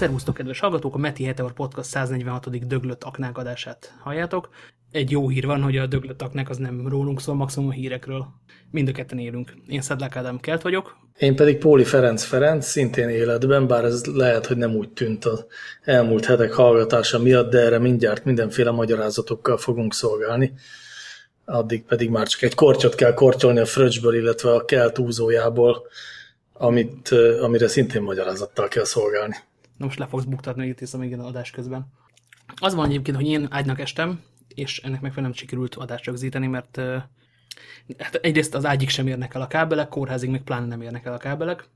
Szervusztok, kedves hallgatók! A Meti Heteor Podcast 146. döglött aknák adását halljátok. Egy jó hír van, hogy a döglött aknák az nem rólunk szól, maximum a hírekről. Mind a ketten élünk. Én Szedlák Ádám Kelt vagyok. Én pedig Póli Ferenc Ferenc, szintén életben, bár ez lehet, hogy nem úgy tűnt az elmúlt hetek hallgatása miatt, de erre mindjárt mindenféle magyarázatokkal fogunk szolgálni. Addig pedig már csak egy kortyot kell kortyolni a fröccsből, illetve a kelt úzójából, amit, amire szintén magyarázattal kell szolgálni. Na most le fogsz buktatni, hogy itt is még adás közben. Az van egyébként, hogy én ágynak estem, és ennek megfelelően nem sikerült adást rögzíteni, mert hát egyrészt az ágyig sem érnek el a kábelek, kórházig meg pláne nem érnek el a kábelek.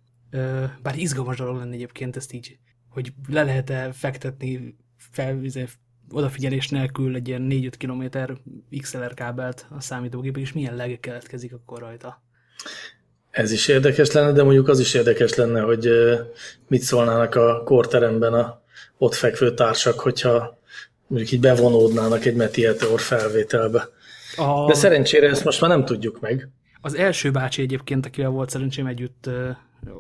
Bár izgalmas dolog lenne egyébként ezt így, hogy le lehet-e fektetni fel, izé, odafigyelés nélkül egy ilyen 4-5 km XLR kábelt a számítógépig, és milyen lege keletkezik akkor rajta. Ez is érdekes lenne, de mondjuk az is érdekes lenne, hogy mit szólnának a korteremben a ott fekvő társak, hogyha mondjuk így bevonódnának egy Metiator felvételbe. A... De szerencsére ezt most már nem tudjuk meg. Az első bácsi egyébként, akivel volt szerencsém együtt ö,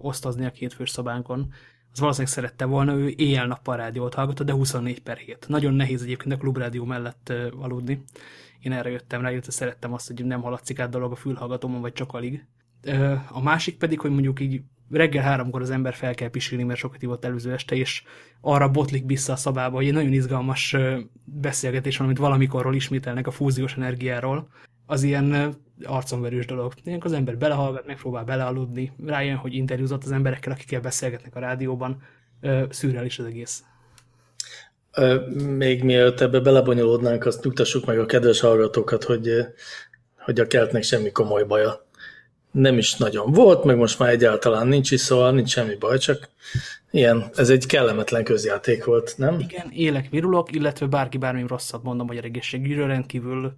osztozni a kétfős szobánkon, az valószínűleg szerette volna, ő éjjel-nappal rádiót hallgatta, de 24 per 7. Nagyon nehéz egyébként a klubrádió mellett ö, aludni. Én erre jöttem rá, illetve szerettem azt, hogy nem haladszik át dolog a fülhallgatómon, vagy csak alig. A másik pedig, hogy mondjuk így reggel háromkor az ember fel kell pisilni, mert sokat ívott előző este, és arra botlik vissza a szabába, hogy egy nagyon izgalmas beszélgetés van, amit valamikorról ismételnek a fúziós energiáról, az ilyen arconverős dolog. Ilyenkor az ember belehallgat, megpróbál belealudni, rájön, hogy interjúzott az emberekkel, akikkel beszélgetnek a rádióban. Szürreális az egész. Még mielőtt ebbe belebonyolódnánk, azt nyugtassuk meg a kedves hallgatókat, hogy, hogy a keltnek semmi komoly baja nem is nagyon volt, meg most már egyáltalán nincs is, szóval nincs semmi baj, csak ilyen, ez egy kellemetlen közjáték volt, nem? Igen, élek, virulok, illetve bárki bármi rosszat mondom magyar egészségügyről, rendkívül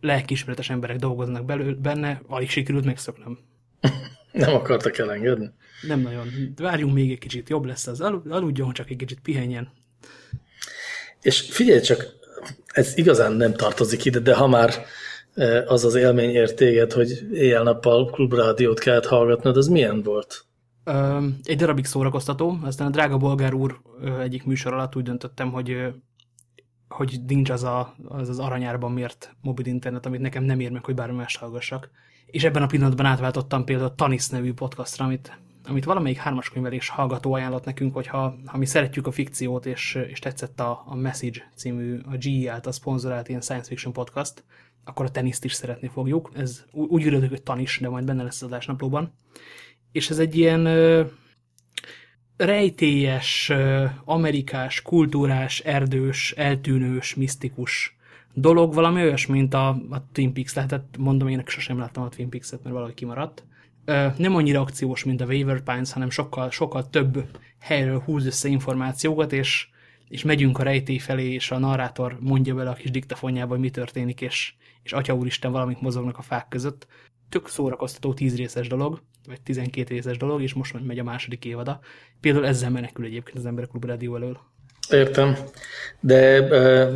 lelkiismeretes emberek dolgoznak belül, benne, alig sikerült megszoknom. nem akartak elengedni? Nem nagyon. Várjunk még egy kicsit, jobb lesz az, aludjon, csak egy kicsit pihenjen. És figyelj csak, ez igazán nem tartozik ide, de ha már az az élmény ért hogy éjjel-nappal klubrádiót kellett hallgatnod, az milyen volt? Egy darabig szórakoztató, aztán a drága bolgár úr egyik műsor alatt úgy döntöttem, hogy hogy nincs az, a, az az aranyárban mért mobil internet, amit nekem nem ér meg, hogy bármi más hallgassak. És ebben a pillanatban átváltottam például a Tanis nevű podcastra, amit, amit valamelyik hármas könyvelés hallgató ajánlott nekünk, hogyha ha mi szeretjük a fikciót, és, és tetszett a, a Message című, a GE által szponzorált ilyen science fiction podcast, akkor a teniszt is szeretni fogjuk. Ez úgy írődik, hogy tanis, de majd benne lesz az adásnaplóban. És ez egy ilyen ö, rejtélyes, ö, amerikás, kultúrás, erdős, eltűnős, misztikus dolog, valami olyas, mint a, a Twin Peaks lehetett, mondom, én sosem láttam a Twin Peaks-et, mert valahogy kimaradt. Ö, nem annyira akciós, mint a Waver Pines, hanem sokkal, sokkal több helyről húz össze információkat, és, és megyünk a rejtély felé, és a narrátor mondja bele a kis diktafonjába, hogy mi történik, és, és Atya Úristen valamik mozognak a fák között. Tök szórakoztató tíz részes dolog, vagy 12 részes dolog, és most megy a második évada. Például ezzel menekül egyébként az Emberek Klub Rádió elől. Értem. De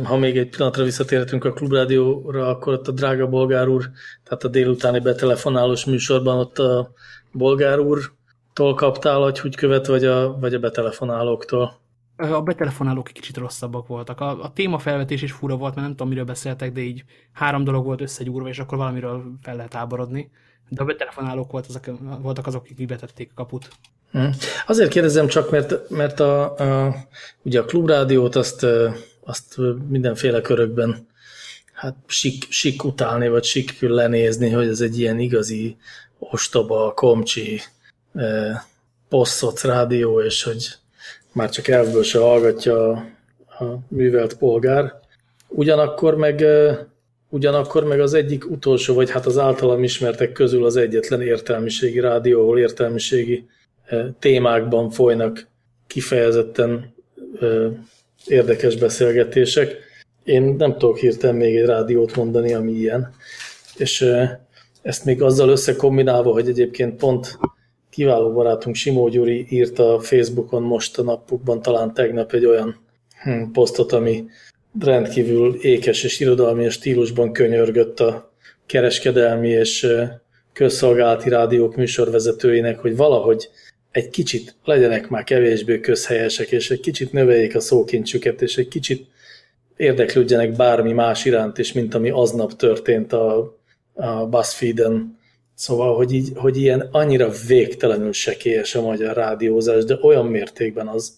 ha még egy pillanatra visszatérhetünk a Klubrádióra, akkor ott a drága bolgár úr, tehát a délutáni betelefonálós műsorban ott a bolgár úrtól kaptál agyhúgykövet, vagy a, vagy a betelefonálóktól? A betelefonálók egy kicsit rosszabbak voltak. A, a témafelvetés is fura volt, mert nem tudom, miről beszéltek, de így három dolog volt összegyúrva, és akkor valamiről fel lehet táborodni. De a betelefonálók volt azok, voltak azok, akik betették a kaput. Hmm. Azért kérdezem csak, mert, mert a, a, ugye a klubrádiót azt, azt mindenféle körökben hát sik, sik utálni, vagy sik lenézni, hogy ez egy ilyen igazi ostoba, komcsi, eh, posztoc rádió, és hogy már csak elvből se hallgatja a, a művelt polgár. Ugyanakkor meg, ugyanakkor meg az egyik utolsó, vagy hát az általam ismertek közül az egyetlen értelmiségi rádió, ahol értelmiségi témákban folynak kifejezetten érdekes beszélgetések. Én nem tudok hirtelen még egy rádiót mondani, ami ilyen. És ezt még azzal összekombinálva, hogy egyébként pont kiváló barátunk Simó Gyuri írta a Facebookon most a napokban, talán tegnap egy olyan hm, posztot, ami rendkívül ékes és irodalmi és stílusban könyörgött a kereskedelmi és közszolgálati rádiók műsorvezetőinek, hogy valahogy egy kicsit legyenek már kevésbé közhelyesek, és egy kicsit növeljék a szókincsüket, és egy kicsit érdeklődjenek bármi más iránt is, mint ami aznap történt a, a BuzzFeed-en. Szóval, hogy, így, hogy ilyen annyira végtelenül sekélyes a magyar rádiózás, de olyan mértékben az,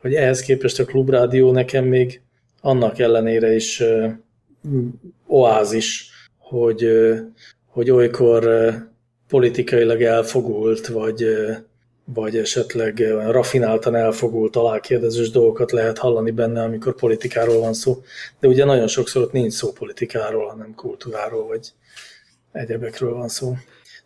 hogy ehhez képest a klubrádió nekem még annak ellenére is uh, oázis, hogy, uh, hogy olykor uh, politikailag elfogult, vagy, uh, vagy esetleg rafináltan elfogult, alákérdezős dolgokat lehet hallani benne, amikor politikáról van szó. De ugye nagyon sokszor ott nincs szó politikáról, hanem kultúráról, vagy egyebekről van szó.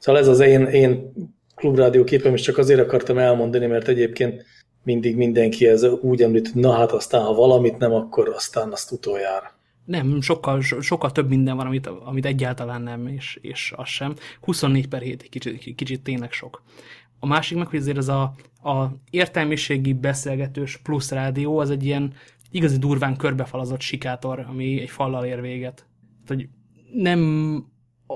Szóval ez az én, én klubrádió képem, és csak azért akartam elmondani, mert egyébként mindig mindenki ez úgy említ, na hát aztán, ha valamit nem, akkor aztán azt utoljára. Nem, sokkal, sokkal több minden van, amit, amit egyáltalán nem, és, és az sem. 24 per 7 kicsit, kicsit tényleg sok. A másik meg, hogy azért ez a, a értelmiségi beszélgetős plusz rádió, az egy ilyen igazi durván körbefalazott sikátor, ami egy fallal ér véget. Tehát, hogy nem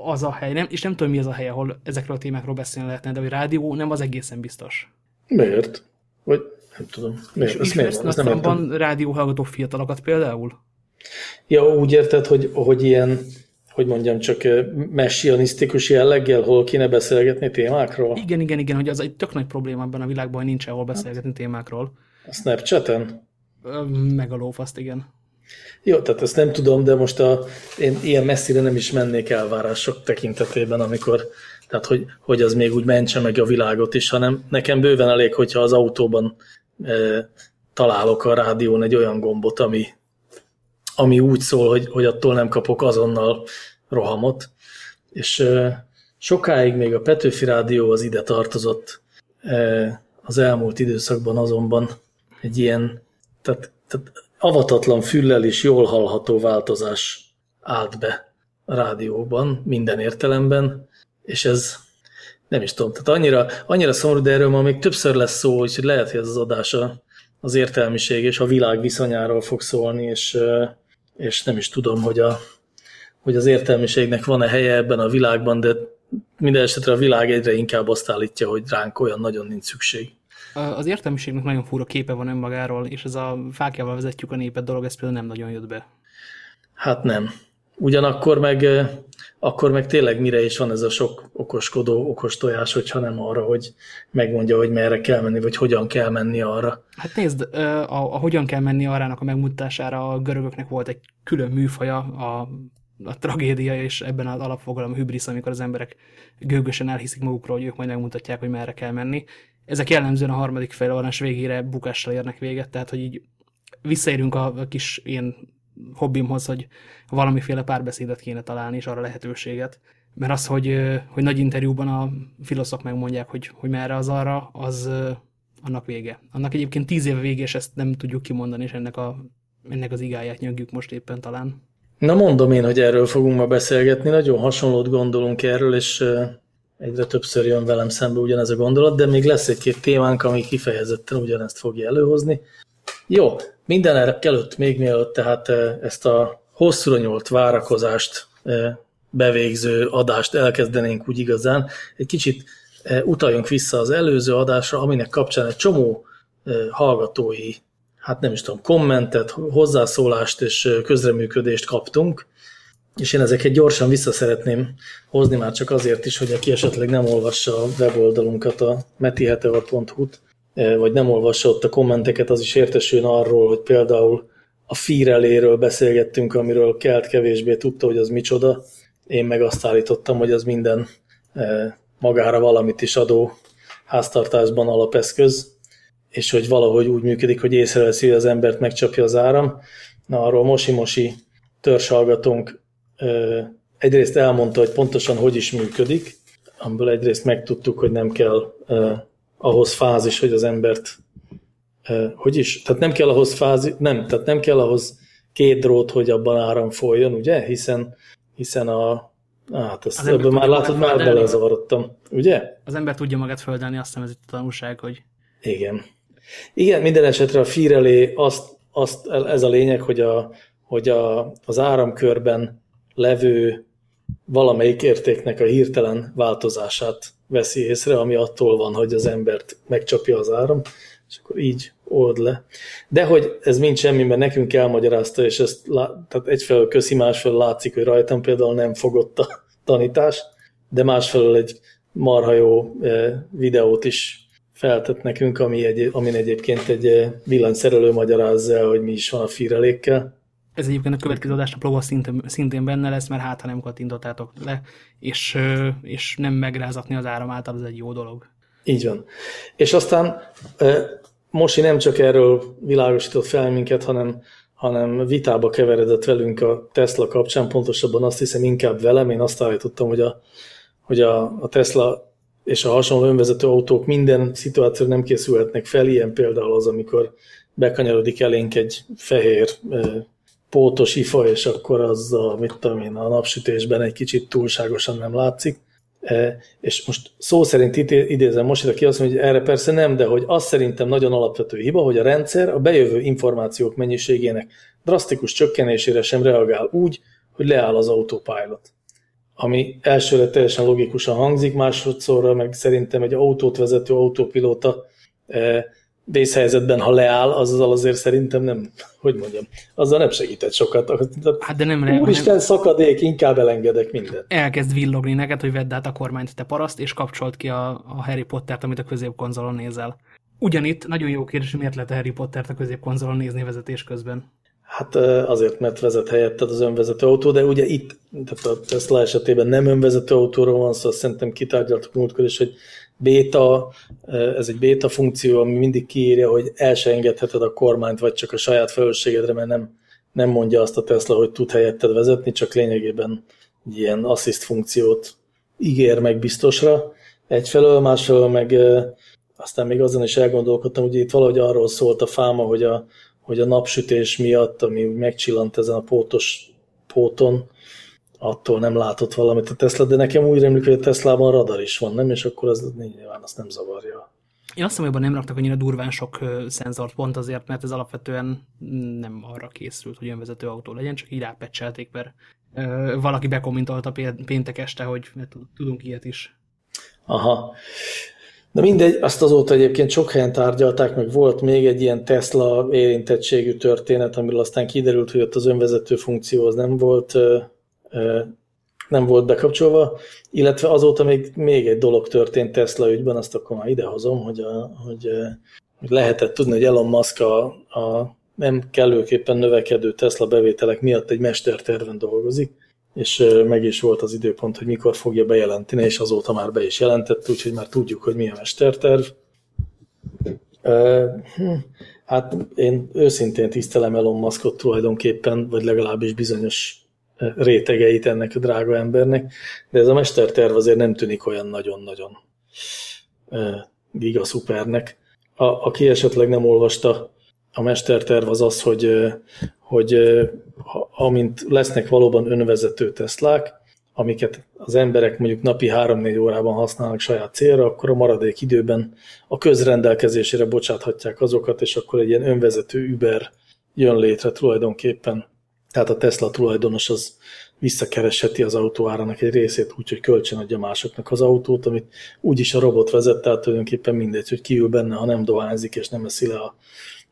az a hely, nem, és nem tudom mi az a hely, ahol ezekről a témákról beszélni lehetne, de hogy rádió nem az egészen biztos. Miért? Vagy nem tudom. Miért? És miért van? nem van rádióhallgató fiatalokat például? Ja, úgy érted, hogy, hogy ilyen hogy mondjam, csak messianisztikus jelleggel, hol kéne beszélgetni témákról? Igen, igen, igen, hogy az egy tök nagy probléma ebben a világban, hogy nincs hol beszélgetni hát. témákról. A Snapchaten? Meg a lófaszt, igen. Jó, tehát ezt nem tudom, de most a, én ilyen messzire nem is mennék elvárások tekintetében, amikor, tehát hogy, hogy az még úgy mentse meg a világot is, hanem nekem bőven elég, hogyha az autóban e, találok a rádión egy olyan gombot, ami, ami úgy szól, hogy, hogy attól nem kapok azonnal rohamot. És e, sokáig még a Petőfi Rádió az ide tartozott, e, az elmúlt időszakban azonban egy ilyen, tehát, tehát avatatlan füllel is jól hallható változás állt be a rádióban, minden értelemben, és ez nem is tudom, tehát annyira, annyira szomorú, de erről ma még többször lesz szó, hogy lehet, hogy ez az adása az értelmiség és a világ viszonyáról fog szólni, és, és nem is tudom, hogy, a, hogy az értelmiségnek van-e helye ebben a világban, de minden esetre a világ egyre inkább azt állítja, hogy ránk olyan nagyon nincs szükség. Az értelmiségnek nagyon fura képe van önmagáról, és ez a fákjával vezetjük a népet dolog, ez például nem nagyon jött be. Hát nem. Ugyanakkor meg, akkor meg tényleg mire is van ez a sok okoskodó, okos tojás, hogyha nem arra, hogy megmondja, hogy merre kell menni, vagy hogyan kell menni arra. Hát nézd, a, a hogyan kell menni arrának a megmutatására a görögöknek volt egy külön műfaja, a, a tragédia, és ebben az alapfogalom hübrisz, amikor az emberek gőgösen elhiszik magukról, hogy ők majd megmutatják, hogy merre kell menni ezek jellemzően a harmadik fejlővonás végére bukással érnek véget, tehát hogy így visszaérünk a, a kis ilyen hobbimhoz, hogy valamiféle párbeszédet kéne találni, és arra lehetőséget. Mert az, hogy, hogy nagy interjúban a filoszok megmondják, hogy, hogy merre az arra, az annak vége. Annak egyébként tíz éve vége, és ezt nem tudjuk kimondani, és ennek, a, ennek az igáját nyögjük most éppen talán. Na mondom én, hogy erről fogunk ma beszélgetni, nagyon hasonlót gondolunk erről, és egyre többször jön velem szembe ugyanez a gondolat, de még lesz egy-két témánk, ami kifejezetten ugyanezt fogja előhozni. Jó, minden erre előtt, még mielőtt tehát eh, ezt a hosszúra nyúlt várakozást eh, bevégző adást elkezdenénk úgy igazán, egy kicsit eh, utaljunk vissza az előző adásra, aminek kapcsán egy csomó hallgatói, hát nem is tudom, kommentet, hozzászólást és közreműködést kaptunk, és én ezeket gyorsan vissza szeretném hozni már csak azért is, hogy aki esetleg nem olvassa a weboldalunkat, a metiheteor.hu-t, eh, vagy nem olvassa ott a kommenteket, az is értesüljön arról, hogy például a fíreléről beszélgettünk, amiről Kelt kevésbé tudta, hogy az micsoda. Én meg azt állítottam, hogy az minden eh, magára valamit is adó háztartásban alapeszköz, és hogy valahogy úgy működik, hogy észreveszi, hogy az embert megcsapja az áram. Na, arról mosi-mosi törzshallgatónk egyrészt elmondta, hogy pontosan hogy is működik, amiből egyrészt megtudtuk, hogy nem kell ahhoz fázis, hogy az embert hogy is, tehát nem kell ahhoz fázis, nem, tehát nem kell ahhoz két drót, hogy abban áram folyjon, ugye? Hiszen, hiszen a, hát ezt ebből már látod, már belezavarodtam, ugye? Az ember tudja magát földelni, azt hiszem ez egy tanulság, hogy... Igen. Igen, minden esetre a fírelé azt, azt, ez a lényeg, hogy, a, hogy a, az áramkörben levő valamelyik értéknek a hirtelen változását veszi észre, ami attól van, hogy az embert megcsapja az áram, és akkor így old le. De hogy ez mind semmi, mert nekünk elmagyarázta, és ezt tehát egyfelől köszi, másfelől látszik, hogy rajtam például nem fogott a tanítás, de másfelől egy marha jó videót is feltett nekünk, ami egy, amin egyébként egy villanyszerelő magyarázza, hogy mi is van a fírelékkel. Ez egyébként a következő adásnaplóban szintén, szintén benne lesz, mert hát ha nem kattintottátok le, és, és nem megrázatni az áram által, az egy jó dolog. Így van. És aztán Mosi nem csak erről világosított fel minket, hanem, hanem vitába keveredett velünk a Tesla kapcsán, pontosabban azt hiszem inkább velem. Én azt állítottam, hogy a, hogy a, a Tesla és a hasonló önvezető autók minden szituációra nem készülhetnek fel, ilyen például az, amikor bekanyarodik elénk egy fehér pótos ifa, és akkor az a, mit tudom én, a napsütésben egy kicsit túlságosan nem látszik. E, és most szó szerint idézem most, aki azt mondja, hogy erre persze nem, de hogy az szerintem nagyon alapvető hiba, hogy a rendszer a bejövő információk mennyiségének drasztikus csökkenésére sem reagál úgy, hogy leáll az autopilot. Ami elsőre teljesen logikusan hangzik, másodszorra meg szerintem egy autót vezető autópilóta e, vészhelyzetben, ha leáll, azzal azért szerintem nem, hogy mondjam, azzal nem segített sokat. Hát de nem Úristen, nem... szakadék, inkább elengedek mindent. Elkezd villogni neked, hogy vedd át a kormányt, te paraszt, és kapcsolt ki a, a Harry Pottert, amit a középkonzolon nézel. Ugyanitt nagyon jó kérdés, hogy miért lehet a Harry Pottert a középkonzolon nézni vezetés közben. Hát azért, mert vezet helyetted az önvezető autó, de ugye itt, tehát a Tesla esetében nem önvezető autóról van szó, szóval szerintem kitárgyaltuk múltkor is, hogy béta, ez egy béta funkció, ami mindig kiírja, hogy el se engedheted a kormányt, vagy csak a saját felelősségedre, mert nem, nem mondja azt a Tesla, hogy tud helyetted vezetni, csak lényegében ilyen assist funkciót ígér meg biztosra. Egyfelől, másfelől meg aztán még azon is elgondolkodtam, hogy itt valahogy arról szólt a fáma, hogy a, hogy a napsütés miatt, ami megcsillant ezen a pótos póton, attól nem látott valamit a Tesla, de nekem úgy rémlik, hogy a Teslában radar is van, nem? És akkor az nyilván azt nem zavarja. Én azt hiszem, hogy nem raktak annyira durván sok szenzort pont azért, mert ez alapvetően nem arra készült, hogy önvezető autó legyen, csak így rápecselték, mert valaki bekommentolta péntek este, hogy tudunk ilyet is. Aha. Na mindegy, azt azóta egyébként sok helyen tárgyalták, meg volt még egy ilyen Tesla érintettségű történet, amiről aztán kiderült, hogy ott az önvezető funkció az nem volt nem volt bekapcsolva, illetve azóta még, még egy dolog történt Tesla ügyben, azt akkor már idehozom, hogy, a, hogy, hogy lehetett tudni, hogy Elon Musk a, a nem kellőképpen növekedő Tesla bevételek miatt egy mesterterven dolgozik, és meg is volt az időpont, hogy mikor fogja bejelenteni, és azóta már be is jelentett, úgyhogy már tudjuk, hogy milyen mesterterv. Hm, hát én őszintén tisztelem Elon Muskot tulajdonképpen, vagy legalábbis bizonyos rétegeit ennek a drága embernek, de ez a mesterterv azért nem tűnik olyan nagyon-nagyon giga-szupernek. A, aki esetleg nem olvasta, a mesterterv az az, hogy, hogy amint lesznek valóban önvezető Teslák, amiket az emberek mondjuk napi 3-4 órában használnak saját célra, akkor a maradék időben a közrendelkezésére bocsáthatják azokat, és akkor egy ilyen önvezető Uber jön létre tulajdonképpen tehát a Tesla tulajdonos az visszakeresheti az autó árának egy részét úgy, hogy kölcsön adja másoknak az autót, amit úgyis a robot vezet, tehát tulajdonképpen mindegy, hogy kiül benne, ha nem dohányzik és nem eszi le a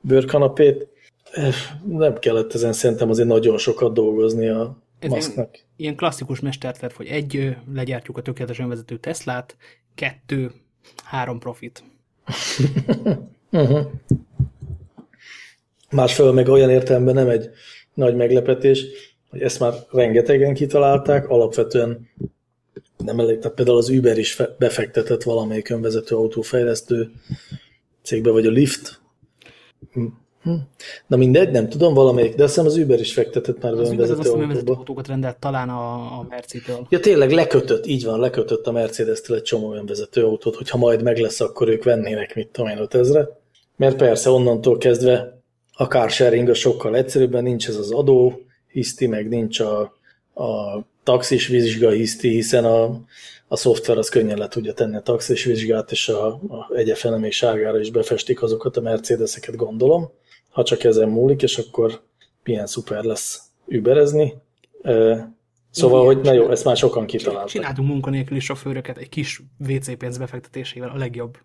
bőrkanapét. Eh, nem kellett ezen szerintem azért nagyon sokat dolgozni a maszknak. Ilyen klasszikus mesterterv, hogy egy, legyártjuk a tökéletes önvezető Teslát, kettő, három profit. uh -huh. Másfelől meg olyan értelemben nem egy nagy meglepetés, hogy ezt már rengetegen kitalálták, alapvetően nem elég, tehát például az Uber is befektetett valamelyik önvezető autófejlesztő cégbe, vagy a Lyft. Hm. hm. Na mindegy, nem tudom, valamelyik, de azt hiszem az Uber is fektetett már az önvezető autóba. Az önvezető autókat rendelt talán a, a Mercedes-től. Ja tényleg lekötött, így van, lekötött a Mercedes-től egy csomó önvezető autót, hogyha majd meg lesz, akkor ők vennének, mit tudom én, 5000 Mert persze onnantól kezdve a carsharing a sokkal egyszerűbben, nincs ez az adó hiszti, meg nincs a, a taxis vizsga hiszti, hiszen a, a szoftver az könnyen le tudja tenni a taxis vizsgát, és a, a egyefene még sárgára is befestik azokat a Mercedeseket, gondolom. Ha csak ezen múlik, és akkor milyen szuper lesz überezni. Szóval, Igen, hogy na jó, ezt már sokan kitaláltak. Csináltunk munkanélküli sofőröket egy kis WC pénz befektetésével, a legjobb.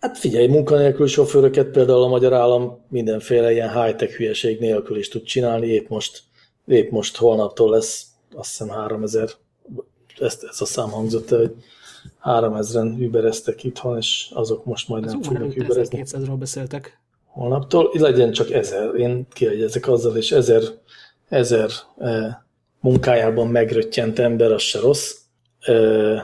Hát figyelj, munkanélküli sofőröket például a magyar állam mindenféle ilyen high-tech hülyeség nélkül is tud csinálni, épp most, épp most holnaptól lesz azt hiszem 3000, ezt, ez a szám hangzott, hogy 3000-en übereztek itthon, és azok most majd nem fognak überezni. 1200-ról beszéltek. Holnaptól, legyen csak ezer, én kiegyezek azzal, és ezer, ezer eh, munkájában megröttyent ember, az se rossz. Eh,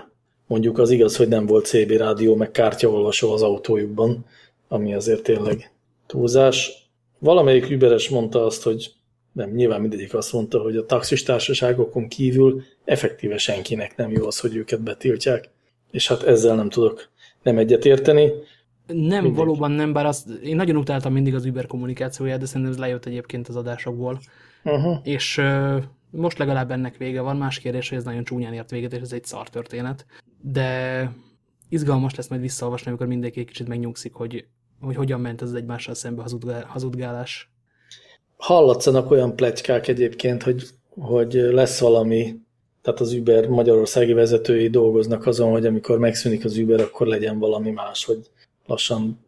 mondjuk az igaz, hogy nem volt CB rádió, meg kártyaolvasó az autójukban, ami azért tényleg túlzás. Valamelyik überes mondta azt, hogy nem, nyilván mindegyik azt mondta, hogy a taxis társaságokon kívül effektíve senkinek nem jó az, hogy őket betiltják, és hát ezzel nem tudok nem egyetérteni. Nem, Mindenki. valóban nem, bár azt, én nagyon utáltam mindig az Uber kommunikációját, de szerintem ez lejött egyébként az adásokból. Uh -huh. És uh, most legalább ennek vége van, más kérdés, hogy ez nagyon csúnyán ért véget, és ez egy szar történet. De izgalmas lesz majd visszaolvasni, amikor mindenki egy kicsit megnyugszik, hogy, hogy hogyan ment ez az egymással szembe hazudgálás. Hallatszanak olyan pletykák egyébként, hogy, hogy lesz valami, tehát az Uber magyarországi vezetői dolgoznak azon, hogy amikor megszűnik az Uber, akkor legyen valami más, hogy lassan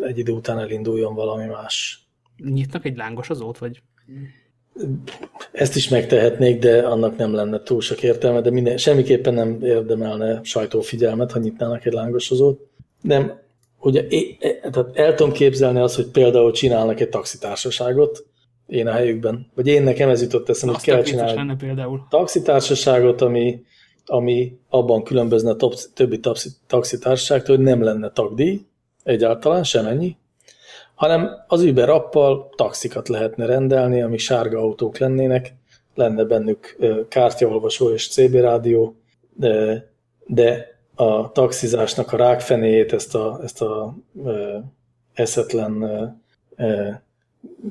egy idő után elinduljon valami más. Nyitnak egy lángos azót, vagy? Ezt is megtehetnék, de annak nem lenne túl sok értelme, de minden, semmiképpen nem érdemelne sajtófigyelmet, ha nyitnának egy lángosozót. Nem, ugye tehát el tudom képzelni azt, hogy például csinálnak egy taxitársaságot, én a helyükben, vagy én nekem ez jutott eszembe, hogy kell csinálni például. taxitársaságot, ami, ami abban különbözne a többi taxitársaságtól, hogy nem lenne tagdíj, egyáltalán semennyi, hanem az Uber appal taxikat lehetne rendelni, amik sárga autók lennének, lenne bennük kártyaolvasó és CB rádió, de, de a taxizásnak a rákfenéjét, ezt a, ezt a e, eszetlen e,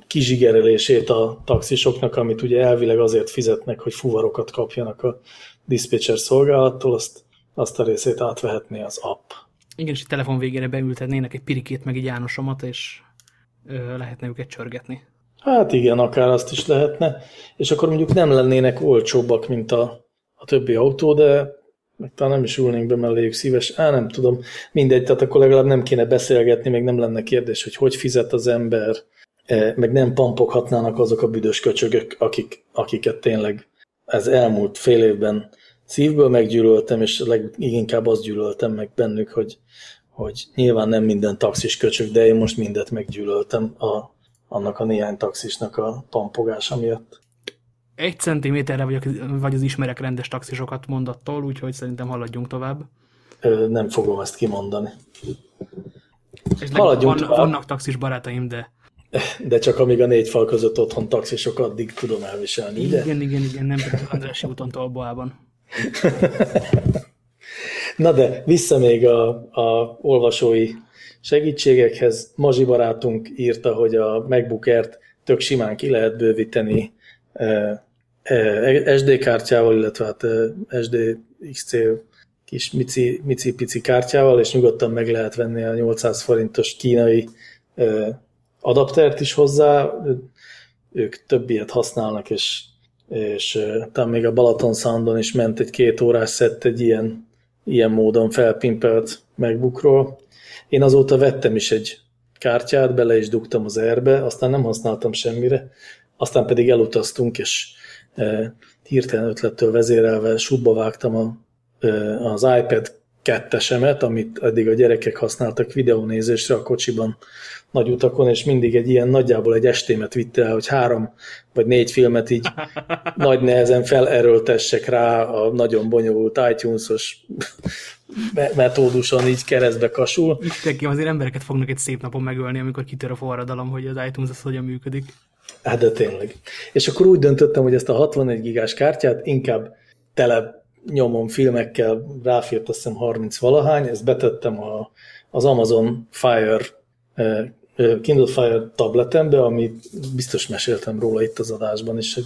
kizsigerelését a taxisoknak, amit ugye elvileg azért fizetnek, hogy fuvarokat kapjanak a dispatcher szolgálattól, azt, azt a részét átvehetné az app. Igen, és a telefon végére beültetnének egy pirikét meg egy Jánosomat, és lehetne őket csörgetni. Hát igen, akár azt is lehetne, és akkor mondjuk nem lennének olcsóbbak, mint a, a többi autó, de meg talán nem is ülnénk be melléjük szíves, á, nem tudom, mindegy, tehát akkor legalább nem kéne beszélgetni, még nem lenne kérdés, hogy hogy fizet az ember, e, meg nem pampoghatnának azok a büdös köcsögök, akik, akiket tényleg ez elmúlt fél évben szívből meggyűlöltem, és leginkább azt gyűlöltem meg bennük, hogy hogy nyilván nem minden taxis köcsög, de én most mindet meggyűlöltem a, annak a néhány taxisnak a pampogása miatt. Egy centiméterre vagy, vagy az ismerek rendes taxisokat mondattól, úgyhogy szerintem haladjunk tovább. Ö, nem fogom ezt kimondani. És haladjunk van, tovább. Vannak taxis barátaim, de... De csak amíg a négy fal között otthon taxisok, addig tudom elviselni, Igen, igen, igen, igen nem pedig Andrássy úton Tolboában. Na de vissza még a, a olvasói segítségekhez. Mazsi barátunk írta, hogy a MacBook tök simán ki lehet bővíteni e, e, SD kártyával, illetve hát e, SDXC kis mici, mici pici kártyával, és nyugodtan meg lehet venni a 800 forintos kínai e, adaptert is hozzá. Ők több ilyet használnak, és, és e, talán még a Balaton Soundon is ment egy két órás szett egy ilyen ilyen módon felpimpelt MacBookról. Én azóta vettem is egy kártyát, bele is dugtam az erbe, aztán nem használtam semmire, aztán pedig elutaztunk, és e, hirtelen ötlettől vezérelve sútba vágtam a, e, az iPad kettesemet, amit eddig a gyerekek használtak videónézésre a kocsiban nagy utakon, és mindig egy ilyen nagyjából egy estémet vitte el, hogy három vagy négy filmet így nagy nehezen felerőltessek rá a nagyon bonyolult iTunes-os metóduson így keresztbe kasul. Mindenki azért embereket fognak egy szép napon megölni, amikor kitör a forradalom, hogy az iTunes az hogyan működik. Hát de tényleg. És akkor úgy döntöttem, hogy ezt a 61 gigás kártyát inkább tele nyomom filmekkel, ráfért azt hiszem 30 valahány, ezt betettem a, az Amazon Fire Kindle Fire tabletembe, amit biztos meséltem róla itt az adásban is, hogy,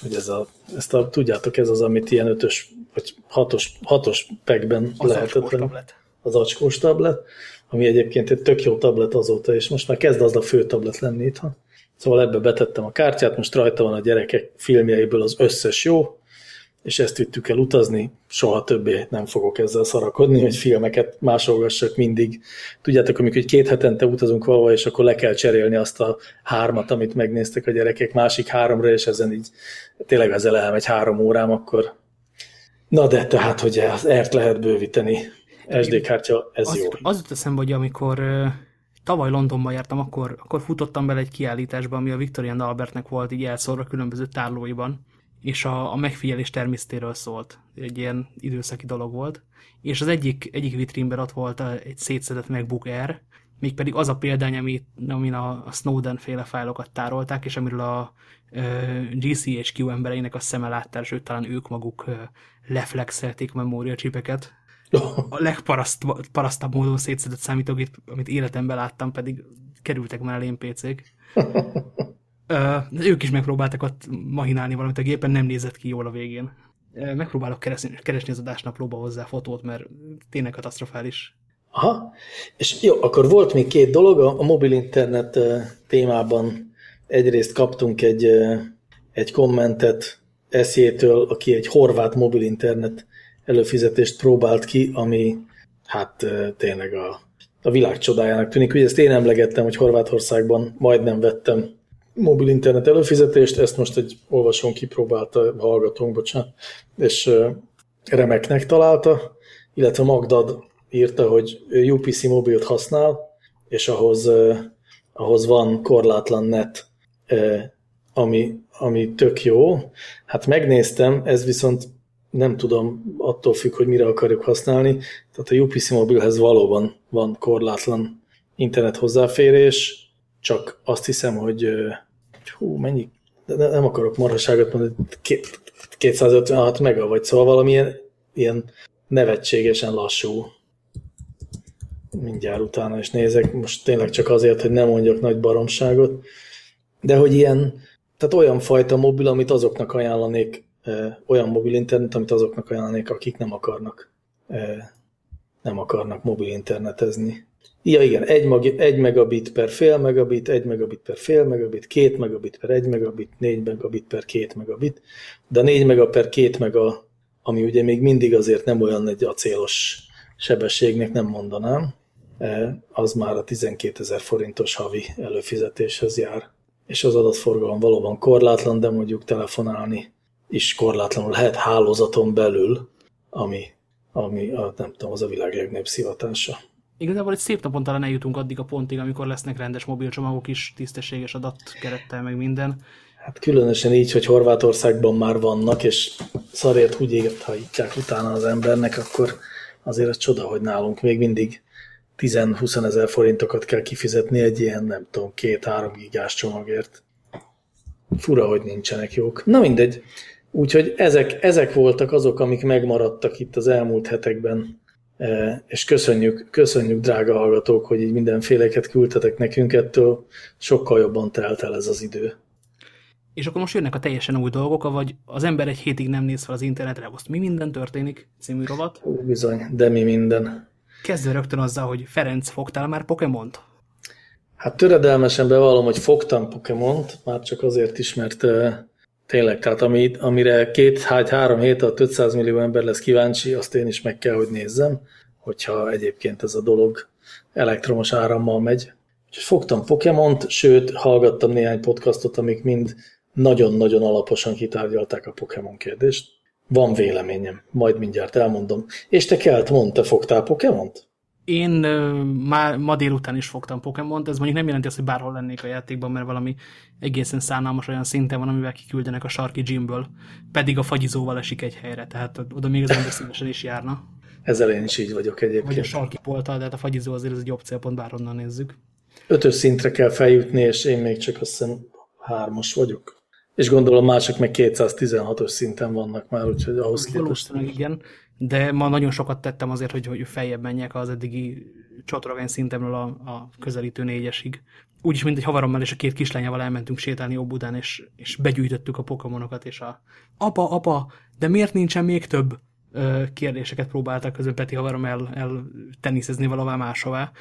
hogy ez a, ezt a, tudjátok, ez az, amit ilyen ötös vagy hatos, hatos pekben az lehetett. Tablet. Az acskós tablet, ami egyébként egy tök jó tablet azóta, és most már kezd az a fő tablet lenni itthon. Szóval ebbe betettem a kártyát, most rajta van a gyerekek filmjeiből az összes jó, és ezt vittük el utazni, soha többé nem fogok ezzel szarakodni, hogy filmeket másolgassak mindig. Tudjátok, amikor két hetente utazunk valahol, és akkor le kell cserélni azt a hármat, amit megnéztek a gyerekek, másik háromra, és ezen így tényleg ezzel elmegy három órám, akkor na de tehát, hogy az ert lehet bővíteni. SD kártya, ez az, jó. Az jut eszembe, hogy amikor tavaly Londonban jártam, akkor, akkor futottam bele egy kiállításba, ami a Victorian Albertnek volt így elszorva különböző tárlóiban és a, a megfigyelés természetéről szólt. Egy ilyen időszaki dolog volt. És az egyik, egyik vitrínben ott volt egy szétszedett MacBook Air, mégpedig az a példány, ami, amin a, a Snowden féle fájlokat tárolták, és amiről a, a GCHQ embereinek a szeme láttál, sőt, talán ők maguk leflexelték memóriacsipeket. A legparasztabb módon szétszedett számítógép, amit életemben láttam, pedig kerültek már elém PC-k. Uh, ők is megpróbáltak ott mahinálni valamit a gépen, nem nézett ki jól a végén. Uh, megpróbálok keresni, keresni az adásnaplóba hozzá fotót, mert tényleg katasztrofális. Aha, és jó, akkor volt még két dolog, a, a mobil internet témában egyrészt kaptunk egy, egy kommentet eszétől, aki egy horvát mobil internet előfizetést próbált ki, ami hát uh, tényleg a, a világ csodájának tűnik. Ugye ezt én emlegettem, hogy Horvátországban majdnem vettem mobil internet előfizetést, ezt most egy olvasón kipróbálta, hallgatónk, bocsánat, és remeknek találta, illetve Magdad írta, hogy UPC mobilt használ, és ahhoz, ahhoz van korlátlan net, ami, ami tök jó. Hát megnéztem, ez viszont nem tudom, attól függ, hogy mire akarjuk használni. Tehát a UPC mobilhez valóban van korlátlan internet hozzáférés, csak azt hiszem, hogy hú, mennyi, de nem akarok marhaságot mondani, 256 mega vagy, szóval valamilyen ilyen nevetségesen lassú. Mindjárt utána is nézek, most tényleg csak azért, hogy nem mondjak nagy baromságot, de hogy ilyen, tehát olyan fajta mobil, amit azoknak ajánlanék, olyan mobil internet, amit azoknak ajánlanék, akik nem akarnak nem akarnak mobil internetezni. Ja igen, 1, mag, 1 megabit per fél megabit, 1 megabit per fél megabit, 2 megabit per 1 megabit, 4 megabit per 2 megabit, de a 4 mega per 2 mega, ami ugye még mindig azért nem olyan egy acélos sebességnek nem mondanám, e, az már a 12 ezer forintos havi előfizetéshez jár. És az adatforgalom valóban korlátlan, de mondjuk telefonálni is korlátlanul lehet hálózaton belül, ami, ami a, nem tudom, az a világ legnagyobb szivatása. Igazából egy szép napon talán eljutunk addig a pontig, amikor lesznek rendes mobilcsomagok is, tisztességes adatkerettel, meg minden. Hát különösen így, hogy Horvátországban már vannak, és szarért úgy írthatják utána az embernek, akkor azért az csoda, hogy nálunk még mindig 10-20 ezer forintokat kell kifizetni egy ilyen, nem tudom, két-három gigás csomagért. Fura, hogy nincsenek jók. Na mindegy. Úgyhogy ezek, ezek voltak azok, amik megmaradtak itt az elmúlt hetekben és köszönjük, köszönjük, drága hallgatók, hogy így mindenféleket küldtetek nekünk, ettől sokkal jobban telt el ez az idő. És akkor most jönnek a teljesen új dolgok, vagy az ember egy hétig nem néz fel az internetre, azt mi minden történik című rovat. Ó, bizony, de mi minden. Kezdve rögtön azzal, hogy Ferenc, fogtál már Pokémont? Hát töredelmesen bevallom, hogy fogtam Pokémont, már csak azért is, mert Tényleg, tehát ami, amire két, hát három hét alatt 500 millió ember lesz kíváncsi, azt én is meg kell, hogy nézzem, hogyha egyébként ez a dolog elektromos árammal megy. Úgyhogy fogtam Pokémont, sőt, hallgattam néhány podcastot, amik mind nagyon-nagyon alaposan kitárgyalták a Pokémon kérdést. Van véleményem, majd mindjárt elmondom. És te Kelt, mondd, te fogtál Pokémont? Én már ma délután is fogtam Pokémont, ez mondjuk nem jelenti azt, hogy bárhol lennék a játékban, mert valami egészen szánalmas olyan szinten van, amivel kiküldenek a sarki gymből, pedig a fagyizóval esik egy helyre, tehát oda még az ember szívesen is járna. Ezzel én is így vagyok egyébként. Vagy a sarki polta, de hát a fagyizó azért ez egy jobb célpont, bárhonnan nézzük. Ötös szintre kell feljutni, és én még csak azt hiszem hármas vagyok. És gondolom mások meg 216-os szinten vannak már, úgyhogy ahhoz képest. igen de ma nagyon sokat tettem azért, hogy, hogy feljebb menjek az eddigi csatorgány szintemről a, a közelítő négyesig. Úgyis, mint egy havarommal és a két kislányával elmentünk sétálni Óbudán, és, és begyűjtöttük a pokémonokat, és a apa, apa, de miért nincsen még több kérdéseket próbáltak közben Peti havarom el, el teniszezni valahová máshová.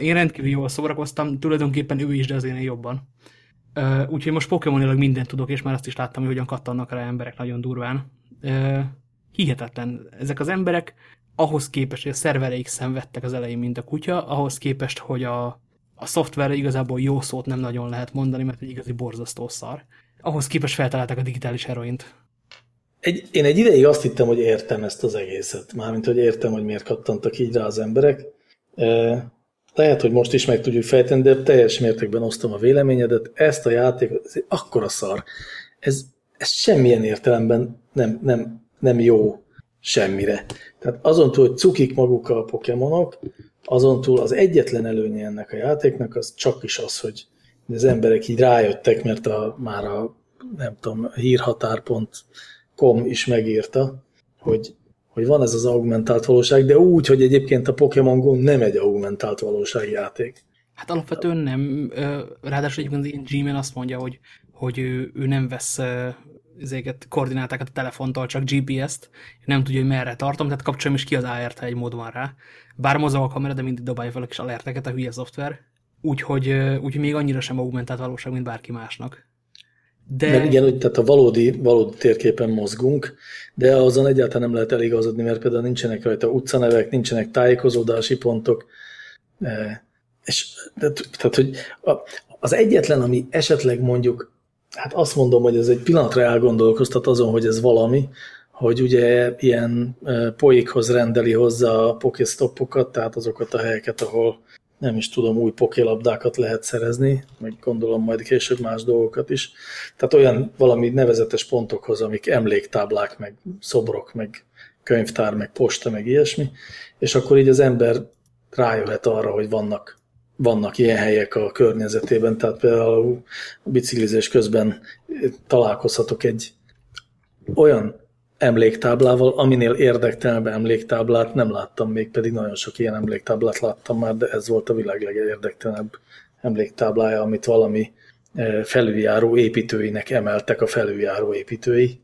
Én rendkívül jól szórakoztam, tulajdonképpen ő is, de azért jobban. Úgyhogy most Pokémonilag mindent tudok, és már azt is láttam, hogy hogyan kattannak rá emberek nagyon durván hihetetlen. Ezek az emberek ahhoz képest, hogy a szervereik szenvedtek az elején, mint a kutya, ahhoz képest, hogy a, a szoftverre igazából jó szót nem nagyon lehet mondani, mert egy igazi borzasztó szar. Ahhoz képest feltalálták a digitális heroint. Egy, én egy ideig azt hittem, hogy értem ezt az egészet. Mármint, hogy értem, hogy miért kattantak így rá az emberek. Lehet, hogy most is meg tudjuk fejteni, de teljes mértékben osztom a véleményedet. Ezt a játékot, ez akkora szar. Ez, ez semmilyen értelemben nem, nem, nem jó semmire. Tehát azon túl, hogy cukik maguk a pokémonok, azon túl az egyetlen előnye ennek a játéknak az csak is az, hogy az emberek így rájöttek, mert a, már a nem tudom, hírhatár.com is megírta, hogy, hogy van ez az augmentált valóság, de úgy, hogy egyébként a Pokémon Go nem egy augmentált valóság játék. Hát alapvetően nem. Ráadásul egyébként G-Man azt mondja, hogy, hogy ő, ő nem vesz ezeket koordinátákat a telefontól, csak GPS-t, nem tudja, hogy merre tartom, tehát kapcsolom is ki az ART, egy mód van rá. Bár mozog a kamera, de mindig dobálja fel a kis alerteket a hülye szoftver. Úgyhogy, úgyhogy még annyira sem augmentált valóság, mint bárki másnak. De... Mert igen, úgy, tehát a valódi, valódi térképen mozgunk, de azon egyáltalán nem lehet eligazodni, mert például nincsenek rajta utcanevek, nincsenek tájékozódási pontok, és tehát, hogy az egyetlen, ami esetleg mondjuk hát azt mondom, hogy ez egy pillanatra elgondolkoztat azon, hogy ez valami, hogy ugye ilyen poékhoz rendeli hozzá a pokéstoppokat, tehát azokat a helyeket, ahol nem is tudom, új pokélabdákat lehet szerezni, meg gondolom majd később más dolgokat is. Tehát olyan valami nevezetes pontokhoz, amik emléktáblák, meg szobrok, meg könyvtár, meg posta, meg ilyesmi, és akkor így az ember rájöhet arra, hogy vannak vannak ilyen helyek a környezetében, tehát például a biciklizés közben találkozhatok egy olyan emléktáblával, aminél érdektelenebb emléktáblát nem láttam még, pedig nagyon sok ilyen emléktáblát láttam már, de ez volt a világ legérdektelenebb emléktáblája, amit valami eh, felüljáró építőinek emeltek a felüljáró építői.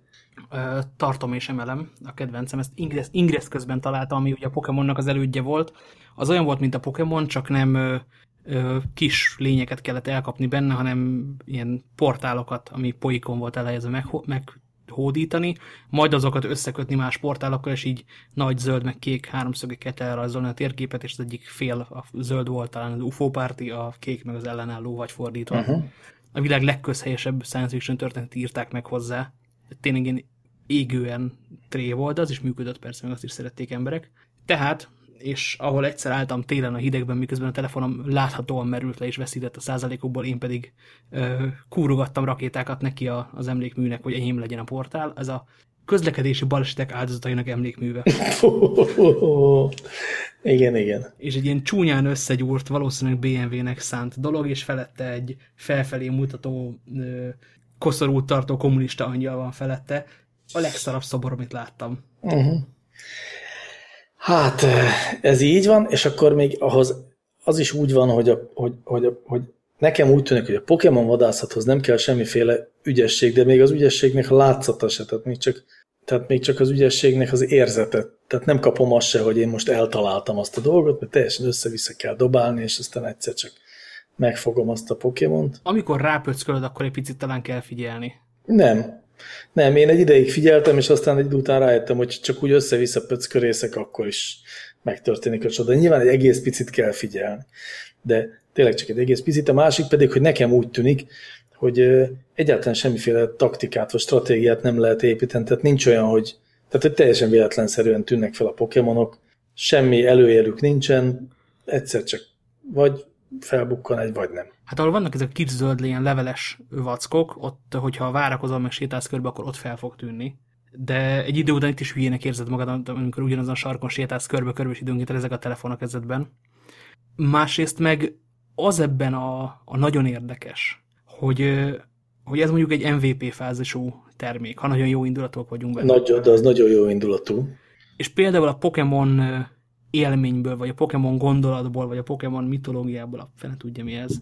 Tartom és emelem a kedvencem, ezt Ingress, Ingress közben találtam, ami ugye a Pokémonnak az elődje volt. Az olyan volt, mint a Pokémon, csak nem kis lényeket kellett elkapni benne, hanem ilyen portálokat, ami poikon volt elhelyezve meg, meghódítani, majd azokat összekötni más portálokkal, és így nagy zöld meg kék háromszögeket elrajzolni a térképet, és az egyik fél a zöld volt talán az UFO párti, a kék meg az ellenálló, vagy fordítva. Uh -huh. A világ legközhelyesebb science fiction történet írták meg hozzá. Tényleg ilyen égően tré volt, az is működött persze, meg azt is szerették emberek. Tehát és ahol egyszer álltam télen a hidegben, miközben a telefonom láthatóan merült le és veszített a százalékokból, én pedig ö, kúrogattam rakétákat neki a, az emlékműnek, hogy enyém legyen a portál. Ez a közlekedési balesetek áldozatainak emlékműve. igen, igen. És egy ilyen csúnyán összegyúrt, valószínűleg BMW-nek szánt dolog, és felette egy felfelé mutató, ö, koszorút tartó kommunista angyal van felette. A legszarabb szobor, amit láttam. Uh -huh. Hát, ez így van, és akkor még ahhoz az is úgy van, hogy, a, hogy, hogy, a, hogy nekem úgy tűnik, hogy a Pokémon vadászathoz nem kell semmiféle ügyesség, de még az ügyességnek a látszata se, tehát még csak, tehát még csak az ügyességnek az érzete. Tehát nem kapom azt se, hogy én most eltaláltam azt a dolgot, mert teljesen össze-vissza kell dobálni, és aztán egyszer csak megfogom azt a Pokémont. Amikor rápöckölöd, akkor egy picit talán kell figyelni. Nem. Nem, én egy ideig figyeltem, és aztán egy idő után rájöttem, hogy csak úgy össze-vissza pöckörészek, akkor is megtörténik a csoda. Nyilván egy egész picit kell figyelni, de tényleg csak egy egész picit. A másik pedig, hogy nekem úgy tűnik, hogy egyáltalán semmiféle taktikát vagy stratégiát nem lehet építeni, tehát nincs olyan, hogy, tehát hogy teljesen véletlenszerűen tűnnek fel a pokémonok, semmi előjelük nincsen, egyszer csak vagy felbukkan egy, vagy nem. Hát ahol vannak ezek kis zöld ilyen leveles vackok, ott, hogyha várakozol, meg sétálsz körbe, akkor ott fel fog tűnni. De egy idő után itt is hülyének érzed magad, amikor ugyanazon a sarkon sétálsz körbe-körbe, és időnként ezek a telefon a kezedben. Másrészt meg az ebben a, a nagyon érdekes, hogy, hogy ez mondjuk egy MVP fázisú termék, ha nagyon jó indulatúak vagyunk benne. Nagyon, de az nagyon jó indulatú. És például a Pokémon élményből, vagy a Pokémon gondolatból, vagy a Pokémon mitológiából, a fene tudja mi ez,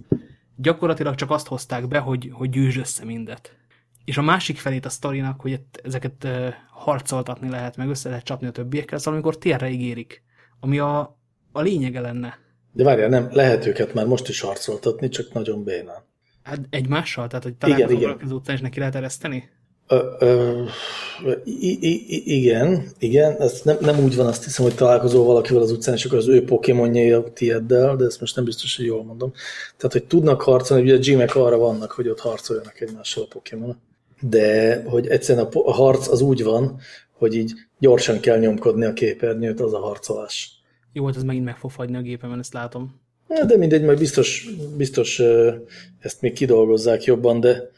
gyakorlatilag csak azt hozták be, hogy, hogy gyűjtsd össze mindet. És a másik felét a sztorinak, hogy ezeket harcoltatni lehet, meg össze lehet csapni a többiekkel, szóval amikor térre ígérik, ami a, a lényege lenne. De várjál, nem, lehet őket már most is harcoltatni, csak nagyon bénán. Hát egymással? Tehát, hogy találkozunk az utcán, és neki lehet ereszteni? Ö, ö, i, i, igen, igen, ez nem, nem úgy van, azt hiszem, hogy találkozol valakivel az utcán, és akkor az ő pokémonjai a tieddel, de ezt most nem biztos, hogy jól mondom. Tehát, hogy tudnak harcolni, ugye a gymek arra vannak, hogy ott harcoljanak egymással a pokémonok. De, hogy egyszerűen a, a harc az úgy van, hogy így gyorsan kell nyomkodni a képernyőt, az a harcolás. Jó, hát ez megint meg fog fagyni a gépemen, ezt látom. De mindegy, majd biztos, biztos ezt még kidolgozzák jobban, de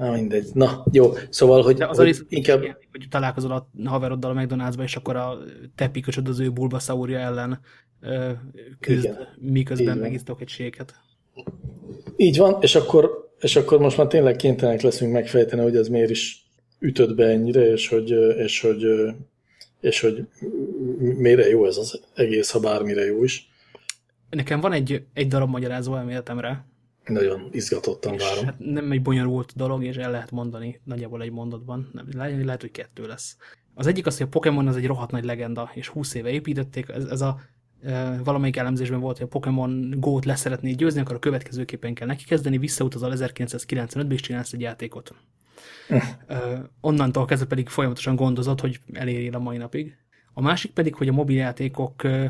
Na mindegy. Na, jó. Szóval, hogy, De az hogy az inkább... Ilyen, hogy találkozol a haveroddal a McDonald'sba, és akkor a te pikösöd az ő bulbaszaúrja ellen ö, küzd, Igen. miközben megisztok egy séket. Így van, és akkor, és akkor most már tényleg kénytelenek leszünk megfejteni, hogy ez miért is ütött be ennyire, és hogy, és hogy, és hogy mire jó ez az egész, ha bármire jó is. Nekem van egy, egy darab magyarázó elméletemre, Nagyon izgatottan és várom. hát nem egy bonyolult dolog, és el lehet mondani nagyjából egy mondatban. Nem, lehet, hogy kettő lesz. Az egyik az, hogy a Pokémon az egy rohadt nagy legenda, és 20 éve építették. Ez, ez a valamelyik elemzésben volt, hogy a Pokémon Go-t leszeretné győzni, akkor a következőképpen kell neki kezdeni, visszautazol 1995-ben, és csinálsz egy játékot. Ö, onnantól kezdve pedig folyamatosan gondozott, hogy elérjél a mai napig. A másik pedig, hogy a mobiljátékok ö,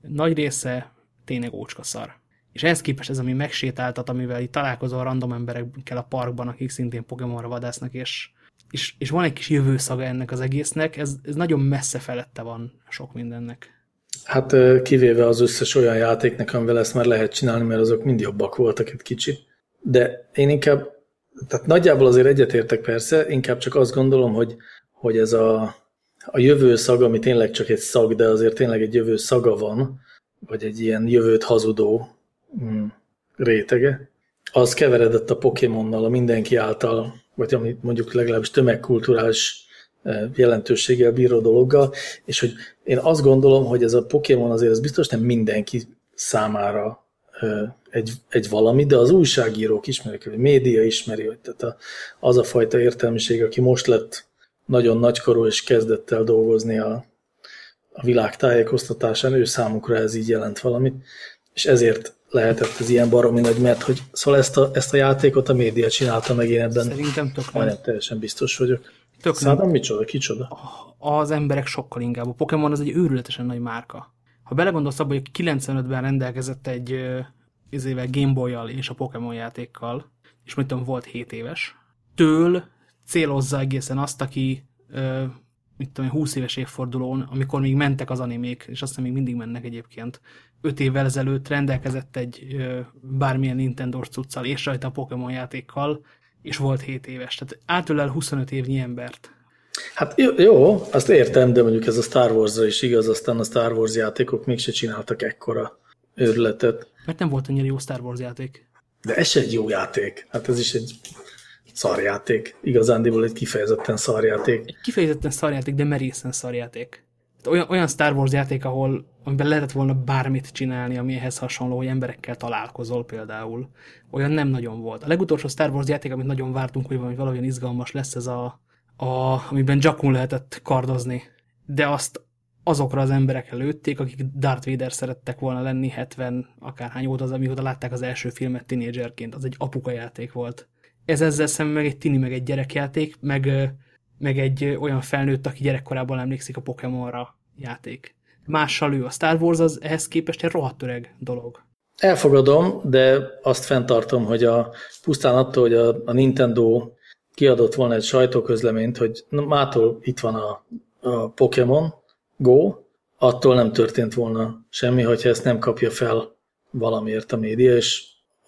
nagy része tényleg ócska szar. És ehhez képest ez, ami megsétáltat, amivel itt találkozol random emberekkel a parkban, akik szintén Pokémonra vadásznak, és, és, és van egy kis jövőszaga ennek az egésznek, ez, ez nagyon messze felette van sok mindennek. Hát kivéve az összes olyan játéknek, amivel ezt már lehet csinálni, mert azok mind jobbak voltak egy kicsit. De én inkább, tehát nagyjából azért egyetértek persze, inkább csak azt gondolom, hogy, hogy ez a, a jövő szag, ami tényleg csak egy szag, de azért tényleg egy jövő szaga van, vagy egy ilyen jövőt hazudó rétege, az keveredett a Pokémonnal, a mindenki által, vagy ami mondjuk legalábbis tömegkulturális eh, jelentőséggel bíró dologgal, és hogy én azt gondolom, hogy ez a Pokémon azért ez biztos nem mindenki számára eh, egy, egy valami, de az újságírók ismerik, a média ismeri, hogy tehát a, az a fajta értelmiség, aki most lett nagyon nagykorú és kezdett el dolgozni a, a világ tájékoztatásán, ő számukra ez így jelent valamit, és ezért lehetett ez ilyen baromi nagy, mert hogy szóval ezt a, ezt a játékot a média csinálta meg, én ebben Szerintem tök nem. majdnem teljesen biztos vagyok. Tök. Szádam micsoda, kicsoda? az emberek sokkal inkább. A Pokémon az egy őrületesen nagy márka. Ha belegondolsz abba, hogy 95-ben rendelkezett egy izével Game Boy-jal és a Pokémon játékkal, és tudom, volt 7 éves, től célozza egészen azt, aki ö, mit tudom, én, 20 éves évfordulón, amikor még mentek az animék, és azt hiszem még mindig mennek egyébként, 5 évvel ezelőtt rendelkezett egy bármilyen Nintendo-s cuccal, és rajta a Pokémon játékkal, és volt 7 éves. Tehát átölel 25 évnyi embert. Hát jó, azt értem, de mondjuk ez a Star Wars-ra is igaz, aztán a Star Wars játékok mégse csináltak ekkora őrületet. Mert nem volt annyira jó Star Wars játék. De ez egy jó játék. Hát ez is egy szarjáték. Igazándiból egy kifejezetten szarjáték. Egy kifejezetten szarjáték, de merészen szarjáték. Olyan, olyan Star Wars játék, ahol amiben lehetett volna bármit csinálni, ami ehhez hasonló, hogy emberekkel találkozol például. Olyan nem nagyon volt. A legutolsó Star Wars játék, amit nagyon vártunk, hogy valami valahogyan izgalmas lesz, ez a, a amiben Jakun lehetett kardozni. De azt azokra az emberekre lőtték, akik Darth Vader szerettek volna lenni 70 akárhány óta, az, amióta látták az első filmet tinédzserként. Az egy apuka játék volt. Ez ezzel szemben meg egy tini, meg egy gyerekjáték, meg, meg egy olyan felnőtt, aki gyerekkorában emlékszik a Pokémonra játék. Mással ő. A Star Wars az ehhez képest egy rohadt öreg dolog. Elfogadom, de azt fenntartom, hogy a, pusztán attól, hogy a, a Nintendo kiadott volna egy sajtóközleményt, hogy na, mától itt van a, a Pokémon Go, attól nem történt volna semmi, hogyha ezt nem kapja fel valamiért a média, és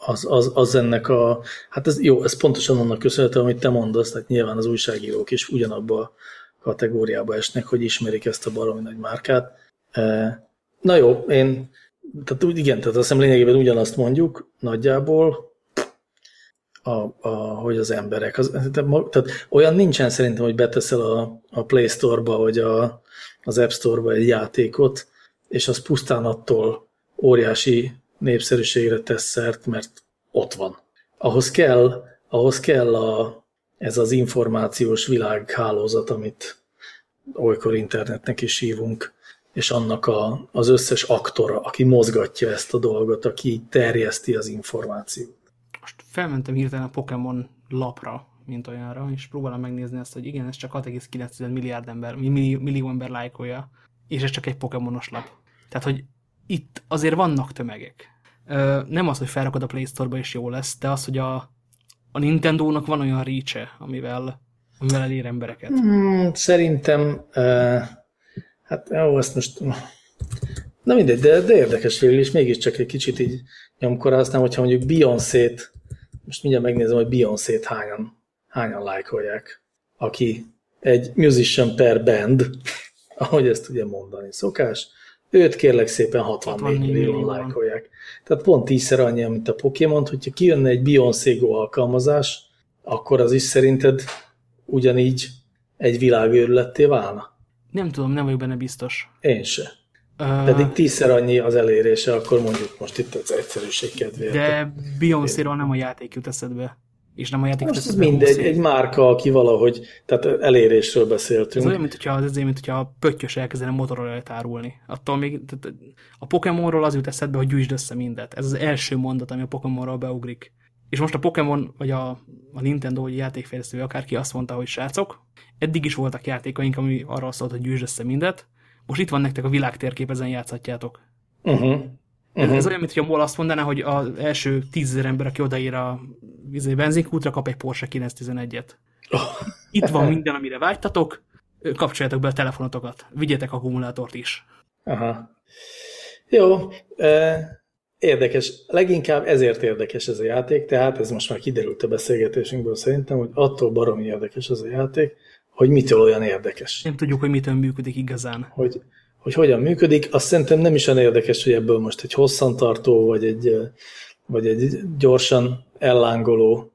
az, az, az ennek a, hát ez jó, ez pontosan annak köszönhető, amit te mondasz, tehát nyilván az újságírók is ugyanabba a kategóriába esnek, hogy ismerik ezt a baromi nagy márkát. E, Na jó, én, tehát úgy igen, tehát azt hiszem lényegében ugyanazt mondjuk nagyjából, a, a, hogy az emberek. Az, tehát, olyan nincsen szerintem, hogy beteszel a, a Play Store-ba, vagy a, az App Store-ba egy játékot, és az pusztán attól óriási népszerűségre tesz szert, mert ott van. Ahhoz kell, ahhoz kell a, ez az információs világhálózat, amit olykor internetnek is hívunk, és annak a, az összes aktora, aki mozgatja ezt a dolgot, aki terjeszti az információt. Most felmentem hirtelen a Pokémon lapra, mint olyanra, és próbálom megnézni azt, hogy igen, ez csak 6,9 milliárd ember, millió, millió ember lájkolja, és ez csak egy Pokémonos lap. Tehát, hogy itt azért vannak tömegek. Nem az, hogy felrakod a Play Store-ba és jó lesz, de az, hogy a, a Nintendo-nak van olyan reach -e, amivel, amivel elér embereket. Hmm, szerintem, uh, hát jó, ezt most Na mindegy, de, de érdekes végül is, mégiscsak egy kicsit így nyomkoráztam, hogyha mondjuk Beyoncé-t, most mindjárt megnézem, hogy Beyoncé-t hányan, hányan lájkolják, aki egy musician per band, ahogy ezt ugye mondani szokás, őt kérlek szépen 64 millió lájkolják. Tehát pont tízszer annyi, mint a Pokémon, hogyha kijönne egy Beyoncé Go alkalmazás, akkor az is szerinted ugyanígy egy világőrületté válna? Nem tudom, nem vagyok benne biztos. Én se. Pedig tízszer annyi az elérése, akkor mondjuk most itt az egyszerűség kedvéért. De Beyoncé-ról nem a játék jut eszedbe. És nem a játék Most ez mindegy, egy márka, aki valahogy, tehát elérésről beszéltünk. Ez olyan, mint hogyha, ez mint hogyha a pöttyös elkezdene motorról árulni. Attól még tehát a Pokémonról az jut eszedbe, hogy gyűjtsd össze mindet. Ez az első mondat, ami a Pokémonról beugrik. És most a Pokémon, vagy a, a Nintendo, vagy a játékfejlesztő, akárki azt mondta, hogy srácok, eddig is voltak játékaink, ami arról szólt, hogy gyűjtsd össze mindet, most itt van nektek a világtérkép, ezen játszhatjátok. Uh -huh. Uh -huh. Ez olyan, mintha MOL azt mondaná, hogy az első tízezer ember, aki odaír a izé, benzinkútra, kap egy Porsche 911-et. Oh. Itt van minden, amire vágytatok, kapcsoljátok be a telefonotokat, vigyetek akkumulátort is. Aha. Jó, érdekes. Leginkább ezért érdekes ez a játék, tehát ez most már kiderült a beszélgetésünkből szerintem, hogy attól baromi érdekes ez a játék, hogy mitől olyan érdekes. Nem tudjuk, hogy mitől működik igazán. Hogy, hogy hogyan működik, azt szerintem nem is olyan érdekes, hogy ebből most egy hosszantartó, vagy egy, vagy egy gyorsan ellángoló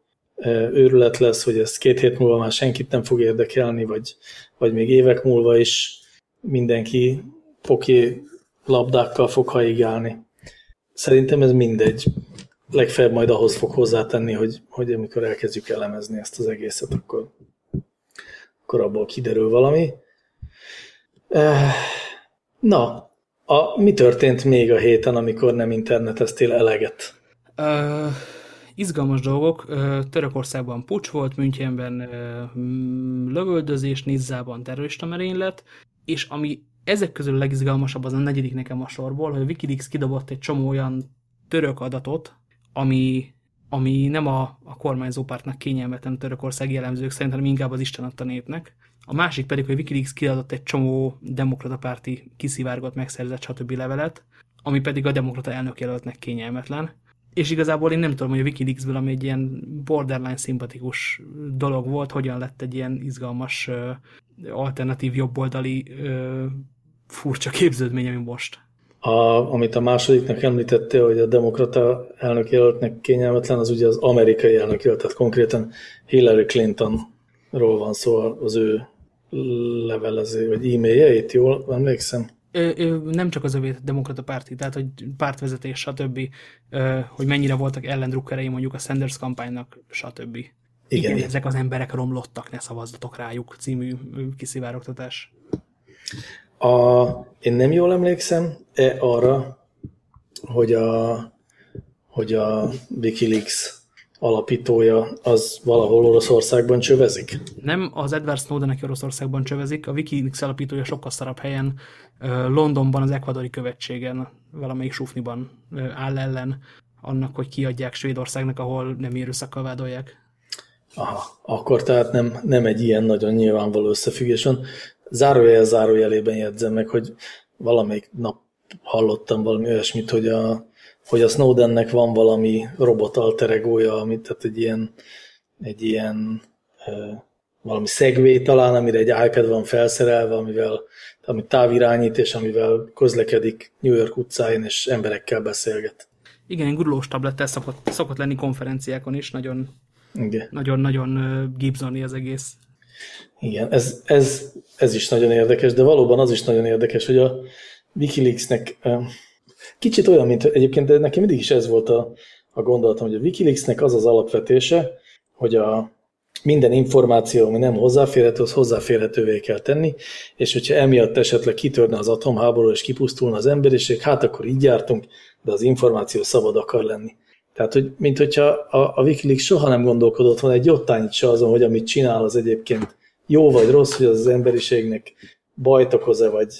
őrület lesz, hogy ez két hét múlva már senkit nem fog érdekelni, vagy, vagy még évek múlva is mindenki poké labdákkal fog haigálni. Szerintem ez mindegy. Legfeljebb majd ahhoz fog hozzátenni, hogy, hogy amikor elkezdjük elemezni ezt az egészet, akkor akkor abból kiderül valami. Na, a, mi történt még a héten, amikor nem interneteztél eleget? Uh, izgalmas dolgok. Uh, Törökországban pucs volt, Münchenben uh, lövöldözés, Nizzában terrorista merénylet, és ami ezek közül a legizgalmasabb az a negyedik nekem a sorból, hogy a Wikileaks kidobott egy csomó olyan török adatot, ami ami nem a, a kormányzó pártnak kényelmetlen Törökország jellemzők szerint, hanem inkább az Isten adta népnek. A másik pedig, hogy Wikileaks kiadott egy csomó demokrata párti kiszivárgott, megszerzett, stb. levelet, ami pedig a demokrata elnök jelöltnek kényelmetlen. És igazából én nem tudom, hogy a Wikileaksből, ami egy ilyen borderline szimpatikus dolog volt, hogyan lett egy ilyen izgalmas, alternatív jobboldali furcsa képződmény, ami most a, amit a másodiknak említette, hogy a demokrata elnök jelöltnek kényelmetlen, az ugye az amerikai elnök jelölt, tehát konkrétan Hillary Clintonról van szó az ő levelező, vagy e-mailjeit, jól emlékszem? Ö, ö, nem csak az övé demokrata párti, tehát hogy pártvezetés, stb., hogy mennyire voltak ellendrukkerei mondjuk a Sanders kampánynak, stb. Igen, Igen ezek az emberek romlottak, ne szavazzatok rájuk című kiszivárogtatás. A, én nem jól emlékszem -e arra, hogy a, hogy a Wikileaks alapítója az valahol Oroszországban csövezik? Nem, az Edward Snowden, aki Oroszországban csövezik, a Wikileaks alapítója sokkal szarabb helyen, Londonban, az ekvadori követségen, valamelyik sufniban áll ellen annak, hogy kiadják Svédországnak, ahol nem érőszakkal vádolják. Aha, akkor tehát nem, nem egy ilyen nagyon nyilvánvaló összefüggés van zárójel zárójelében jegyzem meg, hogy valamelyik nap hallottam valami olyasmit, hogy a, hogy a Snowdennek van valami robot alteregója, amit, tehát egy ilyen, egy ilyen valami szegvé talán, amire egy iPad van felszerelve, amivel ami távirányít, és amivel közlekedik New York utcáin, és emberekkel beszélget. Igen, gurulós tablettel szokott, szokott lenni konferenciákon is, nagyon nagyon-nagyon Gibsoni az egész. Igen, ez, ez, ez is nagyon érdekes, de valóban az is nagyon érdekes, hogy a Wikileaksnek kicsit olyan, mint egyébként de nekem mindig is ez volt a, a gondolatom, hogy a Wikileaksnek az az alapvetése, hogy a minden információ, ami nem hozzáférhető, az hozzáférhetővé kell tenni, és hogyha emiatt esetleg kitörne az atomháború és kipusztulna az emberiség, hát akkor így jártunk, de az információ szabad akar lenni. Tehát, hogy, mint hogyha a, a Wikileaks soha nem gondolkodott volna egy jottányit se azon, hogy amit csinál, az egyébként jó vagy rossz, hogy az az emberiségnek bajt okoz-e, vagy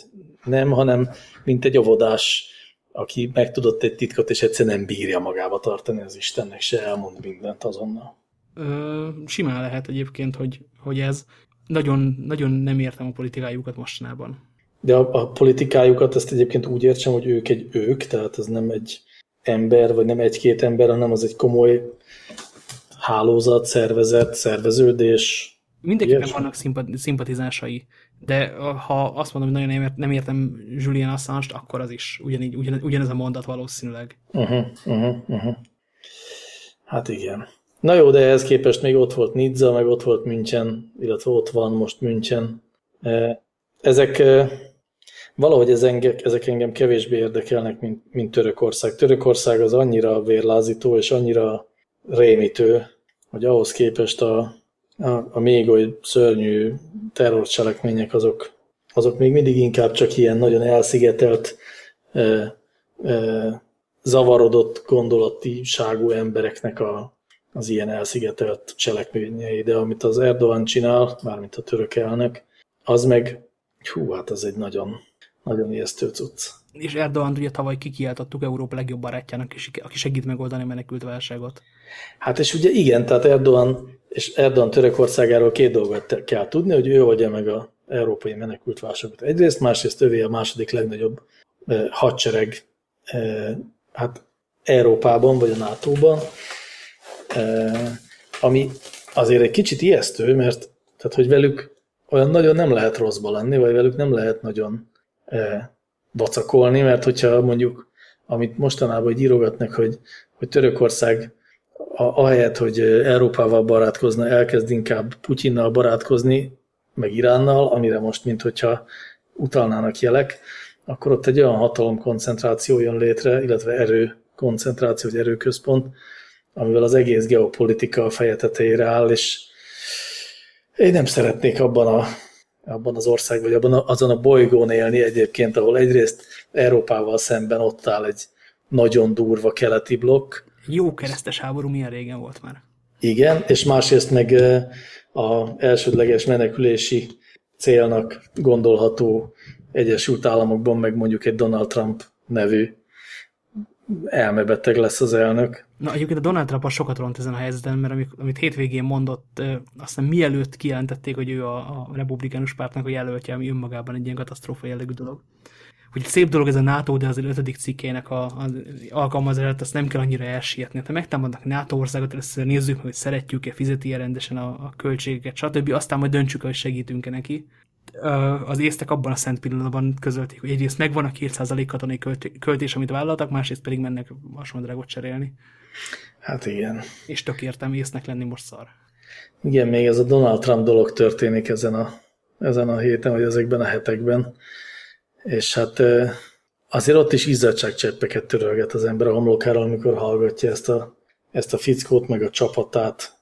nem, hanem mint egy óvodás, aki megtudott egy titkot, és egyszer nem bírja magába tartani az Istennek, se elmond mindent azonnal. Ö, simán lehet egyébként, hogy, hogy ez. Nagyon, nagyon nem értem a politikájukat mostanában. De a, a politikájukat ezt egyébként úgy értsem, hogy ők egy ők, tehát ez nem egy ember, vagy nem egy-két ember, hanem az egy komoly hálózat, szervezet, szerveződés. Mindenkinek vannak szimpatizásai, de ha azt mondom, hogy nagyon nem, ért, nem értem Julian Assange-t, akkor az is ugyanígy, ugyan, ugyanez a mondat valószínűleg. Uh-huh, uh-huh, uh-huh. Hát igen. Na jó, de ehhez képest még ott volt Nizza, meg ott volt München, illetve ott van most München. Ezek valahogy ez engem, ezek engem kevésbé érdekelnek, mint, mint Törökország. Törökország az annyira vérlázító és annyira rémítő, hogy ahhoz képest a, a, a még oly szörnyű terrorcselekmények azok, azok még mindig inkább csak ilyen nagyon elszigetelt, e, e, zavarodott gondolatiságú embereknek a, az ilyen elszigetelt cselekményei, de amit az Erdogan csinál, mármint a török elnök, az meg, hú, hát az egy nagyon, nagyon ijesztő cucc. És Erdogan ugye tavaly kikiáltottuk Európa legjobb barátjának, aki segít megoldani a menekült válságot. Hát és ugye igen, tehát Erdogan és Erdogan Törökországáról két dolgot kell tudni, hogy ő oldja meg a európai menekült válságot. Egyrészt, másrészt övé a második legnagyobb eh, hadsereg eh, hát Európában, vagy a NATO-ban, eh, ami azért egy kicsit ijesztő, mert tehát, hogy velük olyan nagyon nem lehet rosszba lenni, vagy velük nem lehet nagyon vacakolni, mert hogyha mondjuk, amit mostanában hogy írogatnak, hogy, hogy Törökország a, ahelyett, hogy Európával barátkozna, elkezd inkább Putyinnal barátkozni, meg Iránnal, amire most, mint hogyha utalnának jelek, akkor ott egy olyan hatalom koncentráció jön létre, illetve erő koncentráció, vagy erőközpont, amivel az egész geopolitika a feje tetejére áll, és én nem szeretnék abban a abban az ország, vagy abban a, azon a bolygón élni egyébként, ahol egyrészt Európával szemben ott áll egy nagyon durva keleti blokk. Jó keresztes háború milyen régen volt már. Igen, és másrészt meg a elsődleges menekülési célnak gondolható Egyesült Államokban meg mondjuk egy Donald Trump nevű elmebeteg lesz az elnök. Na egyébként a Donald Trump sokat ront ezen a helyzeten, mert amit, amit hétvégén mondott, aztán mielőtt kijelentették, hogy ő a, a republikánus pártnak a jelöltje, ami önmagában egy ilyen katasztrófa jellegű dolog. Hogy szép dolog ez a NATO, de az ötödik cikkének a, az alkalmazását, azt nem kell annyira elsietni. Ha megtámadnak NATO országot, először nézzük, hogy szeretjük-e, fizeti-e rendesen a, a költségeket, stb. Aztán majd döntsük, hogy segítünk-e neki az észtek abban a szent pillanatban közölték, hogy egyrészt megvan a 2% katonai költés, amit vállaltak, másrészt pedig mennek vasmadrágot cserélni. Hát igen. És tök értem észnek lenni most szar. Igen, még ez a Donald Trump dolog történik ezen a, ezen a héten, vagy ezekben a hetekben. És hát azért ott is izzadságcseppeket törölget az ember a homlokára, amikor hallgatja ezt a, ezt a fickót, meg a csapatát.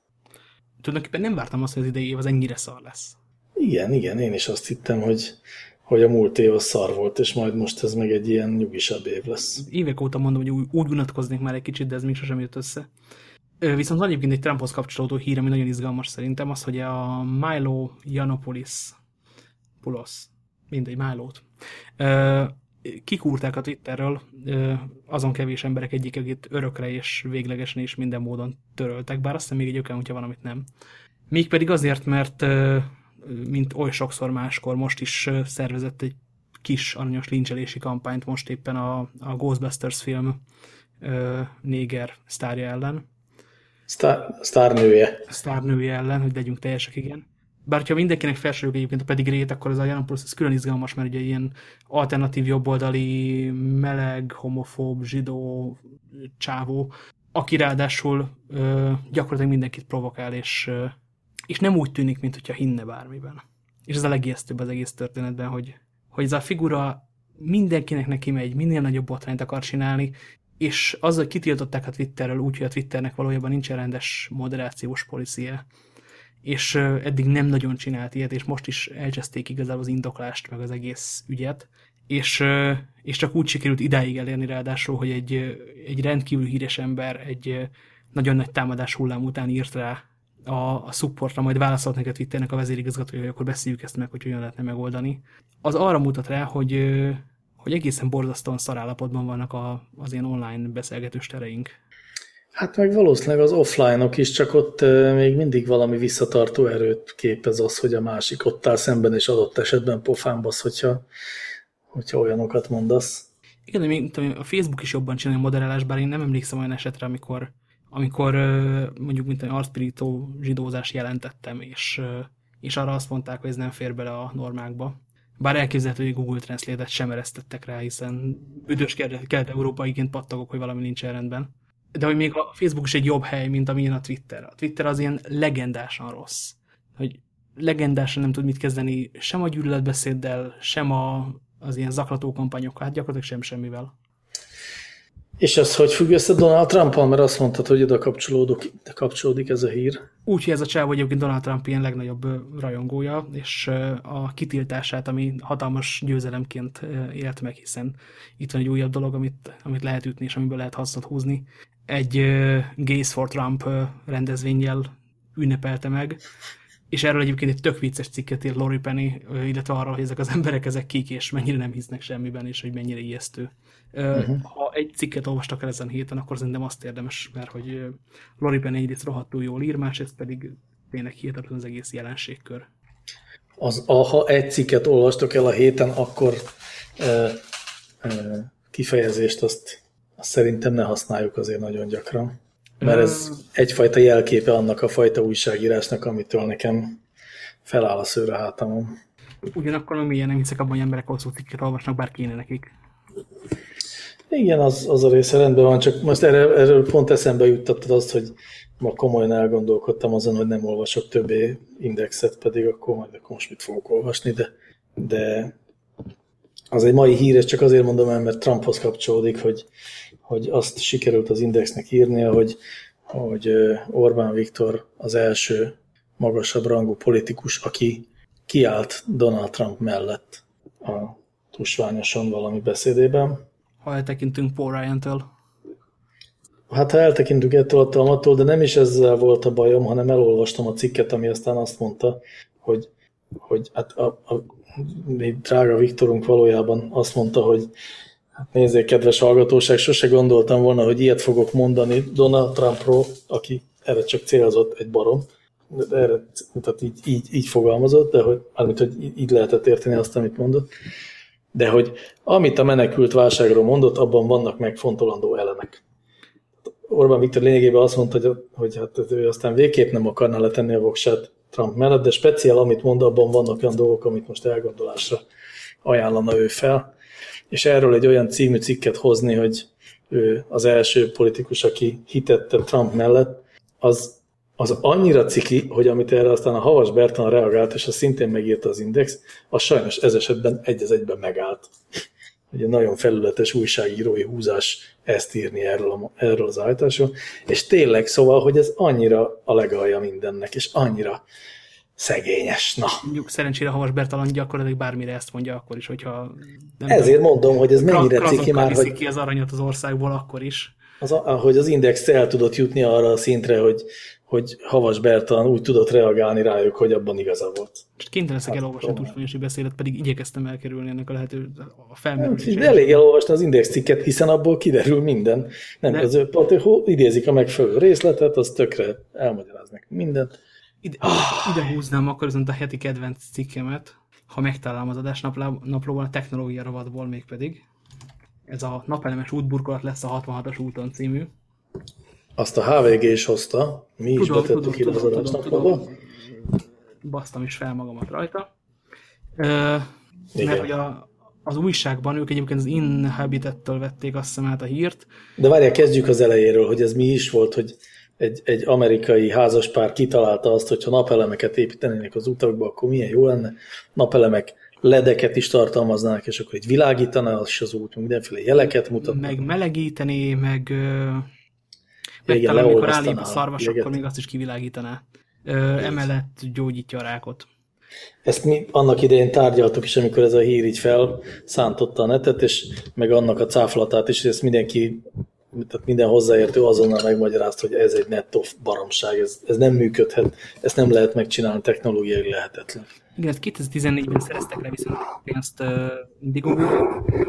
Tulajdonképpen nem vártam azt, hogy az idei év az ennyire szar lesz. Igen, igen, én is azt hittem, hogy, hogy a múlt év az szar volt, és majd most ez meg egy ilyen nyugisabb év lesz. Évek óta mondom, hogy úgy, úgy unatkoznék már egy kicsit, de ez még sosem jött össze. Viszont van egyébként egy Trumphoz kapcsolódó hír, ami nagyon izgalmas szerintem, az, hogy a Milo Yiannopoulos Pulos, mindegy, Milo-t, kikúrták a Twitterről azon kevés emberek egyik, akit örökre és véglegesen és minden módon töröltek, bár azt hiszem még egy öken, hogyha van, amit nem. Mégpedig azért, mert mint oly sokszor máskor most is szervezett egy kis aranyos lincselési kampányt most éppen a, a Ghostbusters film ö, néger sztárja ellen. Sztár, sztárnője. Sztárnője ellen, hogy legyünk teljesek, igen. Bár ha mindenkinek felsoroljuk egyébként a pedigrét, akkor az a Jan ez külön izgalmas, mert ugye ilyen alternatív jobboldali, meleg, homofób, zsidó, csávó, aki ráadásul ö, gyakorlatilag mindenkit provokál, és ö, és nem úgy tűnik, mint hogyha hinne bármiben. És ez a legijesztőbb az egész történetben, hogy, hogy ez a figura mindenkinek neki megy, minél nagyobb botrányt akar csinálni, és azzal kitiltották a Twitterről úgy, hogy a Twitternek valójában nincsen rendes moderációs policia, és eddig nem nagyon csinált ilyet, és most is elcseszték igazából az indoklást, meg az egész ügyet, és, és csak úgy sikerült idáig elérni ráadásul, hogy egy, egy rendkívül híres ember egy nagyon nagy támadás hullám után írt rá a, a supportra, majd válaszolt neked Twitternek a vezérigazgatója, hogy akkor beszéljük ezt meg, hogy hogyan lehetne megoldani. Az arra mutat rá, hogy, hogy egészen borzasztóan szarállapotban vannak a, az ilyen online beszélgetős tereink. Hát meg valószínűleg az offline-ok is, csak ott még mindig valami visszatartó erőt képez az, hogy a másik ott áll szemben, és adott esetben pofánbasz, hogyha, hogyha olyanokat mondasz. Igen, még a Facebook is jobban csinálja a moderálás, bár én nem emlékszem olyan esetre, amikor, amikor mondjuk mint egy arcpirító zsidózás jelentettem, és, és arra azt mondták, hogy ez nem fér bele a normákba. Bár elképzelhető, hogy Google Translate-et sem eresztettek rá, hiszen büdös kelet-európaiként pattagok, hogy valami nincs rendben de hogy még a Facebook is egy jobb hely, mint amilyen a Twitter. A Twitter az ilyen legendásan rossz. Hogy legendásan nem tud mit kezdeni sem a gyűlöletbeszéddel, sem a, az ilyen zaklató kampányokkal, hát gyakorlatilag sem semmivel. És ez hogy függ össze Donald trump mert azt mondtad, hogy oda kapcsolódik, kapcsolódik ez a hír. Úgy, hogy ez a csáv egyébként Donald Trump ilyen legnagyobb rajongója, és a kitiltását, ami hatalmas győzelemként élt meg, hiszen itt van egy újabb dolog, amit, amit lehet ütni, és amiből lehet hasznot húzni egy uh, Gays for Trump uh, rendezvényjel ünnepelte meg, és erről egyébként egy tök vicces cikket írt Lori Penny, uh, illetve arról, hogy ezek az emberek ezek kik, és mennyire nem hisznek semmiben, és hogy mennyire ijesztő. Uh, uh -huh. Ha egy cikket olvastak el ezen héten, akkor szerintem azt érdemes, mert hogy uh, Lori Penny egyrészt rohadtul jól ír, másrészt pedig tényleg hihetetlen az egész jelenségkör. Az, ha egy cikket olvastok el a héten, akkor uh, uh, kifejezést azt azt szerintem ne használjuk azért nagyon gyakran. Mert ez egyfajta jelképe annak a fajta újságírásnak, amitől nekem feláll a szőre hátamon. Ugyanakkor nem ilyen nem hiszek abban, hogy emberek hosszú cikket olvasnak, bár kéne nekik. Igen, az, az a része rendben van, csak most erről, erről pont eszembe juttattad azt, hogy ma komolyan elgondolkodtam azon, hogy nem olvasok többé indexet, pedig akkor majd akkor most mit fogok olvasni, de, de az egy mai hír, csak azért mondom el, mert Trumphoz kapcsolódik, hogy hogy azt sikerült az Indexnek írnia, hogy, hogy Orbán Viktor az első magasabb rangú politikus, aki kiállt Donald Trump mellett a tusványosan valami beszédében. Ha eltekintünk Paul Ryan-től. Hát ha eltekintünk ettől a talmattól, de nem is ezzel volt a bajom, hanem elolvastam a cikket, ami aztán azt mondta, hogy, hogy hát a, a, a drága Viktorunk valójában azt mondta, hogy Hát nézzék, kedves hallgatóság, sose gondoltam volna, hogy ilyet fogok mondani Donald Trumpról, aki erre csak célzott egy barom. De erre, tehát így, így, így fogalmazott, de hogy, mármint, hogy így lehetett érteni azt, amit mondott. De hogy amit a menekült válságról mondott, abban vannak megfontolandó elemek. Orbán Viktor lényegében azt mondta, hogy, hogy hát ő aztán végképp nem akarna letenni a voksát Trump mellett, de speciál, amit mond, abban vannak olyan dolgok, amit most elgondolásra ajánlana ő fel és erről egy olyan című cikket hozni, hogy ő az első politikus, aki hitette Trump mellett, az, az annyira ciki, hogy amit erre aztán a Havas Bertalan reagált, és az szintén megírta az Index, az sajnos ez esetben egy az egyben megállt. Ugye nagyon felületes újságírói húzás ezt írni erről, a, erről az állításról, és tényleg szóval, hogy ez annyira a legalja mindennek, és annyira szegényes, na. Mondjuk szerencsére Havas Bertalan gyakorlatilag bármire ezt mondja akkor is, hogyha... Nem Ezért tudom, mondom, hogy ez mennyire ciki már, hogy... ki az aranyat az országból akkor is. Az, ahogy az Index el tudott jutni arra a szintre, hogy, hogy Havas Bertalan úgy tudott reagálni rájuk, hogy abban igaza volt. Csak kénytelen leszek hát, elolvasni a tusványosi beszédet, pedig igyekeztem elkerülni ennek a lehető a felmerülését. De elég elolvasni az Index cikket, hiszen abból kiderül minden. Nem, De... az pont, idézik a megfelelő részletet, az tökre elmagyaráznak mindent. Ide, oh. ide húznám akkor viszont a heti kedvenc cikkemet, ha megtalálom az adás naplóban a technológia rovatból mégpedig. Ez a napelemes útburkolat lesz a 66-as úton című. Azt a HVG is hozta, mi tudom, is betettük ide az adás naplóba. Basztam is fel magamat rajta. Ö, mert hogy a, az újságban ők egyébként az Inhabitat-től vették azt hiszem át a hírt. De várjál, kezdjük az elejéről, hogy ez mi is volt, hogy egy, egy amerikai házaspár kitalálta azt, hogy ha napelemeket építenének az utakba, akkor milyen jó lenne. Napelemek ledeket is tartalmaznának, és akkor egy világítaná az is az út, mindenféle jeleket mutatnak. Meg melegíteni, meg, meg Igen, talán amikor állít a szarvas, akkor még azt is kivilágítaná. Ö, emellett gyógyítja a rákot. Ezt mi annak idején tárgyaltuk is, amikor ez a hír így felszántotta a netet, és meg annak a cáflatát is, hogy ezt mindenki, tehát minden hozzáértő azonnal megmagyarázta, hogy ez egy nettó baromság, ez, ez nem működhet, ezt nem lehet megcsinálni, technológiai lehetetlen. Igen, ezt 2014-ben szereztek rá viszont pénzt uh, Indiegogo,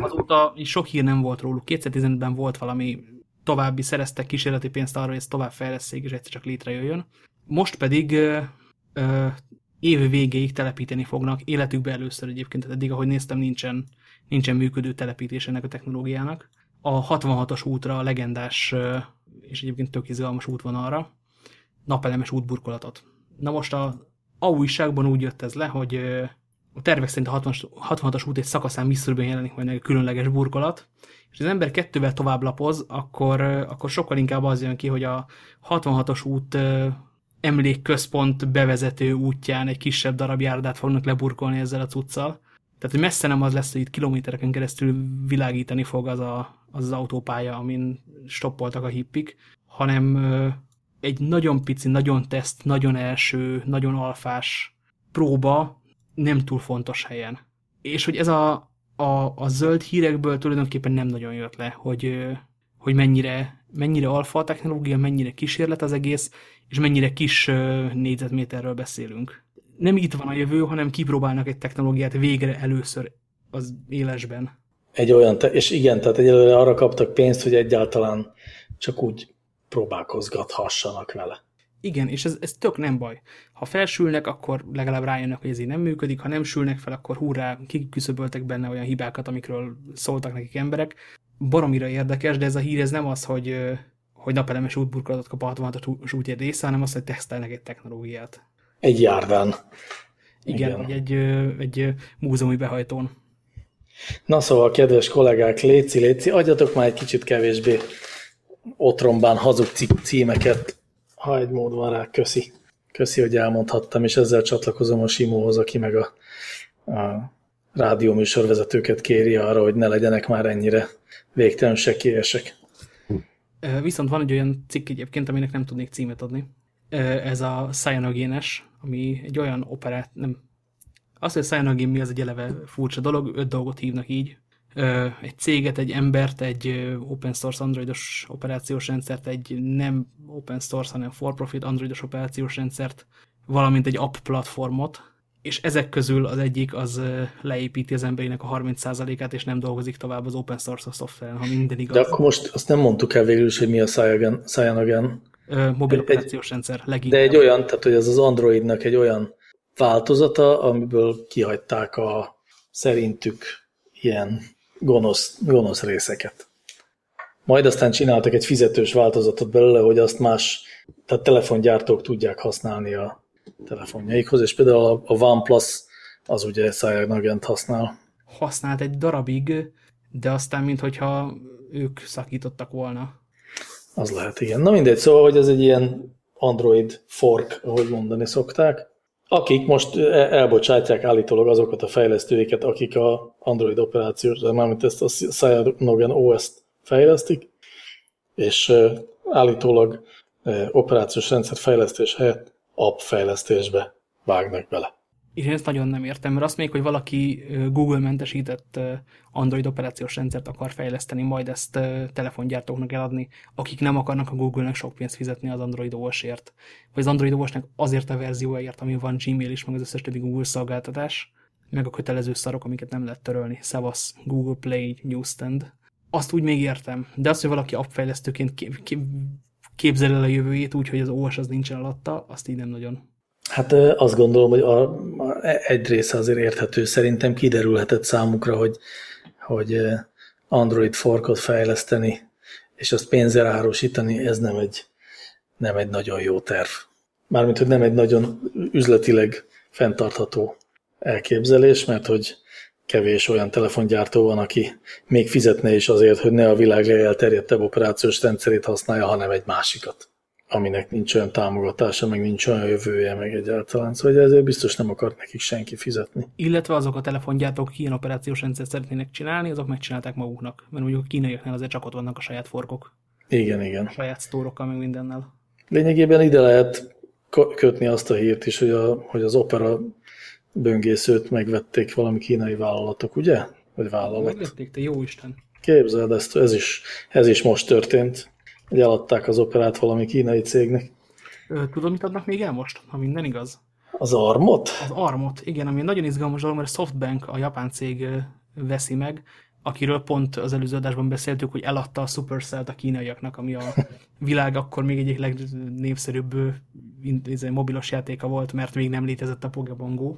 azóta sok hír nem volt róluk. 2015-ben volt valami további, szereztek kísérleti pénzt arra, hogy ezt tovább fejleszték, és egyszer csak létrejöjjön. Most pedig uh, uh, év végéig telepíteni fognak, életükbe először egyébként, tehát eddig, ahogy néztem, nincsen, nincsen működő telepítés ennek a technológiának. A 66-os útra a legendás, és egyébként tök izgalmas útvonalra, napelemes útburkolatot. Na most a a újságban úgy jött ez le, hogy a tervek szerint a 66-as út egy szakaszán Missouriban jelenik majd egy különleges burkolat, és az ember kettővel tovább lapoz, akkor, akkor sokkal inkább az jön ki, hogy a 66-os út emlékközpont bevezető útján egy kisebb darab járdát fognak leburkolni ezzel a cuccal. Tehát, hogy messze nem az lesz, hogy itt kilométereken keresztül világítani fog az a, az, az autópálya, amin stoppoltak a hippik, hanem egy nagyon pici, nagyon teszt, nagyon első, nagyon alfás próba nem túl fontos helyen. És hogy ez a, a, a zöld hírekből tulajdonképpen nem nagyon jött le, hogy, hogy mennyire, mennyire alfa a technológia, mennyire kísérlet az egész, és mennyire kis négyzetméterről beszélünk. Nem itt van a jövő, hanem kipróbálnak egy technológiát végre először az élesben. Egy olyan, és igen, tehát egyelőre arra kaptak pénzt, hogy egyáltalán csak úgy próbálkozgathassanak vele. Igen, és ez, ez tök nem baj. Ha felsülnek, akkor legalább rájönnek, hogy ez így nem működik, ha nem sülnek fel, akkor hurrá, kiküszöböltek benne olyan hibákat, amikről szóltak nekik emberek. Baromira érdekes, de ez a hír ez nem az, hogy, hogy napelemes útburkolatot kap a 66-as útjér része, hanem az, hogy tesztelnek egy technológiát. Egy járdán. Igen, Igen. Vagy egy, egy múzeumi behajtón. Na szóval, kedves kollégák, léci, léci, adjatok már egy kicsit kevésbé otrombán hazug címeket, ha egy mód van rá, köszi. Köszi, hogy elmondhattam, és ezzel csatlakozom a Simóhoz, aki meg a, a rádióműsorvezetőket kéri arra, hogy ne legyenek már ennyire végtelen sekélyesek. Viszont van egy olyan cikk egyébként, aminek nem tudnék címet adni. Ez a Cyanogénes, ami egy olyan operát, nem, azt, hogy a Cyanogén mi, az egy eleve furcsa dolog, öt dolgot hívnak így, egy céget, egy embert, egy open source androidos operációs rendszert, egy nem open source, hanem for profit androidos operációs rendszert, valamint egy app platformot, és ezek közül az egyik az leépíti az emberének a 30%-át, és nem dolgozik tovább az open source szoftveren, ha minden igaz. De akkor most azt nem mondtuk el végül is, hogy mi a Cyanogen. Mobil operációs rendszer, leginkább. De egy olyan, tehát hogy ez az Androidnak egy olyan változata, amiből kihagyták a szerintük ilyen gonosz, gonosz részeket. Majd aztán csináltak egy fizetős változatot belőle, hogy azt más, tehát telefongyártók tudják használni a telefonjaikhoz, és például a, a OnePlus az ugye Cyanogen-t használ. Használt egy darabig, de aztán minthogyha ők szakítottak volna. Az lehet, igen. Na mindegy, szóval, hogy ez egy ilyen Android fork, ahogy mondani szokták akik most elbocsátják állítólag azokat a fejlesztőiket, akik a Android operációs, de mármint ezt a Cyanogen OS-t fejlesztik, és állítólag operációs rendszer fejlesztés helyett app fejlesztésbe vágnak bele. És én ezt nagyon nem értem, mert azt még, hogy valaki Google mentesített Android operációs rendszert akar fejleszteni, majd ezt telefongyártóknak eladni, akik nem akarnak a Google-nek sok pénzt fizetni az Android OS-ért. Vagy az Android OS-nek azért a verzióért, ami van Gmail is, meg az összes többi Google szolgáltatás, meg a kötelező szarok, amiket nem lehet törölni. Szevasz, Google Play, Newsstand. Azt úgy még értem, de az, hogy valaki appfejlesztőként képzel el a jövőjét úgy, hogy az OS az nincsen alatta, azt így nem nagyon. Hát azt gondolom, hogy a, a, egy része azért érthető. Szerintem kiderülhetett számukra, hogy, hogy Android forkot fejleszteni, és azt pénzzel árusítani, ez nem egy, nem egy nagyon jó terv. Mármint, hogy nem egy nagyon üzletileg fenntartható elképzelés, mert hogy kevés olyan telefongyártó van, aki még fizetne is azért, hogy ne a világ legelterjedtebb operációs rendszerét használja, hanem egy másikat aminek nincs olyan támogatása, meg nincs olyan jövője, meg egyáltalán. Szóval ezért biztos nem akart nekik senki fizetni. Illetve azok a telefongyártók, ilyen operációs rendszert szeretnének csinálni, azok megcsinálták maguknak. Mert mondjuk a kínaiaknál azért csak ott vannak a saját forkok. Igen, igen. A saját sztórokkal, meg mindennel. Lényegében ide lehet kötni azt a hírt is, hogy, a, hogy az Opera böngészőt megvették valami kínai vállalatok, ugye? Vagy vállalat. Megvették, te jó Isten. Képzeld ezt, ez is, ez is most történt, hogy eladták az operát valami kínai cégnek. Tudod, mit adnak még el most, ha minden igaz? Az armot? Az armot, igen, ami nagyon izgalmas dolog, mert a Softbank, a japán cég veszi meg, akiről pont az előző adásban beszéltük, hogy eladta a Supercell-t a kínaiaknak, ami a világ akkor még egyik legnépszerűbb izé, mobilos játéka volt, mert még nem létezett a Pokémon Go.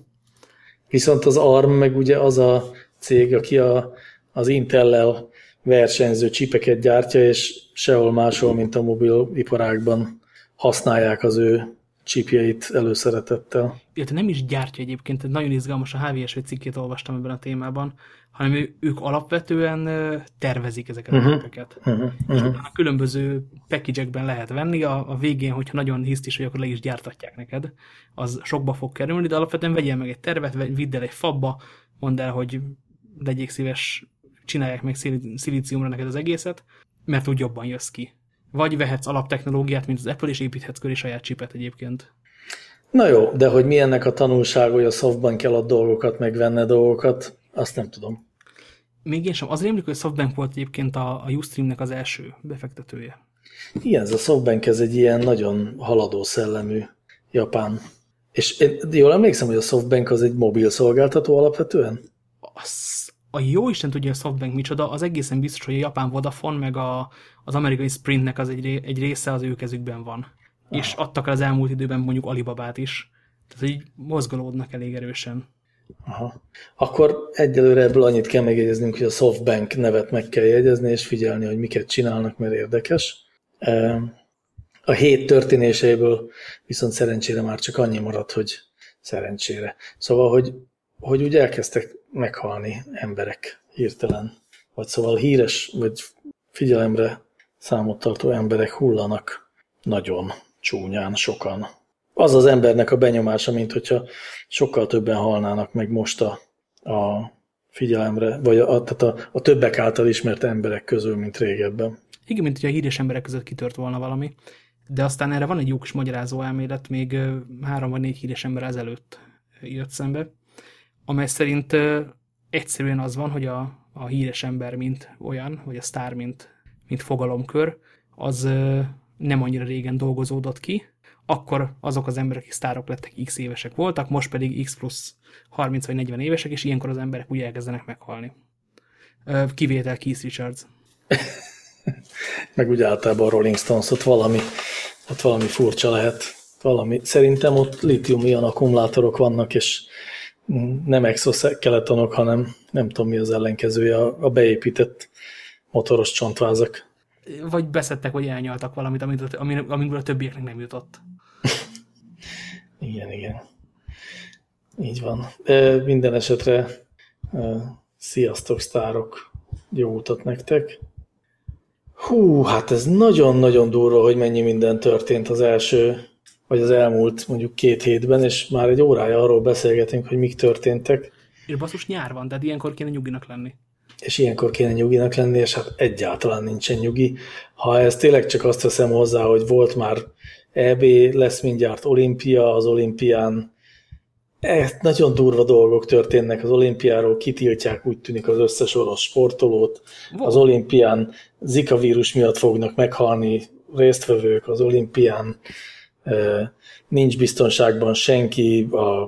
Viszont az ARM meg ugye az a cég, aki a, az Intel-lel versenyző csipeket gyártja, és sehol máshol, mint a mobiliparágban használják az ő csipjeit előszeretettel. Illetve nem is gyártja egyébként, nagyon izgalmas, a HVSV cikkét olvastam ebben a témában, hanem ők alapvetően tervezik ezeket uh -huh. a képeket. Uh -huh. A különböző package lehet venni, a, a végén, hogyha nagyon hisztis vagy, akkor le is gyártatják neked. Az sokba fog kerülni, de alapvetően vegyél meg egy tervet, vidd el egy fabba, mondd el, hogy legyék szíves, csinálják meg szilíciumra neked az egészet, mert úgy jobban jössz ki. Vagy vehetsz alaptechnológiát, mint az Apple, és építhetsz köré saját csipet egyébként. Na jó, de hogy mi ennek a tanulság, hogy a softban kell a dolgokat, megvenne dolgokat, azt nem tudom. Még én sem. Az rémlik, hogy a Softbank volt egyébként a, a Ustream-nek az első befektetője. Igen, ez a Softbank ez egy ilyen nagyon haladó szellemű japán. És én jól emlékszem, hogy a Softbank az egy mobil szolgáltató alapvetően? Az, a jó Isten tudja, a Softbank micsoda, az egészen biztos, hogy a japán Vodafone meg a, az amerikai Sprintnek az egy, egy része az ő kezükben van. Ah. És adtak el az elmúlt időben mondjuk Alibabát is. Tehát így mozgolódnak elég erősen. Aha. Akkor egyelőre ebből annyit kell megjegyeznünk, hogy a Softbank nevet meg kell jegyezni, és figyelni, hogy miket csinálnak, mert érdekes. A hét történéseiből viszont szerencsére már csak annyi maradt, hogy szerencsére. Szóval, hogy, hogy úgy elkezdtek meghalni emberek hirtelen. Vagy szóval híres, vagy figyelemre számot tartó emberek hullanak nagyon csúnyán, sokan az az embernek a benyomása, mint hogyha sokkal többen halnának meg most a, a figyelemre, vagy a, tehát a, a többek által ismert emberek közül, mint régebben. Igen, mint hogyha híres emberek között kitört volna valami. De aztán erre van egy jó kis magyarázó elmélet, még három vagy négy híres ember ezelőtt jött szembe, amely szerint egyszerűen az van, hogy a, a híres ember, mint olyan, vagy a sztár, mint, mint fogalomkör, az nem annyira régen dolgozódott ki, akkor azok az emberek, akik sztárok lettek, x évesek voltak, most pedig x plusz 30 vagy 40 évesek, és ilyenkor az emberek úgy elkezdenek meghalni. Kivétel Keith Richards. Meg úgy általában a Rolling Stones, ott valami, ott valami furcsa lehet. Valami. Szerintem ott litium-ion akkumulátorok vannak, és nem exoskeletonok, hanem nem tudom mi az ellenkezője, a beépített motoros csontvázak. Vagy beszettek, vagy elnyaltak valamit, amit, amiből a többieknek nem jutott. Igen, igen. Így van. De minden esetre sziasztok, sztárok! Jó utat nektek! Hú, hát ez nagyon-nagyon durva, hogy mennyi minden történt az első, vagy az elmúlt mondjuk két hétben, és már egy órája arról beszélgetünk, hogy mik történtek. És basszus nyár van, tehát ilyenkor kéne nyuginak lenni. És ilyenkor kéne nyuginak lenni, és hát egyáltalán nincsen nyugi. Ha ez tényleg csak azt veszem hozzá, hogy volt már EB, lesz mindjárt olimpia, az olimpián ezt nagyon durva dolgok történnek az olimpiáról, kitiltják úgy tűnik az összes orosz sportolót, az olimpián zika vírus miatt fognak meghalni résztvevők az olimpián, nincs biztonságban senki, a,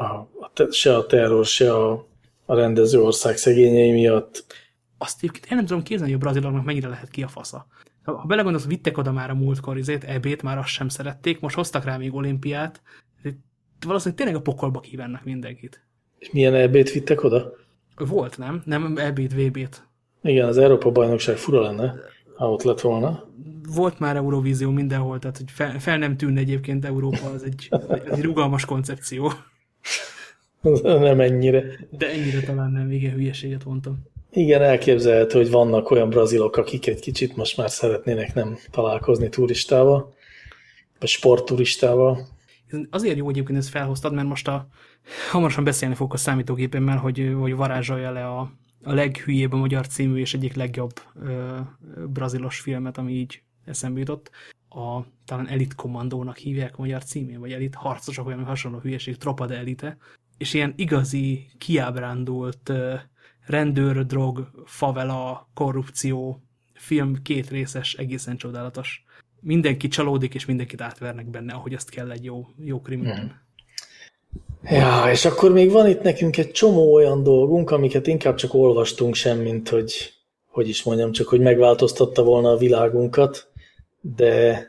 a, se a terror, se a, a rendező ország szegényei miatt. Azt egyébként én nem tudom képzelni, hogy a braziloknak mennyire lehet ki a fasza ha belegondolsz, vittek oda már a múltkor izét, ebét, már azt sem szerették, most hoztak rá még olimpiát, valószínűleg tényleg a pokolba kívánnak mindenkit. És milyen ebét vittek oda? Volt, nem? Nem ebét, VB-t. Igen, az Európa bajnokság fura lenne, ha ott lett volna. Volt már Eurovízió mindenhol, tehát hogy fel, fel nem tűnne egyébként Európa, az egy, egy rugalmas koncepció. nem ennyire. De ennyire talán nem, igen, hülyeséget mondtam. Igen, elképzelhető, hogy vannak olyan brazilok, akik egy kicsit most már szeretnének nem találkozni turistával, vagy sportturistával. Azért jó egyébként ezt felhoztad, mert most a, hamarosan beszélni fogok a számítógépemmel, hogy, hogy varázsolja le a, a leghülyébb a magyar című és egyik legjobb ö, brazilos filmet, ami így eszembe jutott. A, talán Elit Kommandónak hívják a magyar címén, vagy Elit Harcosok, olyan hasonló hülyeség, Tropa de Elite, és ilyen igazi, kiábrándult rendőr, drog, favela, korrupció, film két részes, egészen csodálatos. Mindenki csalódik, és mindenkit átvernek benne, ahogy azt kell egy jó, jó krimiten. Hmm. Ja, és akkor még van itt nekünk egy csomó olyan dolgunk, amiket inkább csak olvastunk sem, mint hogy, hogy is mondjam, csak hogy megváltoztatta volna a világunkat, de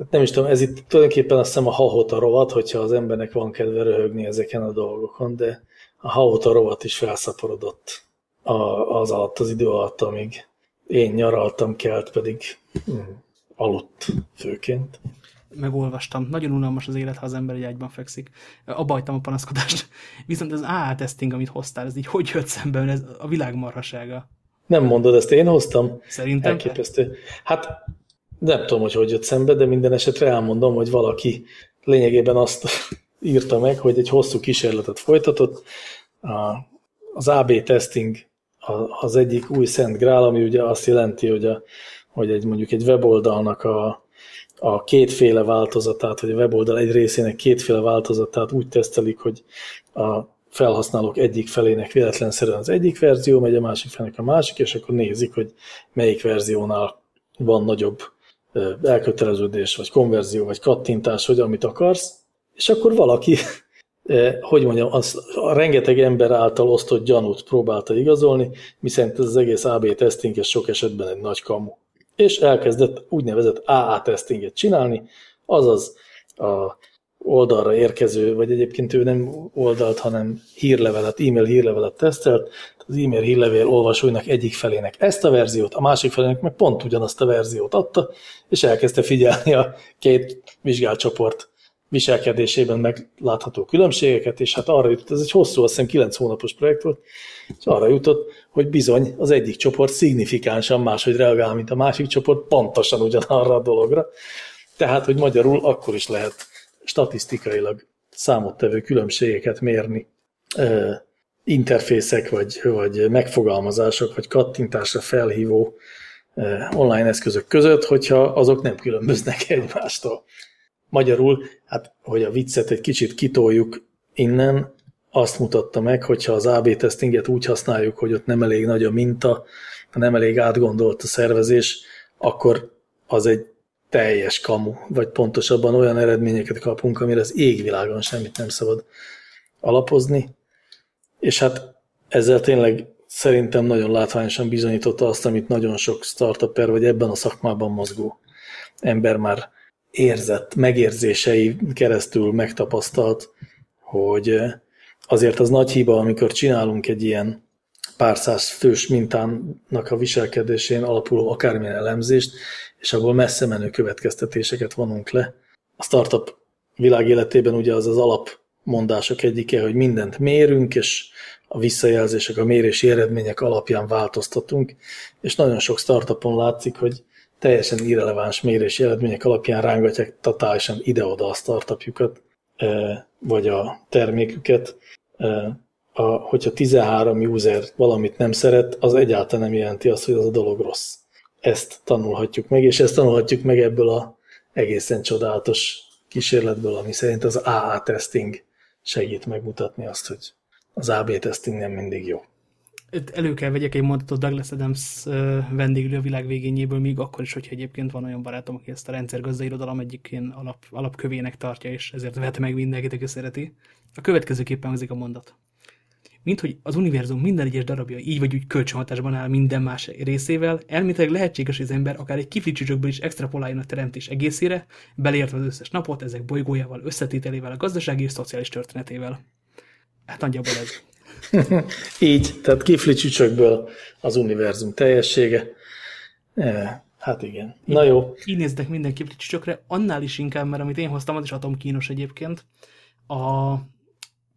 tehát nem is tudom, ez itt tulajdonképpen azt hiszem a hahota rovat, hogyha az embernek van kedve röhögni ezeken a dolgokon, de a hahota rovat is felszaporodott az alatt, az idő alatt, amíg én nyaraltam, kelt pedig hm, aludt főként megolvastam. Nagyon unalmas az élet, ha az ember egy ágyban fekszik. Abba hagytam a panaszkodást. Viszont az AA testing, amit hoztál, ez így hogy jött szemben, ez a világ marhasága. Nem mondod, ezt én hoztam? Szerintem Elképesztő. Hát nem tudom, hogy hogy jött szembe, de minden esetre elmondom, hogy valaki lényegében azt írta meg, hogy egy hosszú kísérletet folytatott. Az AB testing az egyik új szent grál, ami ugye azt jelenti, hogy, a, hogy egy, mondjuk egy weboldalnak a, a kétféle változatát, vagy a weboldal egy részének kétféle változatát úgy tesztelik, hogy a felhasználók egyik felének véletlenszerűen az egyik verzió megy, a másik felének a másik, és akkor nézik, hogy melyik verziónál van nagyobb elköteleződés, vagy konverzió, vagy kattintás, vagy amit akarsz, és akkor valaki, hogy mondjam, az, a rengeteg ember által osztott gyanút próbálta igazolni, miszerint ez az egész AB testing, ez sok esetben egy nagy kamu és elkezdett úgynevezett AA testinget csinálni, azaz a oldalra érkező, vagy egyébként ő nem oldalt, hanem hírlevelet, e-mail hírlevelet tesztelt, az e-mail hírlevél olvasóinak egyik felének ezt a verziót, a másik felének meg pont ugyanazt a verziót adta, és elkezdte figyelni a két vizsgálcsoport viselkedésében meglátható különbségeket, és hát arra jutott, ez egy hosszú, azt hiszem 9 hónapos projekt volt, és arra jutott, hogy bizony az egyik csoport szignifikánsan máshogy reagál, mint a másik csoport, pontosan ugyanarra a dologra. Tehát, hogy magyarul akkor is lehet statisztikailag számottevő különbségeket mérni interfészek, vagy, vagy megfogalmazások, vagy kattintásra felhívó online eszközök között, hogyha azok nem különböznek egymástól. Magyarul, hát hogy a viccet egy kicsit kitoljuk innen, azt mutatta meg, hogyha az AB testinget úgy használjuk, hogy ott nem elég nagy a minta, nem elég átgondolt a szervezés, akkor az egy teljes kamu, vagy pontosabban olyan eredményeket kapunk, amire az égvilágon semmit nem szabad alapozni. És hát ezzel tényleg szerintem nagyon látványosan bizonyította azt, amit nagyon sok startuper, vagy ebben a szakmában mozgó ember már érzett, megérzései keresztül megtapasztalt, hogy azért az nagy hiba, amikor csinálunk egy ilyen pár száz fős mintának a viselkedésén alapuló akármilyen elemzést, és abból messze menő következtetéseket vonunk le. A startup világ életében ugye az az alapmondások egyike, hogy mindent mérünk, és a visszajelzések, a mérési eredmények alapján változtatunk, és nagyon sok startupon látszik, hogy teljesen irreleváns mérési eredmények alapján rángatják totálisan ide-oda a startupjukat, vagy a terméküket. A, hogyha 13 user valamit nem szeret, az egyáltalán nem jelenti azt, hogy az a dolog rossz. Ezt tanulhatjuk meg, és ezt tanulhatjuk meg ebből a egészen csodálatos kísérletből, ami szerint az AA testing segít megmutatni azt, hogy az AB testing nem mindig jó elő kell vegyek egy mondatot Douglas Adams vendéglő a világ végényéből, még akkor is, hogyha egyébként van olyan barátom, aki ezt a rendszergazdairodalom egyik ilyen alap, alapkövének tartja, és ezért vet meg mindenkit, aki szereti. A következőképpen hangzik a mondat. Mint hogy az univerzum minden egyes darabja így vagy úgy kölcsönhatásban áll minden más részével, elméletileg lehetséges, hogy az ember akár egy kifli csücsökből is extrapoláljon a teremtés egészére, beleértve az összes napot, ezek bolygójával, összetételével, a gazdasági és szociális történetével. Hát nagyjából ez. Így, tehát kifli csücsökből az univerzum teljessége. E, hát igen. Na jó. Így néztek minden kifli csücsökre, annál is inkább, mert amit én hoztam, az is atomkínos egyébként. A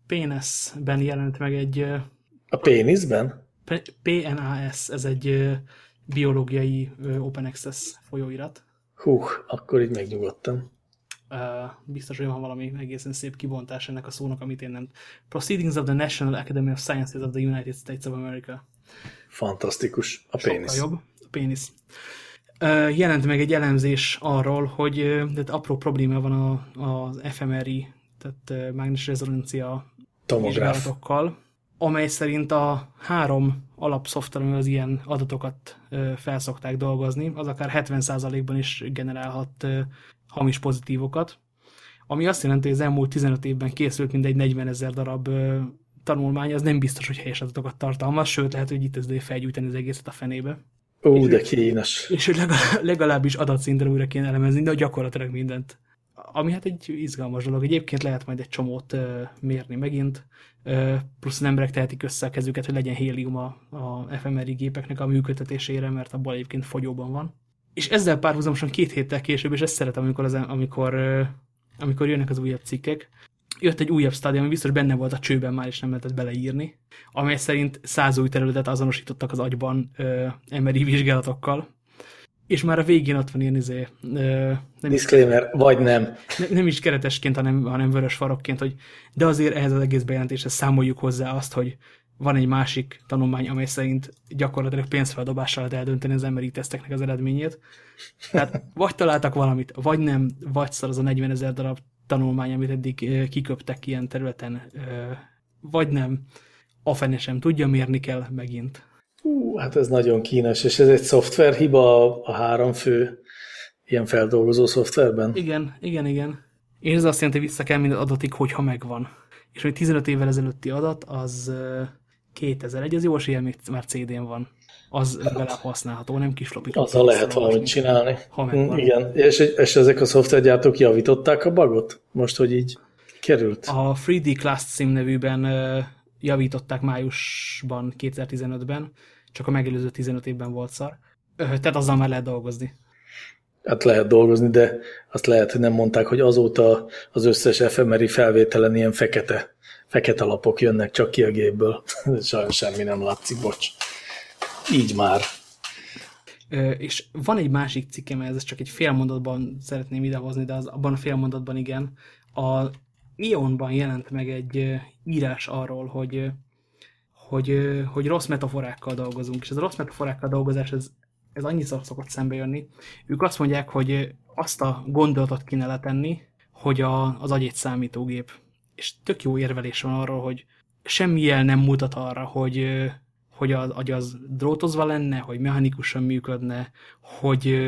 PNS-ben jelent meg egy... A péniszben? PNAS, ez egy biológiai open access folyóirat. Hú, akkor így megnyugodtam biztos, hogy van valami egészen szép kibontás ennek a szónak, amit én nem... Proceedings of the National Academy of Sciences of the United States of America. Fantasztikus. A pénisz. Sokkal jobb. A pénisz. Jelent meg egy elemzés arról, hogy tehát apró probléma van a, az fMRI, tehát mágnes rezonancia vizsgálatokkal, amely szerint a három alapszoftver, amivel az ilyen adatokat felszokták dolgozni, az akár 70%-ban is generálhat hamis pozitívokat, ami azt jelenti, hogy az elmúlt 15 évben készült mindegy 40 ezer darab tanulmány, az nem biztos, hogy helyes adatokat tartalmaz, sőt lehet, hogy itt ez felgyújtani az egészet a fenébe. Ó, de kínos. És hogy legalábbis adatszinten újra kéne elemezni, de gyakorlatilag mindent. Ami hát egy izgalmas dolog. Egyébként lehet majd egy csomót uh, mérni megint, uh, plusz az emberek tehetik össze a kezüket, hogy legyen hélium a, a fMRI gépeknek a működtetésére, mert abból egyébként fogyóban van. És ezzel párhuzamosan két héttel később, és ezt szeretem, amikor, az, amikor, amikor jönnek az újabb cikkek, jött egy újabb stádium, ami biztos benne volt a csőben már, és nem lehetett beleírni, amely szerint száz új területet azonosítottak az agyban ö, MRI vizsgálatokkal, és már a végén ott van ilyen izé, ö, nem Disclaimer, is, vagy nem. ne, Nem is keretesként, hanem, hanem vörös farokként, hogy de azért ehhez az egész bejelentéshez számoljuk hozzá azt, hogy van egy másik tanulmány, amely szerint gyakorlatilag pénzfeldobással lehet eldönteni az MRI teszteknek az eredményét. Tehát vagy találtak valamit, vagy nem, vagy szar az a 40 ezer darab tanulmány, amit eddig kiköptek ilyen területen, vagy nem, a fene sem tudja, mérni kell megint. Hú, hát ez nagyon kínos, és ez egy szoftverhiba a, a három fő ilyen feldolgozó szoftverben? Igen, igen, igen. És ez azt jelenti, hogy vissza kell minden adatig, hogyha megvan. És hogy 15 évvel ezelőtti adat, az 2001, az jó esélye még már CD-n van az legalább használható, nem kis lopik. Azzal lehet valamit csinálni. Ha Igen, és, és ezek a szoftvergyártók javították a bagot? Most, hogy így került? A 3D Class cím nevűben javították májusban, 2015-ben, csak a megelőző 15 évben volt szar. Tehát azzal már lehet dolgozni. Hát lehet dolgozni, de azt lehet, hogy nem mondták, hogy azóta az összes efemeri felvételen ilyen fekete, fekete lapok jönnek csak ki a gépből. Sajnos semmi nem látszik, bocs így már. És van egy másik cikkem, ez csak egy félmondatban szeretném idehozni, de az, abban a félmondatban igen. A Ionban jelent meg egy írás arról, hogy, hogy, hogy rossz metaforákkal dolgozunk, és ez a rossz metaforákkal dolgozás, ez, ez annyiszor szokott szembe jönni. Ők azt mondják, hogy azt a gondolatot kéne letenni, hogy a, az agy egy számítógép. És tök jó érvelés van arról, hogy semmi jel nem mutat arra, hogy, hogy az agy az drótozva lenne, hogy mechanikusan működne, hogy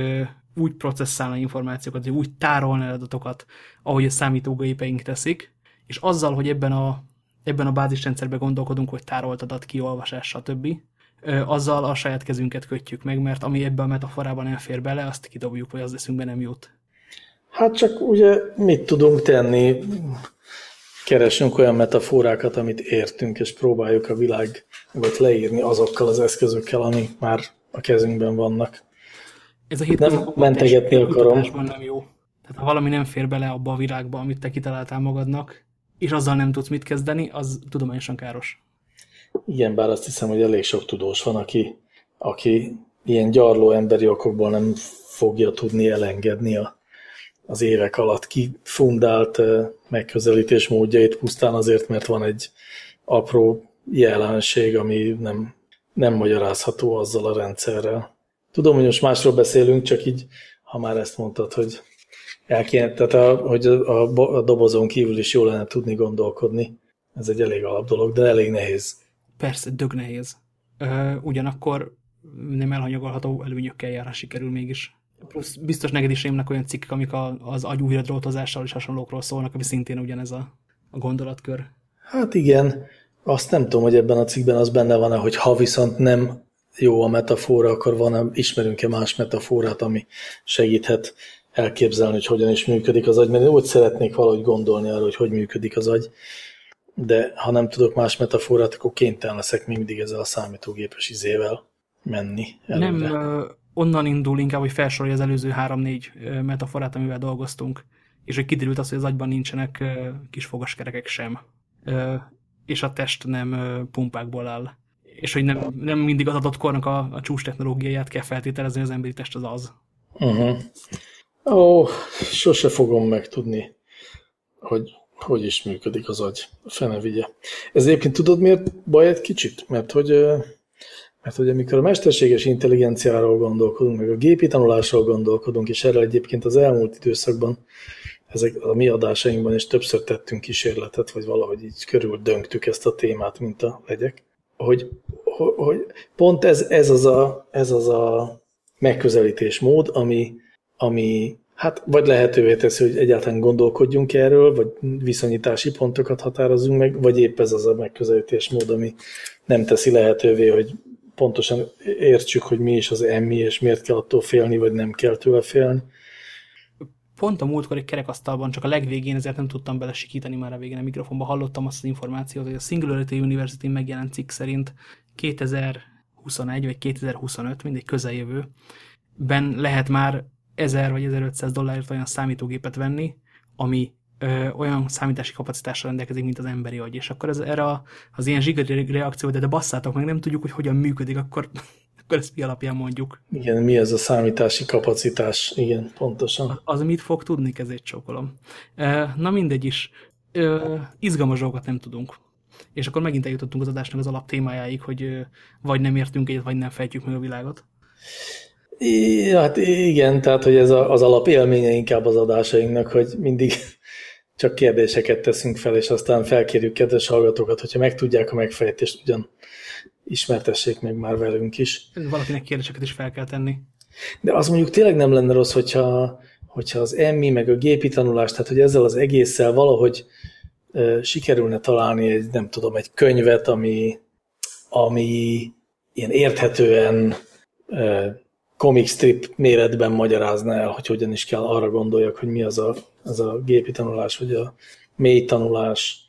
úgy processzálna információkat, hogy úgy tárolna adatokat, ahogy a számítógépeink teszik, és azzal, hogy ebben a, ebben a bázisrendszerben gondolkodunk, hogy tárolt adat, kiolvasás, stb., azzal a saját kezünket kötjük meg, mert ami ebben a metaforában nem fér bele, azt kidobjuk, vagy az eszünkbe nem jut. Hát csak ugye mit tudunk tenni? Keresünk olyan metaforákat, amit értünk, és próbáljuk a világot leírni azokkal az eszközökkel, amik már a kezünkben vannak. Ez a hét nem mentegetni akarom. Nem jó. Tehát ha valami nem fér bele abba a világba, amit te kitaláltál magadnak, és azzal nem tudsz mit kezdeni, az tudományosan káros. Igen, bár azt hiszem, hogy elég sok tudós van, aki, aki ilyen gyarló emberi okokból nem fogja tudni elengedni a az évek alatt kifundált megközelítés módjait pusztán azért, mert van egy apró jelenség, ami nem, nem magyarázható azzal a rendszerrel. Tudom, hogy most másról beszélünk, csak így, ha már ezt mondtad, hogy el kéne, tehát a, hogy a, a dobozon kívül is jól lenne tudni gondolkodni. Ez egy elég alap dolog, de elég nehéz. Persze, dög nehéz. Ö, ugyanakkor nem elhanyagolható előnyökkel jár, sikerül mégis. Plusz biztos neked is rémnek olyan cikkek, amik a, az agy újradrótozással és hasonlókról szólnak, ami szintén ugyanez a, a gondolatkör. Hát igen, azt nem tudom, hogy ebben a cikkben az benne van-e, hogy ha viszont nem jó a metafora, akkor van ismerünk-e más metaforát, ami segíthet elképzelni, hogy hogyan is működik az agy, mert én úgy szeretnék valahogy gondolni arra, hogy hogy működik az agy, de ha nem tudok más metaforát, akkor kénytelen leszek mindig ezzel a számítógépes izével menni. Előre. Nem, onnan indul inkább, hogy felsorolja az előző három-négy metaforát, amivel dolgoztunk, és hogy kiderült az, hogy az agyban nincsenek kis fogaskerekek sem, és a test nem pumpákból áll. És hogy nem, nem mindig az adott kornak a, a csúcs technológiáját kell feltételezni, az emberi test az az. Uh -huh. Ó, sose fogom megtudni, hogy hogy is működik az agy. Fene vigye. Ez egyébként tudod miért baj egy kicsit? Mert hogy mert hogy amikor a mesterséges intelligenciáról gondolkodunk, meg a gépi tanulásról gondolkodunk, és erre egyébként az elmúlt időszakban ezek a mi adásainkban is többször tettünk kísérletet, vagy valahogy így körül döntük ezt a témát, mint a legyek, hogy, hogy pont ez, ez, az a, ez az a megközelítés mód, ami, ami hát vagy lehetővé teszi, hogy egyáltalán gondolkodjunk erről, vagy viszonyítási pontokat határozunk meg, vagy épp ez az a megközelítés mód, ami nem teszi lehetővé, hogy pontosan értsük, hogy mi is az emmi, és miért kell attól félni, vagy nem kell tőle félni. Pont a múltkor egy kerekasztalban, csak a legvégén, ezért nem tudtam belesikítani már a végén a mikrofonba, hallottam azt az információt, hogy a Singularity University megjelent cikk szerint 2021 vagy 2025, mindegy közeljövőben lehet már 1000 vagy 1500 dollárért olyan számítógépet venni, ami ö, olyan számítási kapacitással rendelkezik, mint az emberi agy. És akkor ez, erre az ilyen zsigari reakció, de, de basszátok meg, nem tudjuk, hogy hogyan működik, akkor, akkor ezt mi alapján mondjuk. Igen, mi ez a számítási kapacitás? Igen, pontosan. Az, az mit fog tudni, kezét csókolom. Na mindegy is. Izgalmas dolgokat nem tudunk. És akkor megint eljutottunk az adásnak az alap témájáig, hogy vagy nem értünk egyet, vagy nem fejtjük meg a világot. I, hát igen, tehát hogy ez az alapélménye inkább az adásainknak, hogy mindig csak kérdéseket teszünk fel, és aztán felkérjük kedves hallgatókat, hogyha megtudják a megfejtést, ugyan ismertessék meg már velünk is. Valakinek kérdéseket is fel kell tenni. De az mondjuk tényleg nem lenne rossz, hogyha, hogyha az emmi, meg a gépi tanulás, tehát hogy ezzel az egésszel valahogy e, sikerülne találni egy, nem tudom, egy könyvet, ami, ami ilyen érthetően e, comic strip méretben magyarázna el, hogy hogyan is kell arra gondoljak, hogy mi az a, az a gépi tanulás, vagy a mély tanulás.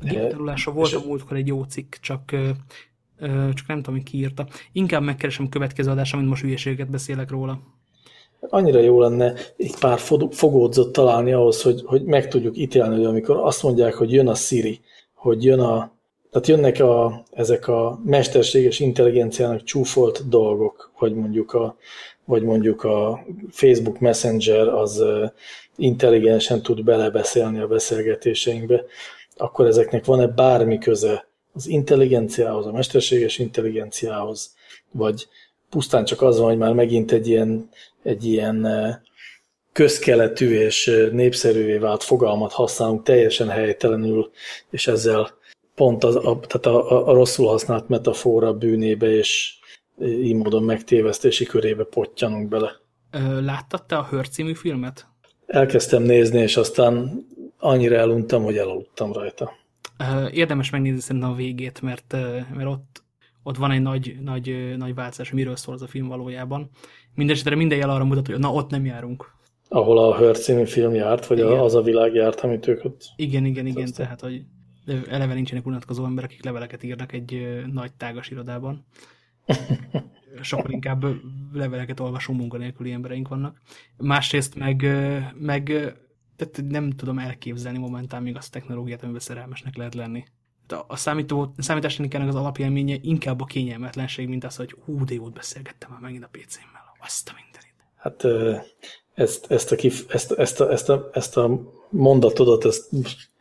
A gépi tanulásra volt a múltkor egy jó cikk, csak, csak nem tudom, hogy ki írta. Inkább megkeresem következő adásra, mint most hülyeséget beszélek róla. Annyira jó lenne egy pár fogódzot találni ahhoz, hogy, hogy meg tudjuk ítélni, hogy amikor azt mondják, hogy jön a Siri, hogy jön a, tehát jönnek a, ezek a mesterséges intelligenciának csúfolt dolgok, vagy mondjuk a, vagy mondjuk a Facebook Messenger az intelligensen tud belebeszélni a beszélgetéseinkbe, akkor ezeknek van-e bármi köze az intelligenciához, a mesterséges intelligenciához, vagy pusztán csak az van, hogy már megint egy ilyen, egy ilyen közkeletű és népszerűvé vált fogalmat használunk teljesen helytelenül, és ezzel pont az, a, tehát a, a, a rosszul használt metafora bűnébe és így módon megtévesztési körébe pottyanunk bele. Láttad te a Hör című filmet? Elkezdtem nézni, és aztán annyira eluntam, hogy elaludtam rajta. Érdemes megnézni szerintem a végét, mert, mert ott, ott van egy nagy, nagy, nagy változás, miről szól az a film valójában. Mindenesetre minden jel arra mutat, hogy na ott nem járunk. Ahol a Hör című film járt, vagy igen. az a világ járt, amit ők ott... Igen, igen, igen, tehát hogy eleve nincsenek unatkozó emberek, akik leveleket írnak egy nagy tágas irodában. Sokkal inkább leveleket olvasó munkanélküli embereink vannak. Másrészt meg, meg tehát nem tudom elképzelni momentán még azt a technológiát, amiben szerelmesnek lehet lenni. A, számító, a számítástechnikának az alapjelménye inkább a kényelmetlenség, mint az, hogy hú, de jót beszélgettem már megint a PC-mmel. Azt a mindenit. Hát ezt, ezt, a, kif, ezt, ezt, a, ezt, a, ezt a mondatodat, ezt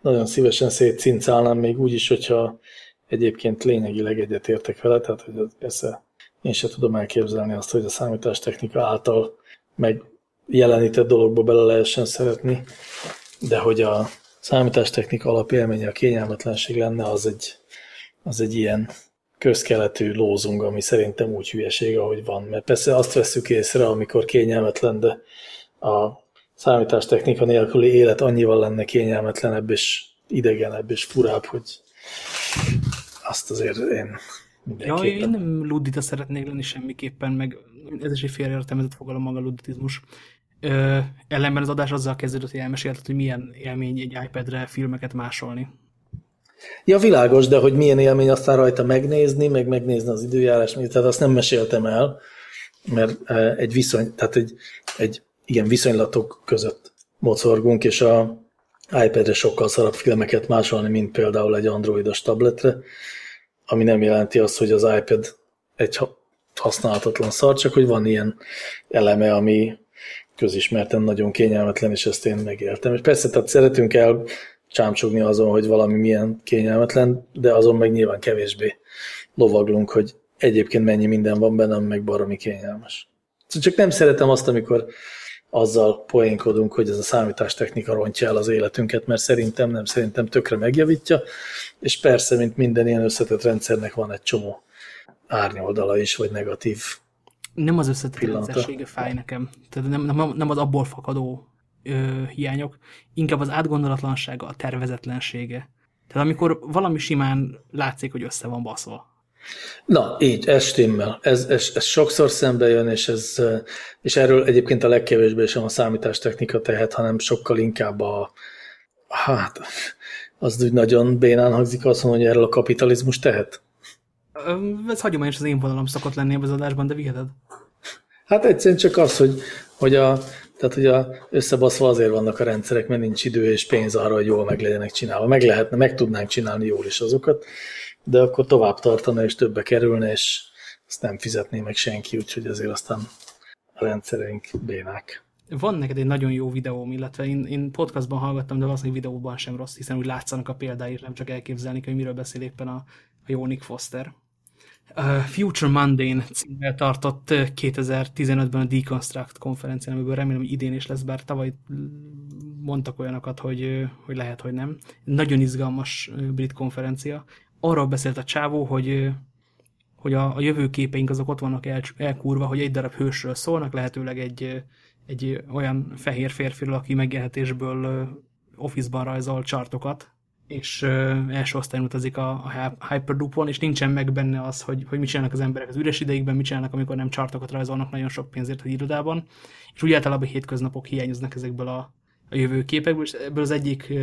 nagyon szívesen szétcincálnám még úgy is, hogyha egyébként lényegileg egyetértek vele, tehát hogy persze én se tudom elképzelni azt, hogy a számítástechnika által megjelenített dologba bele lehessen szeretni, de hogy a számítástechnika alapélménye a kényelmetlenség lenne, az egy, az egy ilyen közkeletű lózung, ami szerintem úgy hülyeség, ahogy van. Mert persze azt veszük észre, amikor kényelmetlen, de a számítástechnika nélküli élet annyival lenne kényelmetlenebb és idegenebb és furább, hogy azt azért én Ja, én nem ludita szeretnék lenni semmiképpen, meg ez is egy félreértelmezett fogalom maga luditizmus. Ö, ellenben az adás azzal kezdődött, hogy elmesélted, hogy milyen élmény egy iPad-re filmeket másolni. Ja, világos, de hogy milyen élmény aztán rajta megnézni, meg megnézni az időjárás, tehát azt nem meséltem el, mert egy viszony, tehát egy, egy igen, viszonylatok között mocorgunk, és a iPad-re sokkal szarabb filmeket másolni, mint például egy androidos tabletre, ami nem jelenti azt, hogy az iPad egy használhatatlan szar, csak hogy van ilyen eleme, ami közismerten nagyon kényelmetlen, és ezt én megéltem. És persze, tehát szeretünk el csámcsogni azon, hogy valami milyen kényelmetlen, de azon meg nyilván kevésbé lovaglunk, hogy egyébként mennyi minden van benne, meg baromi kényelmes. Szóval csak nem szeretem azt, amikor azzal poénkodunk, hogy ez a számítástechnika rontja el az életünket, mert szerintem nem, szerintem tökre megjavítja, és persze, mint minden ilyen összetett rendszernek van egy csomó árnyoldala is, vagy negatív Nem az összetett rendszersége fáj nekem, tehát nem, nem, nem az abból fakadó ö, hiányok, inkább az átgondolatlansága, a tervezetlensége. Tehát amikor valami simán látszik, hogy össze van baszva. Na, így, ez stimmel. Ez, ez, ez sokszor szembe jön, és, ez, és erről egyébként a legkevésbé sem a számítástechnika tehet, hanem sokkal inkább a, hát, az úgy nagyon bénán hangzik azt mondani, hogy erről a kapitalizmus tehet. Ez hagyományos az én vonalam szokott lenni ebben az adásban, de viheted. Hát egyszerűen csak az, hogy, hogy a, tehát, hogy a, összebaszva azért vannak a rendszerek, mert nincs idő és pénz arra, hogy jól meg legyenek csinálva. Meg lehetne, meg tudnánk csinálni jól is azokat, de akkor tovább tartana és többe kerülne, és azt nem fizetné meg senki, úgyhogy azért aztán a rendszereink bénák. Van neked egy nagyon jó videóm, illetve én, én podcastban hallgattam, de valószínűleg videóban sem rossz, hiszen úgy látszanak a példái, nem csak elképzelni, hogy miről beszél éppen a, a jó Nick Foster. A Future Mundane címmel tartott 2015-ben a Deconstruct konferencián, amiből remélem, hogy idén is lesz, bár tavaly mondtak olyanokat, hogy, hogy lehet, hogy nem. Nagyon izgalmas brit konferencia. Arról beszélt a csávó, hogy, hogy a, a jövőképeink azok ott vannak el, elkúrva, hogy egy darab hősről szólnak, lehetőleg egy, egy olyan fehér férfiről, aki megélhetésből office-ban rajzol csartokat, és első osztályon utazik a, a Hyperloopon, és nincsen meg benne az, hogy, hogy mit csinálnak az emberek az üres ideigben, mit csinálnak, amikor nem csartokat rajzolnak nagyon sok pénzért az irodában, és úgy általában hétköznapok hiányoznak ezekből a, a jövőképekből, és ebből az egyik,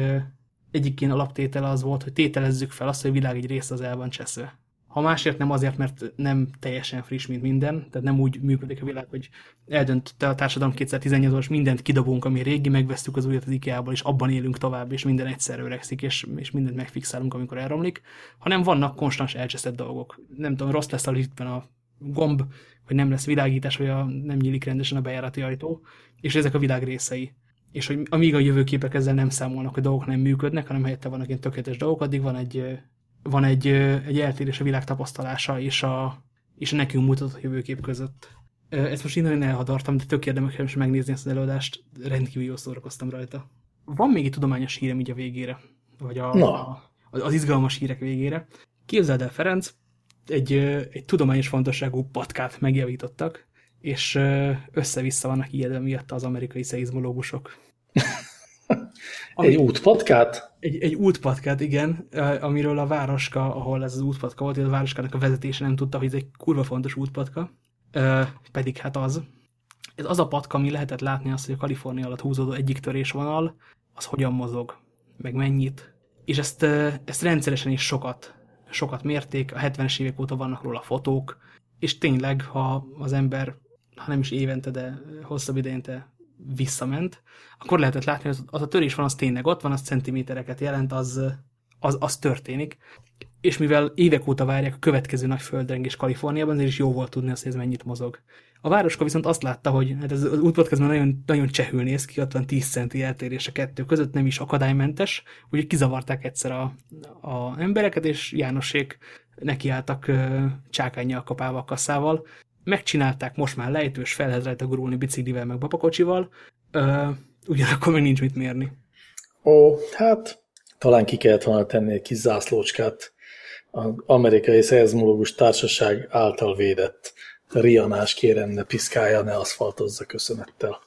egyik ilyen alaptétele az volt, hogy tételezzük fel azt, hogy a világ egy része az el van cseszve. Ha másért nem azért, mert nem teljesen friss, mint minden, tehát nem úgy működik a világ, hogy eldönt a társadalom 2018-as mindent kidobunk, ami régi, megvesztük az újat az IKEA-ból, és abban élünk tovább, és minden egyszerre öregszik, és, és mindent megfixálunk, amikor elromlik, hanem vannak konstans elcseszett dolgok. Nem tudom, rossz lesz a liftben a gomb, vagy nem lesz világítás, vagy a, nem nyílik rendesen a bejárati ajtó, és ezek a világ részei. És hogy amíg a jövőképek ezzel nem számolnak, hogy dolgok nem működnek, hanem helyette vannak ilyen tökéletes dolgok, addig van egy van egy, egy eltérés a világ tapasztalása és a, és a nekünk mutatott jövőkép között. Ezt most innen elhadartam, de tök érdemes megnézni ezt az előadást, rendkívül jól szórakoztam rajta. Van még egy tudományos hírem így a végére, vagy a, no. a, az izgalmas hírek végére. Képzeld el, Ferenc, egy, egy tudományos fontosságú patkát megjavítottak, és össze-vissza vannak ijedve miatt az amerikai szeizmológusok. Ami, egy útpatkát? Egy, egy útpatkát, igen, amiről a városka, ahol ez az útpatka volt, a városkának a vezetése nem tudta, hogy ez egy kurva fontos útpatka, pedig hát az. Ez az a patka, ami lehetett látni azt, hogy a Kalifornia alatt húzódó egyik törésvonal, az hogyan mozog, meg mennyit. És ezt, ezt rendszeresen is sokat, sokat mérték, a 70-es évek óta vannak róla fotók, és tényleg, ha az ember, ha nem is évente, de hosszabb idejente visszament, akkor lehetett látni, hogy az a törés van, az tényleg ott van, az centimétereket jelent, az, az, az történik. És mivel évek óta várják a következő nagy földrengés Kaliforniában, ezért is jó volt tudni azt, hogy ez mennyit mozog. A városka viszont azt látta, hogy hát ez az útpatkázban nagyon, nagyon csehül néz ki, ott van 10 centi eltérés a kettő között, nem is akadálymentes, úgyhogy kizavarták egyszer a, a embereket, és Jánosék nekiálltak csákányjal kapával kasszával, megcsinálták most már lejtős, fel lehet rajta gurulni biciklivel, meg babakocsival, uh, ugyanakkor még nincs mit mérni. Ó, hát talán ki kellett volna tenni egy kis zászlócskát az amerikai szeizmológus társaság által védett rianás kérem, ne piszkálja, ne aszfaltozza köszönettel.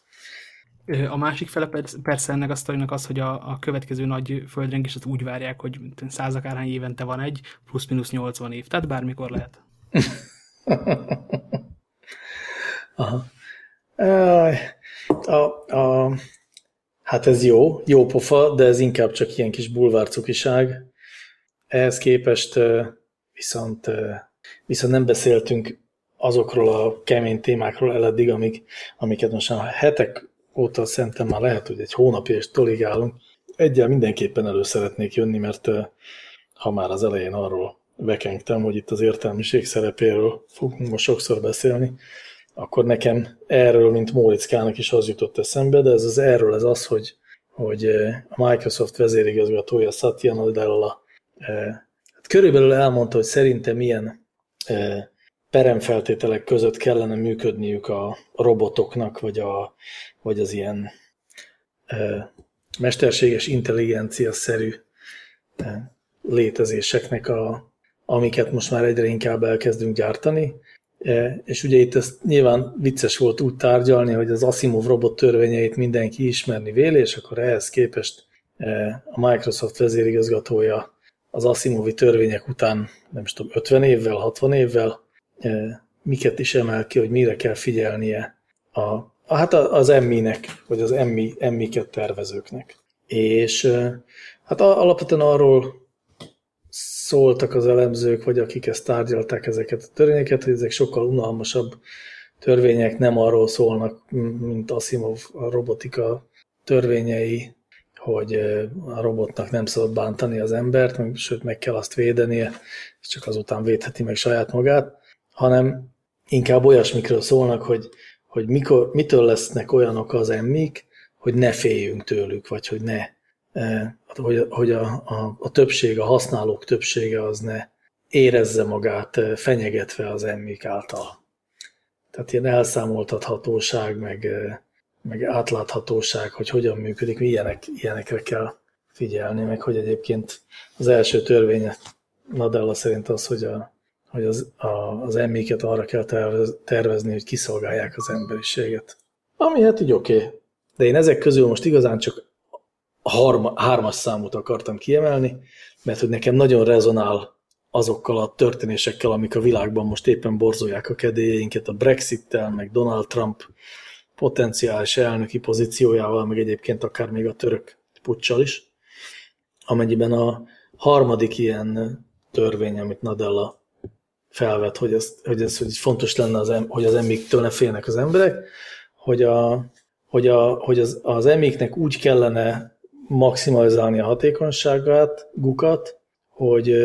A másik fele persze ennek a sztorinak az, hogy a, a következő nagy földrengés az úgy várják, hogy százakárhány évente van egy, plusz-minusz 80 év, tehát bármikor lehet. Aha. A, a, hát ez jó, jó pofa, de ez inkább csak ilyen kis bulvárcukiság. Ehhez képest viszont, viszont nem beszéltünk azokról a kemény témákról el eddig, amik, amiket most a hetek óta szerintem már lehet, hogy egy hónapja is toligálunk. Egyel mindenképpen elő szeretnék jönni, mert ha már az elején arról vekengtem, hogy itt az értelmiség szerepéről fogunk most sokszor beszélni, akkor nekem erről, mint Móriczkának is az jutott eszembe, de ez az erről ez az, hogy, hogy eh, a Microsoft vezérigazgatója Satya Nadella eh, hát körülbelül elmondta, hogy szerintem milyen eh, peremfeltételek között kellene működniük a robotoknak, vagy, a, vagy az ilyen mesterséges intelligencia-szerű létezéseknek, a, amiket most már egyre inkább elkezdünk gyártani. E, és ugye itt ezt nyilván vicces volt úgy tárgyalni, hogy az Asimov robot törvényeit mindenki ismerni véli, és akkor ehhez képest e, a Microsoft vezérigazgatója az Asimovi törvények után, nem is tudom, 50 évvel, 60 évvel e, miket is emel ki, hogy mire kell figyelnie a, hát az emminek, vagy az emmi, emmiket tervezőknek. És hát alapvetően arról szóltak az elemzők, vagy akik ezt tárgyalták ezeket a törvényeket, hogy ezek sokkal unalmasabb törvények, nem arról szólnak, mint Asimov a robotika törvényei, hogy a robotnak nem szabad bántani az embert, sőt meg kell azt védenie, és csak azután védheti meg saját magát, hanem inkább olyasmikről szólnak, hogy, hogy mikor, mitől lesznek olyanok az emmik, hogy ne féljünk tőlük, vagy hogy ne, hogy, hogy a, a, a többség, a használók többsége az ne érezze magát eh, fenyegetve az emmik által. Tehát ilyen elszámoltathatóság, meg, eh, meg átláthatóság, hogy hogyan működik, ilyenek, ilyenekre kell figyelni, meg hogy egyébként az első törvény Nadella szerint az, hogy a, hogy az, a, az emméket arra kell tervezni, hogy kiszolgálják az emberiséget. Ami hát így oké. Okay. De én ezek közül most igazán csak harma, hármas számot akartam kiemelni, mert hogy nekem nagyon rezonál azokkal a történésekkel, amik a világban most éppen borzolják a kedélyeinket, a Brexit-tel, meg Donald Trump potenciális elnöki pozíciójával, meg egyébként akár még a török puccsal is, amennyiben a harmadik ilyen törvény, amit Nadella felvet, hogy ez, hogy ez hogy fontos lenne, az, hogy az emiktől ne félnek az emberek, hogy, a, hogy, a, hogy az, az emiknek úgy kellene maximalizálni a hatékonyságát, gukat, hogy,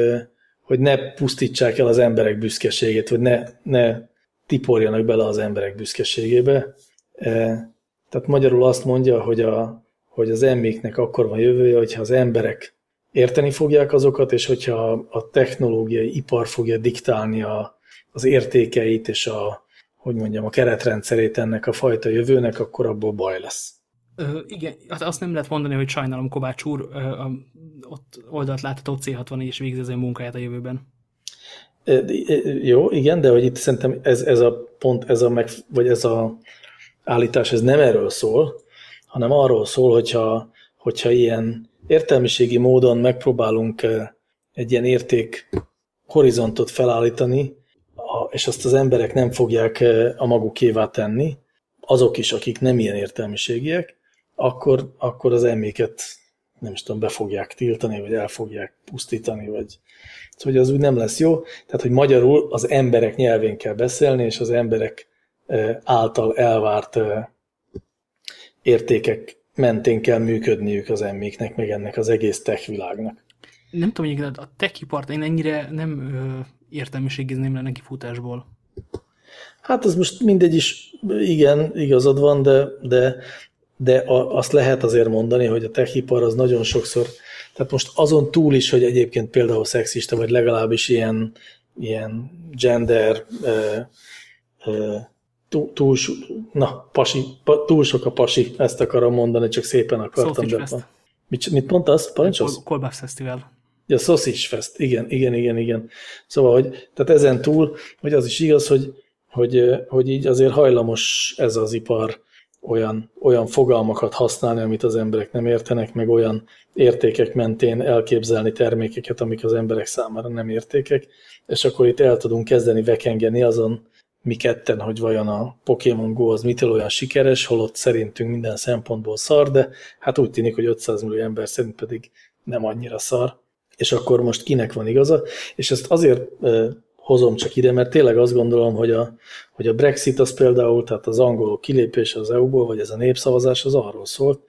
hogy ne pusztítsák el az emberek büszkeségét, vagy ne, ne tiporjanak bele az emberek büszkeségébe. Tehát magyarul azt mondja, hogy, a, hogy az emméknek akkor van jövője, hogyha az emberek érteni fogják azokat, és hogyha a technológiai ipar fogja diktálni a, az értékeit és a, hogy mondjam, a keretrendszerét ennek a fajta jövőnek, akkor abból baj lesz. Ö, igen, azt nem lehet mondani, hogy sajnálom Kovács úr, ö, a, ott oldalt látható C64 és végzi az munkáját a jövőben. Jó, igen, de hogy itt szerintem ez, ez a pont, ez a meg, vagy ez a állítás, ez nem erről szól, hanem arról szól, hogyha, hogyha ilyen értelmiségi módon megpróbálunk egy ilyen érték horizontot felállítani, és azt az emberek nem fogják a magukévá tenni, azok is, akik nem ilyen értelmiségiek, akkor, akkor az emléket nem is tudom, be fogják tiltani, vagy el fogják pusztítani, vagy hogy az úgy nem lesz jó. Tehát, hogy magyarul az emberek nyelvén kell beszélni, és az emberek által elvárt értékek mentén kell működniük az emméknek, meg ennek az egész tech világnak. Nem tudom, hogy a tech ipart én ennyire nem értelmiségizném le neki futásból. Hát az most mindegy is, igen, igazad van, de, de, de a, azt lehet azért mondani, hogy a tech ipar az nagyon sokszor, tehát most azon túl is, hogy egyébként például szexista, vagy legalábbis ilyen, ilyen gender ö, ö, túl, túl, na, pasi, pa, túl sok a pasi, ezt akarom mondani, csak szépen akartam. De mit, mit mondasz? Parancsolsz? Kolbász Fesztivál. Ja, Sausage Fest, igen, igen, igen, igen. Szóval, hogy, tehát ezen túl, hogy az is igaz, hogy, hogy, hogy így azért hajlamos ez az ipar olyan, olyan fogalmakat használni, amit az emberek nem értenek, meg olyan értékek mentén elképzelni termékeket, amik az emberek számára nem értékek, és akkor itt el tudunk kezdeni vekengeni azon mi ketten, hogy vajon a Pokémon Go az mitől olyan sikeres, holott szerintünk minden szempontból szar, de hát úgy tűnik, hogy 500 millió ember szerint pedig nem annyira szar. És akkor most kinek van igaza? És ezt azért hozom csak ide, mert tényleg azt gondolom, hogy a, hogy a Brexit az például, tehát az angolok kilépése az EU-ból, vagy ez a népszavazás az arról szólt,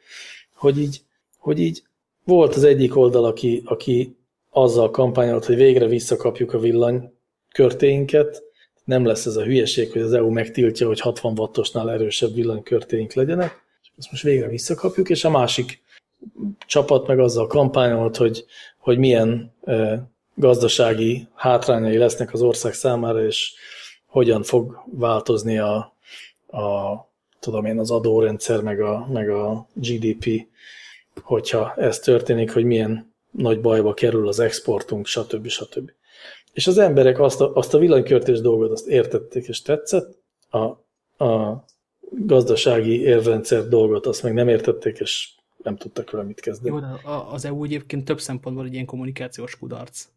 hogy így, hogy így volt az egyik oldal, aki, aki azzal kampányolt, hogy végre visszakapjuk a villany körtéinket, nem lesz ez a hülyeség, hogy az EU megtiltja, hogy 60 wattosnál erősebb villanykörtéink legyenek, és ezt most végre visszakapjuk, és a másik csapat meg azzal kampányolt, hogy, hogy milyen gazdasági hátrányai lesznek az ország számára, és hogyan fog változni a, a tudom én, az adórendszer, meg a, meg a GDP, hogyha ez történik, hogy milyen nagy bajba kerül az exportunk, stb. stb. És az emberek azt a, azt a villanykörtés dolgot azt értették és tetszett, a, a gazdasági érrendszer dolgot azt meg nem értették, és nem tudtak vele mit kezdeni. Jó, de az EU egyébként több szempontból egy ilyen kommunikációs kudarc.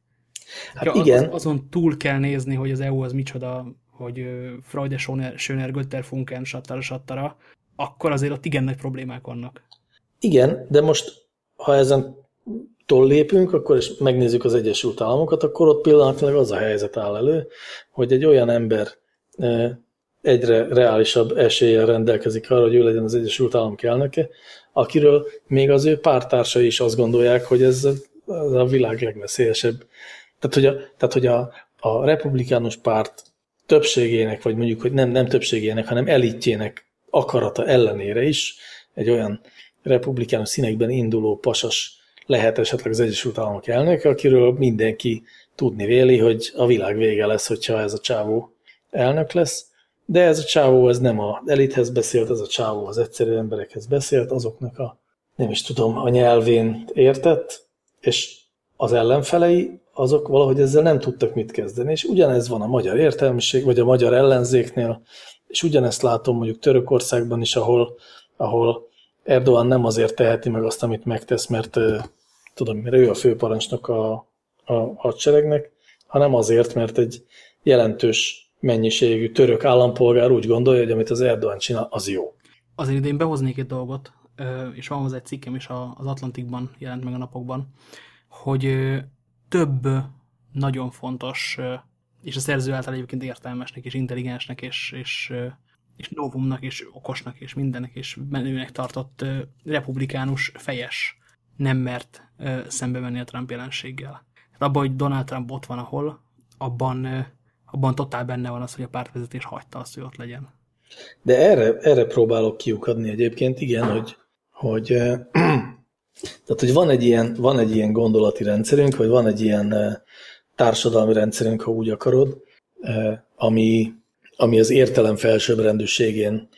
Hát ja, igen. Az, azon túl kell nézni, hogy az EU az micsoda, hogy Freude Schöner, Götter, Funken, sattara, sattara, akkor azért ott igen nagy problémák vannak. Igen, de most, ha ezen túl lépünk, akkor is megnézzük az Egyesült Államokat, akkor ott pillanatnyilag az a helyzet áll elő, hogy egy olyan ember egyre reálisabb eséllyel rendelkezik arra, hogy ő legyen az Egyesült Államok elnöke, akiről még az ő pártársai is azt gondolják, hogy ez a világ legveszélyesebb. Tehát, hogy a, tehát, hogy a, a republikánus párt többségének, vagy mondjuk, hogy nem, nem többségének, hanem elitjének akarata ellenére is egy olyan republikánus színekben induló pasas lehet esetleg az Egyesült Államok elnöke, akiről mindenki tudni véli, hogy a világ vége lesz, hogyha ez a csávó elnök lesz. De ez a csávó ez nem a elithez beszélt, ez a csávó az egyszerű emberekhez beszélt, azoknak a, nem is tudom, a nyelvén értett, és az ellenfelei, azok valahogy ezzel nem tudtak mit kezdeni, és ugyanez van a magyar értelmiség, vagy a magyar ellenzéknél, és ugyanezt látom mondjuk Törökországban is, ahol, ahol Erdogan nem azért teheti meg azt, amit megtesz, mert tudom, mert ő a főparancsnok a, a hadseregnek, hanem azért, mert egy jelentős mennyiségű török állampolgár úgy gondolja, hogy amit az Erdogan csinál, az jó. Azért idén behoznék egy dolgot, és van hozzá egy cikkem is az Atlantikban jelent meg a napokban, hogy több nagyon fontos, és a szerző által egyébként értelmesnek, és intelligensnek, és, és, és novumnak, és okosnak, és mindennek, és menőnek tartott republikánus fejes nem mert szembe menni a Trump jelenséggel. Hát abban, hogy Donald Trump ott van, ahol, abban abban totál benne van az, hogy a pártvezetés hagyta azt, hogy ott legyen. De erre, erre próbálok kiukadni egyébként, igen, hogy, hogy, tehát, hogy van, egy ilyen, van egy ilyen gondolati rendszerünk, vagy van egy ilyen társadalmi rendszerünk, ha úgy akarod, ami, ami az értelem felsőbbrendűségén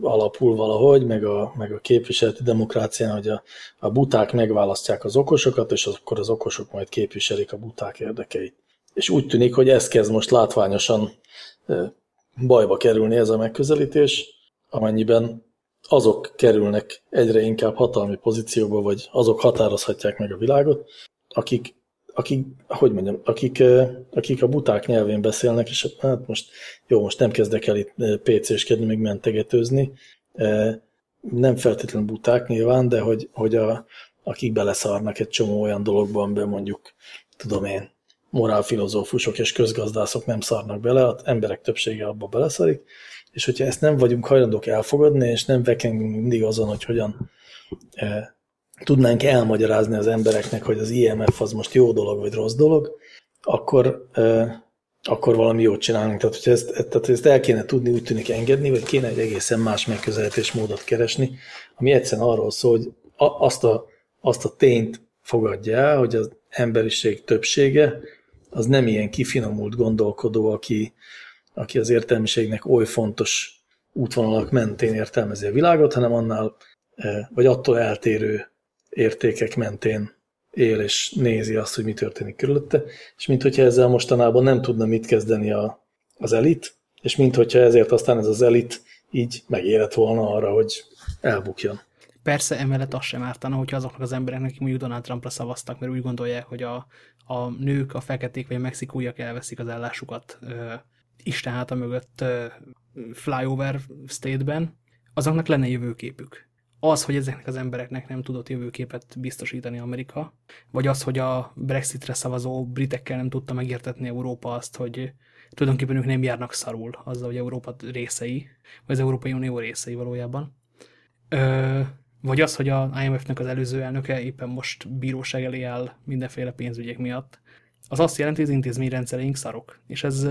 alapul valahogy, meg a, meg a képviseleti demokrácián, hogy a, a buták megválasztják az okosokat, és akkor az okosok majd képviselik a buták érdekeit. És úgy tűnik, hogy ez kezd most látványosan bajba kerülni ez a megközelítés, amennyiben azok kerülnek egyre inkább hatalmi pozícióba, vagy azok határozhatják meg a világot, akik, akik hogy mondjam, akik, akik a buták nyelvén beszélnek, és hát most jó, most nem kezdek el itt PC-skedni, meg mentegetőzni, nem feltétlenül buták nyilván, de hogy, hogy a, akik beleszarnak egy csomó olyan dologban, amiben mondjuk, tudom én, morálfilozófusok és közgazdászok nem szarnak bele, az emberek többsége abba beleszarik, és hogyha ezt nem vagyunk hajlandók elfogadni, és nem vekengünk mindig azon, hogy hogyan e, tudnánk elmagyarázni az embereknek, hogy az IMF az most jó dolog, vagy rossz dolog, akkor, e, akkor valami jót csinálunk. Tehát, hogyha ezt, tehát, ezt el kéne tudni, úgy tűnik engedni, vagy kéne egy egészen más megközelítés módot keresni, ami egyszerűen arról szól, hogy azt a, azt a tényt fogadja el, hogy az emberiség többsége az nem ilyen kifinomult gondolkodó, aki, aki az értelmiségnek oly fontos útvonalak mentén értelmezi a világot, hanem annál, e, vagy attól eltérő értékek mentén él és nézi azt, hogy mi történik körülötte, és mint hogyha ezzel mostanában nem tudna mit kezdeni a, az elit, és mint hogyha ezért aztán ez az elit így megérett volna arra, hogy elbukjon. Persze emellett az sem ártana, hogyha azoknak az embereknek, akik mondjuk Donald Trumpra szavaztak, mert úgy gondolják, hogy a, a nők, a feketék vagy a mexikóiak elveszik az állásukat Isten háta mögött flyover state-ben, azoknak lenne jövőképük. Az, hogy ezeknek az embereknek nem tudott jövőképet biztosítani Amerika, vagy az, hogy a Brexitre szavazó britekkel nem tudta megértetni Európa azt, hogy tulajdonképpen ők nem járnak szarul azzal, hogy Európa részei, vagy az Európai Unió részei valójában. Ö, vagy az, hogy a IMF-nek az előző elnöke éppen most bíróság elé áll mindenféle pénzügyek miatt, az azt jelenti, hogy az intézményrendszereink szarok. És ez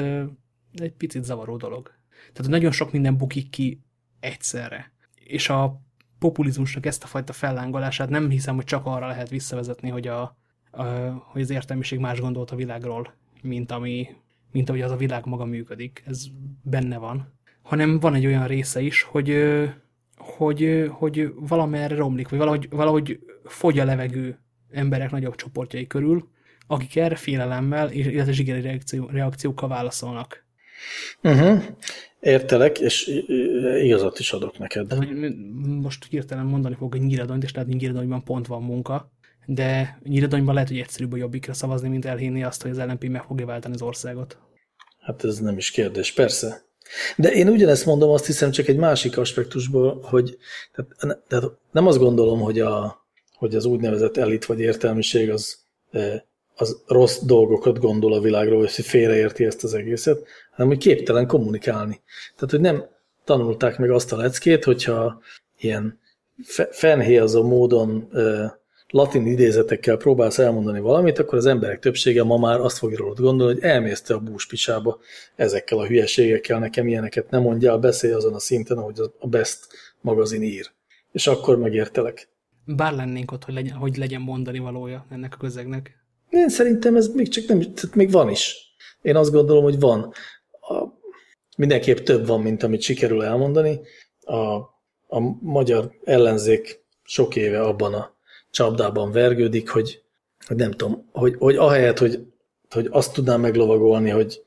egy picit zavaró dolog. Tehát nagyon sok minden bukik ki egyszerre. És a populizmusnak ezt a fajta fellángolását nem hiszem, hogy csak arra lehet visszavezetni, hogy, a, a, hogy az értelmiség más gondolt a világról, mint ami mint ahogy az a világ maga működik. Ez benne van. Hanem van egy olyan része is, hogy, hogy, hogy valamerre romlik, vagy valahogy, valahogy fogy a levegő emberek nagyobb csoportjai körül, akik erre félelemmel, illetve zsigeri reakció, reakciókkal válaszolnak. Uh mhm. -huh. Értelek, és igazat is adok neked. De, hogy most hirtelen mondani fog egy nyíradonyt, és lehet, hogy nyíradonyban pont van munka, de nyíradonyban lehet, hogy egyszerűbb a jobbikra szavazni, mint elhinni azt, hogy az LNP meg fogja váltani az országot. Hát ez nem is kérdés, persze. De én ugyanezt mondom, azt hiszem csak egy másik aspektusból, hogy tehát, tehát nem azt gondolom, hogy, a, hogy az úgynevezett elit vagy értelmiség az, e, az rossz dolgokat gondol a világról, és félreérti ezt az egészet, hanem hogy képtelen kommunikálni. Tehát, hogy nem tanulták meg azt a leckét, hogyha ilyen fenhéjazó módon latin idézetekkel próbálsz elmondani valamit, akkor az emberek többsége ma már azt fogja rólad gondolni, hogy elmészte a búspicsába ezekkel a hülyeségekkel, nekem ilyeneket nem mondjál, beszélj azon a szinten, ahogy a Best magazin ír. És akkor megértelek. Bár lennénk ott, hogy legyen, hogy legyen mondani valója ennek a közegnek. Én szerintem ez még csak nem, tehát még van is. Én azt gondolom, hogy van. A, mindenképp több van, mint amit sikerül elmondani. A, a magyar ellenzék sok éve abban a csapdában vergődik, hogy, hogy nem tudom, hogy, hogy ahelyett, hogy, hogy azt tudná meglovagolni, hogy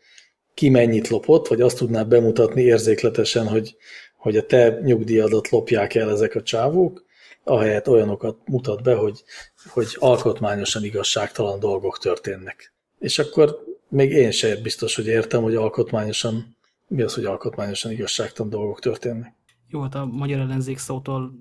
ki mennyit lopott, vagy azt tudná bemutatni érzékletesen, hogy, hogy a te nyugdíjadat lopják el ezek a csávók, ahelyett olyanokat mutat be, hogy, hogy alkotmányosan igazságtalan dolgok történnek. És akkor még én sem biztos, hogy értem, hogy alkotmányosan, mi az, hogy alkotmányosan igazságtalan dolgok történnek. Jó, hát a magyar ellenzék szótól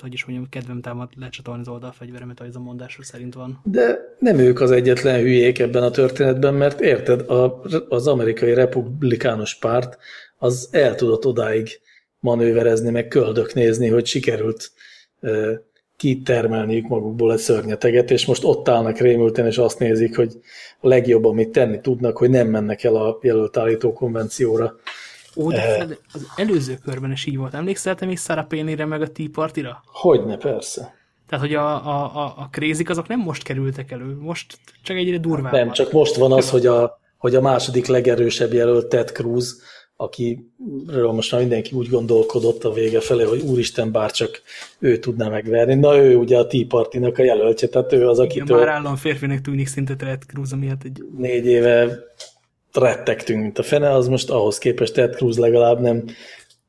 hogy is mondjam, kedvem támad lecsatolni az oldalfegyveremet, ahogy ez a mondásra szerint van. De nem ők az egyetlen hülyék ebben a történetben, mert érted, a, az amerikai republikánus párt az el tudott odáig manőverezni, meg köldöknézni, hogy sikerült kitermelniük magukból egy szörnyeteget, és most ott állnak rémülten, és azt nézik, hogy a legjobb, amit tenni tudnak, hogy nem mennek el a jelöltállító konvencióra, Ó, de e... az előző körben is így volt. Emlékszel te még Sarah Palin-re meg a Tea Party-ra? Hogyne, persze. Tehát, hogy a, a, a, a krézik azok nem most kerültek elő, most csak egyre durvább. Nem, csak most van az, hogy a, hogy a második legerősebb jelölt Ted Cruz, akiről most már mindenki úgy gondolkodott a vége felé, hogy úristen, bár csak ő tudná megverni. Na ő ugye a Tea Party-nak a jelöltje, tehát ő az, akitől... Igen, már állam férfinek tűnik szinte Ted Cruz, ami hát egy... Négy éve rettegtünk, mint a fene, az most ahhoz képest Ted Cruz legalább nem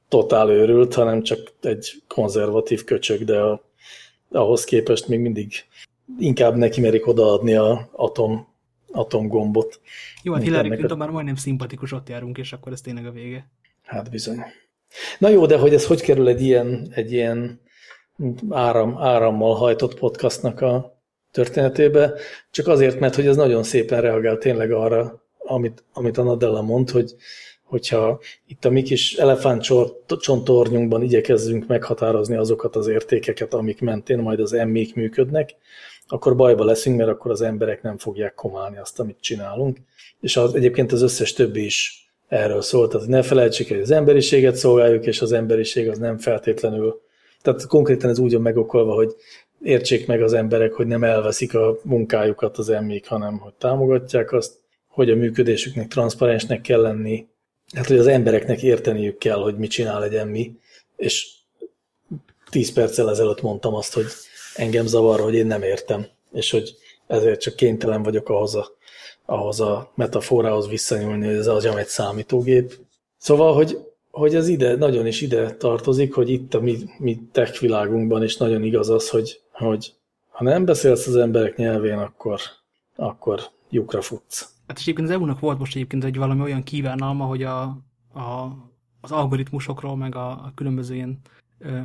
totál őrült, hanem csak egy konzervatív köcsög, de a, ahhoz képest még mindig inkább neki merik odaadni a atom, atomgombot. Jó, hát Hillary Clinton már majdnem szimpatikus, ott járunk, és akkor ez tényleg a vége. Hát bizony. Na jó, de hogy ez hogy kerül egy ilyen, egy ilyen áram, árammal hajtott podcastnak a történetébe? Csak azért, mert hogy ez nagyon szépen reagál tényleg arra, amit, amit a Nadella mond, hogy hogyha itt a mi kis elefántcsontornyunkban igyekezzünk meghatározni azokat az értékeket, amik mentén majd az emmék működnek, akkor bajba leszünk, mert akkor az emberek nem fogják komálni azt, amit csinálunk. És az, egyébként az összes többi is erről szólt, tehát ne felejtsük, hogy az emberiséget szolgáljuk, és az emberiség az nem feltétlenül, tehát konkrétan ez úgy van megokolva, hogy értsék meg az emberek, hogy nem elveszik a munkájukat az emmék, hanem hogy támogatják azt, hogy a működésüknek transzparensnek kell lenni, hát hogy az embereknek érteniük kell, hogy mit csinál egy emmi, és tíz perccel ezelőtt mondtam azt, hogy engem zavar, hogy én nem értem, és hogy ezért csak kénytelen vagyok ahhoz a, ahhoz a metaforához visszanyúlni, hogy ez az egy számítógép. Szóval, hogy, hogy ez ide, nagyon is ide tartozik, hogy itt a mi, mi tech világunkban is nagyon igaz az, hogy, hogy ha nem beszélsz az emberek nyelvén, akkor, akkor lyukra futsz. Hát és egyébként az EU-nak volt most egyébként egy valami olyan kívánalma, hogy a, a, az algoritmusokról, meg a, a különböző ilyen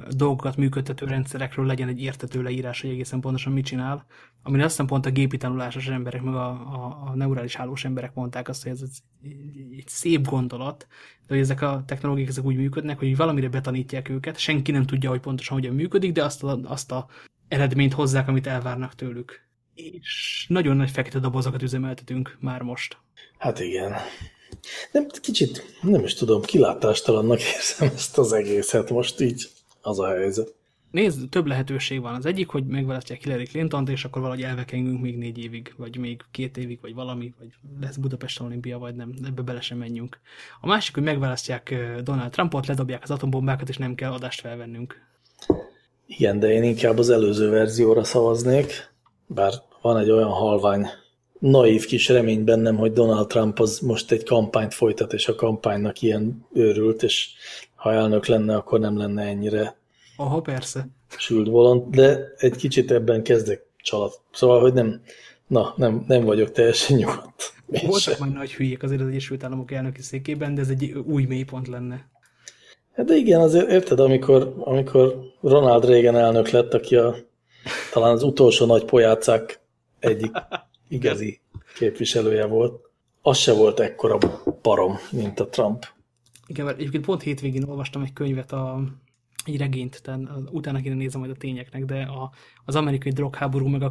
dolgokat működtető rendszerekről legyen egy értető leírás, hogy egészen pontosan mit csinál, amire azt hiszem pont a gépi tanulásos emberek, meg a, a, a neurális hálós emberek mondták azt, hogy ez egy, egy szép gondolat, de hogy ezek a technológiák ezek úgy működnek, hogy valamire betanítják őket, senki nem tudja, hogy pontosan hogyan működik, de azt a, azt a eredményt hozzák, amit elvárnak tőlük és nagyon nagy fekete dobozokat üzemeltetünk már most. Hát igen. Nem, kicsit, nem is tudom, kilátástalannak érzem ezt az egészet most így, az a helyzet. Nézd, több lehetőség van. Az egyik, hogy megválasztják Hillary clinton és akkor valahogy elvekengünk még négy évig, vagy még két évig, vagy valami, vagy lesz Budapest olimpia, vagy nem, ebbe bele sem menjünk. A másik, hogy megválasztják Donald Trumpot, ledobják az atombombákat, és nem kell adást felvennünk. Igen, de én inkább az előző verzióra szavaznék, bár van egy olyan halvány, naív kis remény bennem, hogy Donald Trump az most egy kampányt folytat, és a kampánynak ilyen őrült, és ha elnök lenne, akkor nem lenne ennyire Aha, persze. Sült bolond, de egy kicsit ebben kezdek csalat. Szóval, hogy nem, na, nem, nem vagyok teljesen nyugodt. Voltak majd nagy hülyék azért az Egyesült Államok elnöki székében, de ez egy új mélypont lenne. Hát de igen, azért érted, amikor, amikor Ronald Reagan elnök lett, aki a, talán az utolsó nagy pojácák egyik igazi képviselője volt, az se volt ekkora parom, mint a Trump. Igen, mert egyébként pont hétvégén olvastam egy könyvet a egy regényt, tehát utána kéne nézem majd a tényeknek, de a, az amerikai drogháború, meg a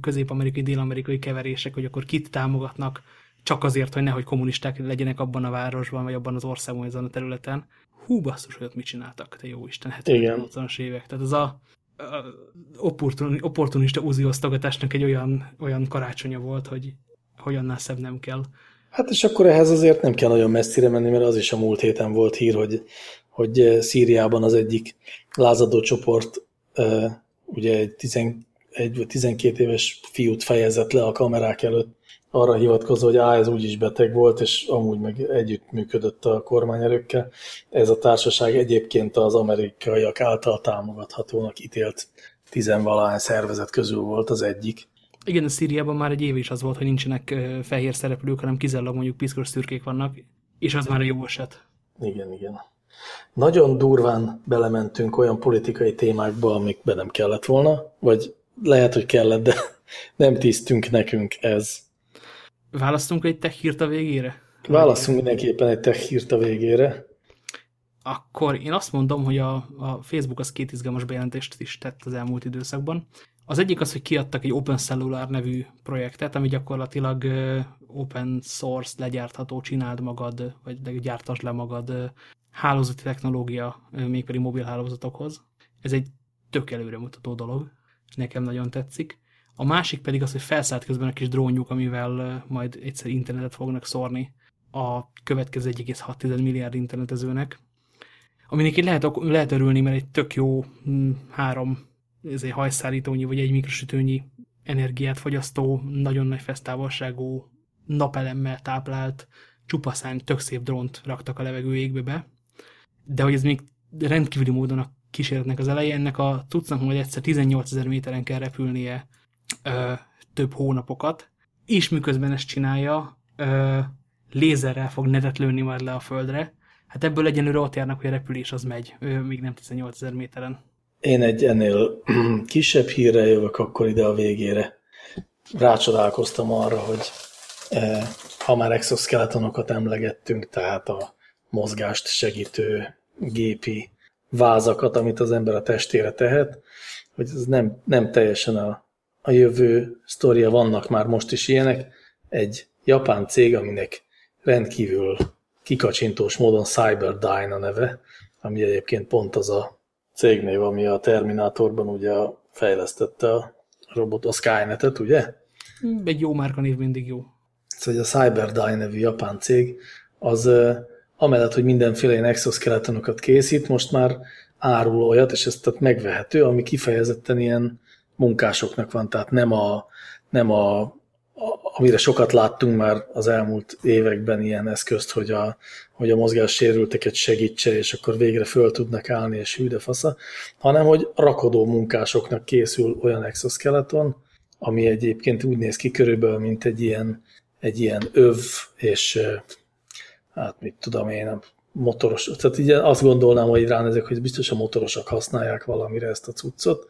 közép-amerikai, dél-amerikai keverések, hogy akkor kit támogatnak, csak azért, hogy nehogy kommunisták legyenek abban a városban, vagy abban az országban, vagy azon a területen. Hú, basszus, hogy ott mit csináltak, te jó Isten, 70-80-as évek. Tehát az a, a opportun, opportunista úziosztogatásnak egy olyan, olyan karácsonya volt, hogy, hogy annál szebb nem kell. Hát és akkor ehhez azért nem kell nagyon messzire menni, mert az is a múlt héten volt hír, hogy hogy eh, Szíriában az egyik lázadó csoport eh, ugye egy, 11 egy 12 éves fiút fejezett le a kamerák előtt, arra hivatkozva, hogy á, ez úgyis beteg volt, és amúgy meg együttműködött a kormányerőkkel. Ez a társaság egyébként az amerikaiak által támogathatónak ítélt tizenvalány szervezet közül volt az egyik. Igen, a Szíriában már egy év is az volt, hogy nincsenek eh, fehér szereplők, hanem kizárólag mondjuk piszkos szürkék vannak, és az már egy jó eset. Igen, igen. Nagyon durván belementünk olyan politikai témákba, amikbe nem kellett volna, vagy lehet, hogy kellett, de nem tisztünk nekünk ez. Választunk egy tech hírt a végére? Választunk mindenképpen egy tech hírt a végére. Akkor én azt mondom, hogy a, a Facebook az két izgalmas bejelentést is tett az elmúlt időszakban. Az egyik az, hogy kiadtak egy Open Cellular nevű projektet, ami gyakorlatilag open source, legyártható, csináld magad, vagy gyártasd le magad hálózati technológia, mégpedig mobil hálózatokhoz. Ez egy tök előremutató dolog, nekem nagyon tetszik. A másik pedig az, hogy felszállt közben a kis drónjuk, amivel majd egyszer internetet fognak szórni a következő 1,6 milliárd internetezőnek. Aminek lehet, lehet örülni, mert egy tök jó hm, három ezért hajszállítónyi vagy egy mikrosütőnyi energiát fogyasztó, nagyon nagy fesztávolságú, napelemmel táplált, csupaszán tök szép drónt raktak a levegő égbe be de hogy ez még rendkívüli módon a kísérletnek az eleje, ennek a cuccnak majd egyszer 18 ezer méteren kell repülnie ö, több hónapokat, és miközben ezt csinálja, ö, lézerrel fog netet lőni majd le a földre. Hát ebből egyenlőre ott járnak, hogy a repülés az megy, ö, még nem 18 ezer méteren. Én egy ennél kisebb hírre jövök akkor ide a végére. Rácsodálkoztam arra, hogy eh, ha már exoskeletonokat emlegettünk, tehát a mozgást segítő gépi vázakat, amit az ember a testére tehet, hogy ez nem, nem teljesen a, a jövő sztoria, vannak már most is ilyenek. Egy japán cég, aminek rendkívül kikacsintós módon Cyberdyne a neve, ami egyébként pont az a cégnév, ami a Terminátorban ugye fejlesztette a robot, a Skynet-et, ugye? Egy jó márkanév mindig jó. Szóval a Cyberdyne nevű japán cég, az amellett, hogy mindenféle ilyen exoskeletonokat készít, most már árul olyat, és ez tehát megvehető, ami kifejezetten ilyen munkásoknak van, tehát nem a, nem a, a amire sokat láttunk már az elmúlt években ilyen eszközt, hogy a, hogy a mozgássérülteket segítse, és akkor végre föl tudnak állni, és hű de fasza, hanem hogy rakodó munkásoknak készül olyan exoskeleton, ami egyébként úgy néz ki körülbelül, mint egy ilyen, egy ilyen öv, és hát mit tudom én, motoros, tehát így azt gondolnám, hogy ránézek, hogy biztos a motorosok használják valamire ezt a cuccot.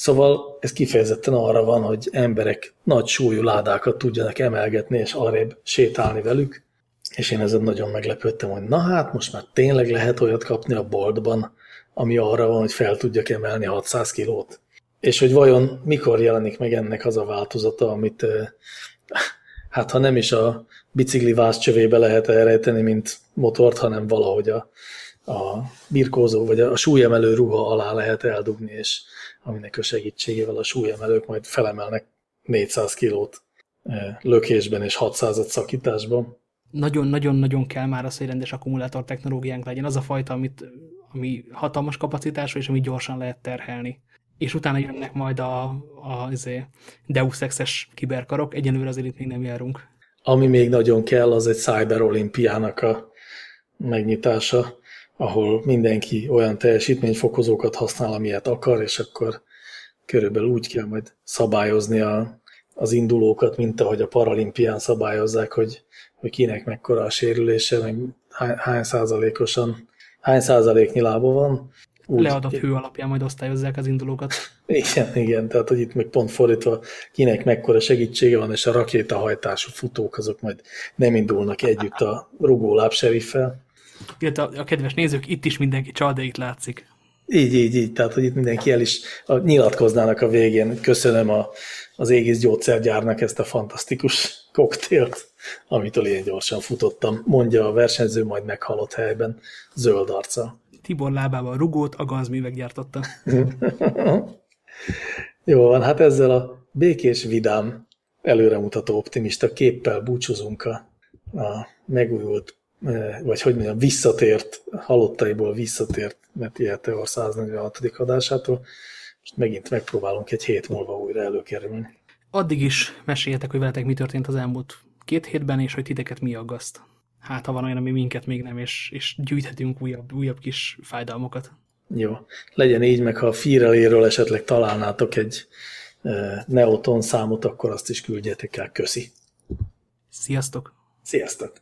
Szóval ez kifejezetten arra van, hogy emberek nagy súlyú ládákat tudjanak emelgetni, és arrébb sétálni velük, és én ezen nagyon meglepődtem, hogy na hát, most már tényleg lehet olyat kapni a boltban, ami arra van, hogy fel tudjak emelni 600 kilót. És hogy vajon mikor jelenik meg ennek az a változata, amit hát ha nem is a bicikli vászcsövébe lehet elrejteni, mint motort, hanem valahogy a, a birkózó vagy a súlyemelő ruha alá lehet eldugni, és aminek a segítségével a súlyemelők majd felemelnek 400 kilót lökésben és 600 szakításban. Nagyon-nagyon-nagyon kell már az, hogy rendes akkumulátor technológiánk legyen. Az a fajta, amit, ami hatalmas kapacitású, és ami gyorsan lehet terhelni. És utána jönnek majd a, a izé, Deus Ex-es kiberkarok, egyenlőre azért itt még nem járunk. Ami még nagyon kell, az egy Cyber Olimpiának a megnyitása, ahol mindenki olyan teljesítményfokozókat használ, amilyet akar, és akkor körülbelül úgy kell majd szabályozni a, az indulókat, mint ahogy a paralimpián szabályozzák, hogy, hogy kinek mekkora a sérülése, meg hány, hány százalékosan, hány százaléknyi lába van. Úgy, Leadott hő alapján majd osztályozzák az indulókat. Igen, igen, tehát hogy itt meg pont fordítva, kinek mekkora segítsége van, és a rakétahajtású futók azok majd nem indulnak együtt a rugó lábseriffel. Illetve a, kedves nézők, itt is mindenki csal, de itt látszik. Így, így, így, tehát hogy itt mindenki el is a, nyilatkoznának a végén. Köszönöm a, az égész gyógyszergyárnak ezt a fantasztikus koktélt, amitől ilyen gyorsan futottam, mondja a versenyző majd meghalott helyben, zöld arca. Tibor lábával rugót a gazművek gyártotta. Jó van, hát ezzel a békés, vidám, előremutató optimista képpel búcsúzunk a, a megújult vagy hogy mondjam, visszatért, halottaiból visszatért Meti Teor 146. adásától. Most megint megpróbálunk egy hét múlva újra előkerülni. Addig is meséljetek, hogy veletek mi történt az elmúlt két hétben, és hogy titeket mi aggaszt. Hát, ha van olyan, ami minket még nem, és, és gyűjthetünk újabb, újabb kis fájdalmokat. Jó, legyen így, meg ha a Fireléről esetleg találnátok egy e, Neoton számot, akkor azt is küldjetek el. Köszi. Sziasztok! Sziasztok!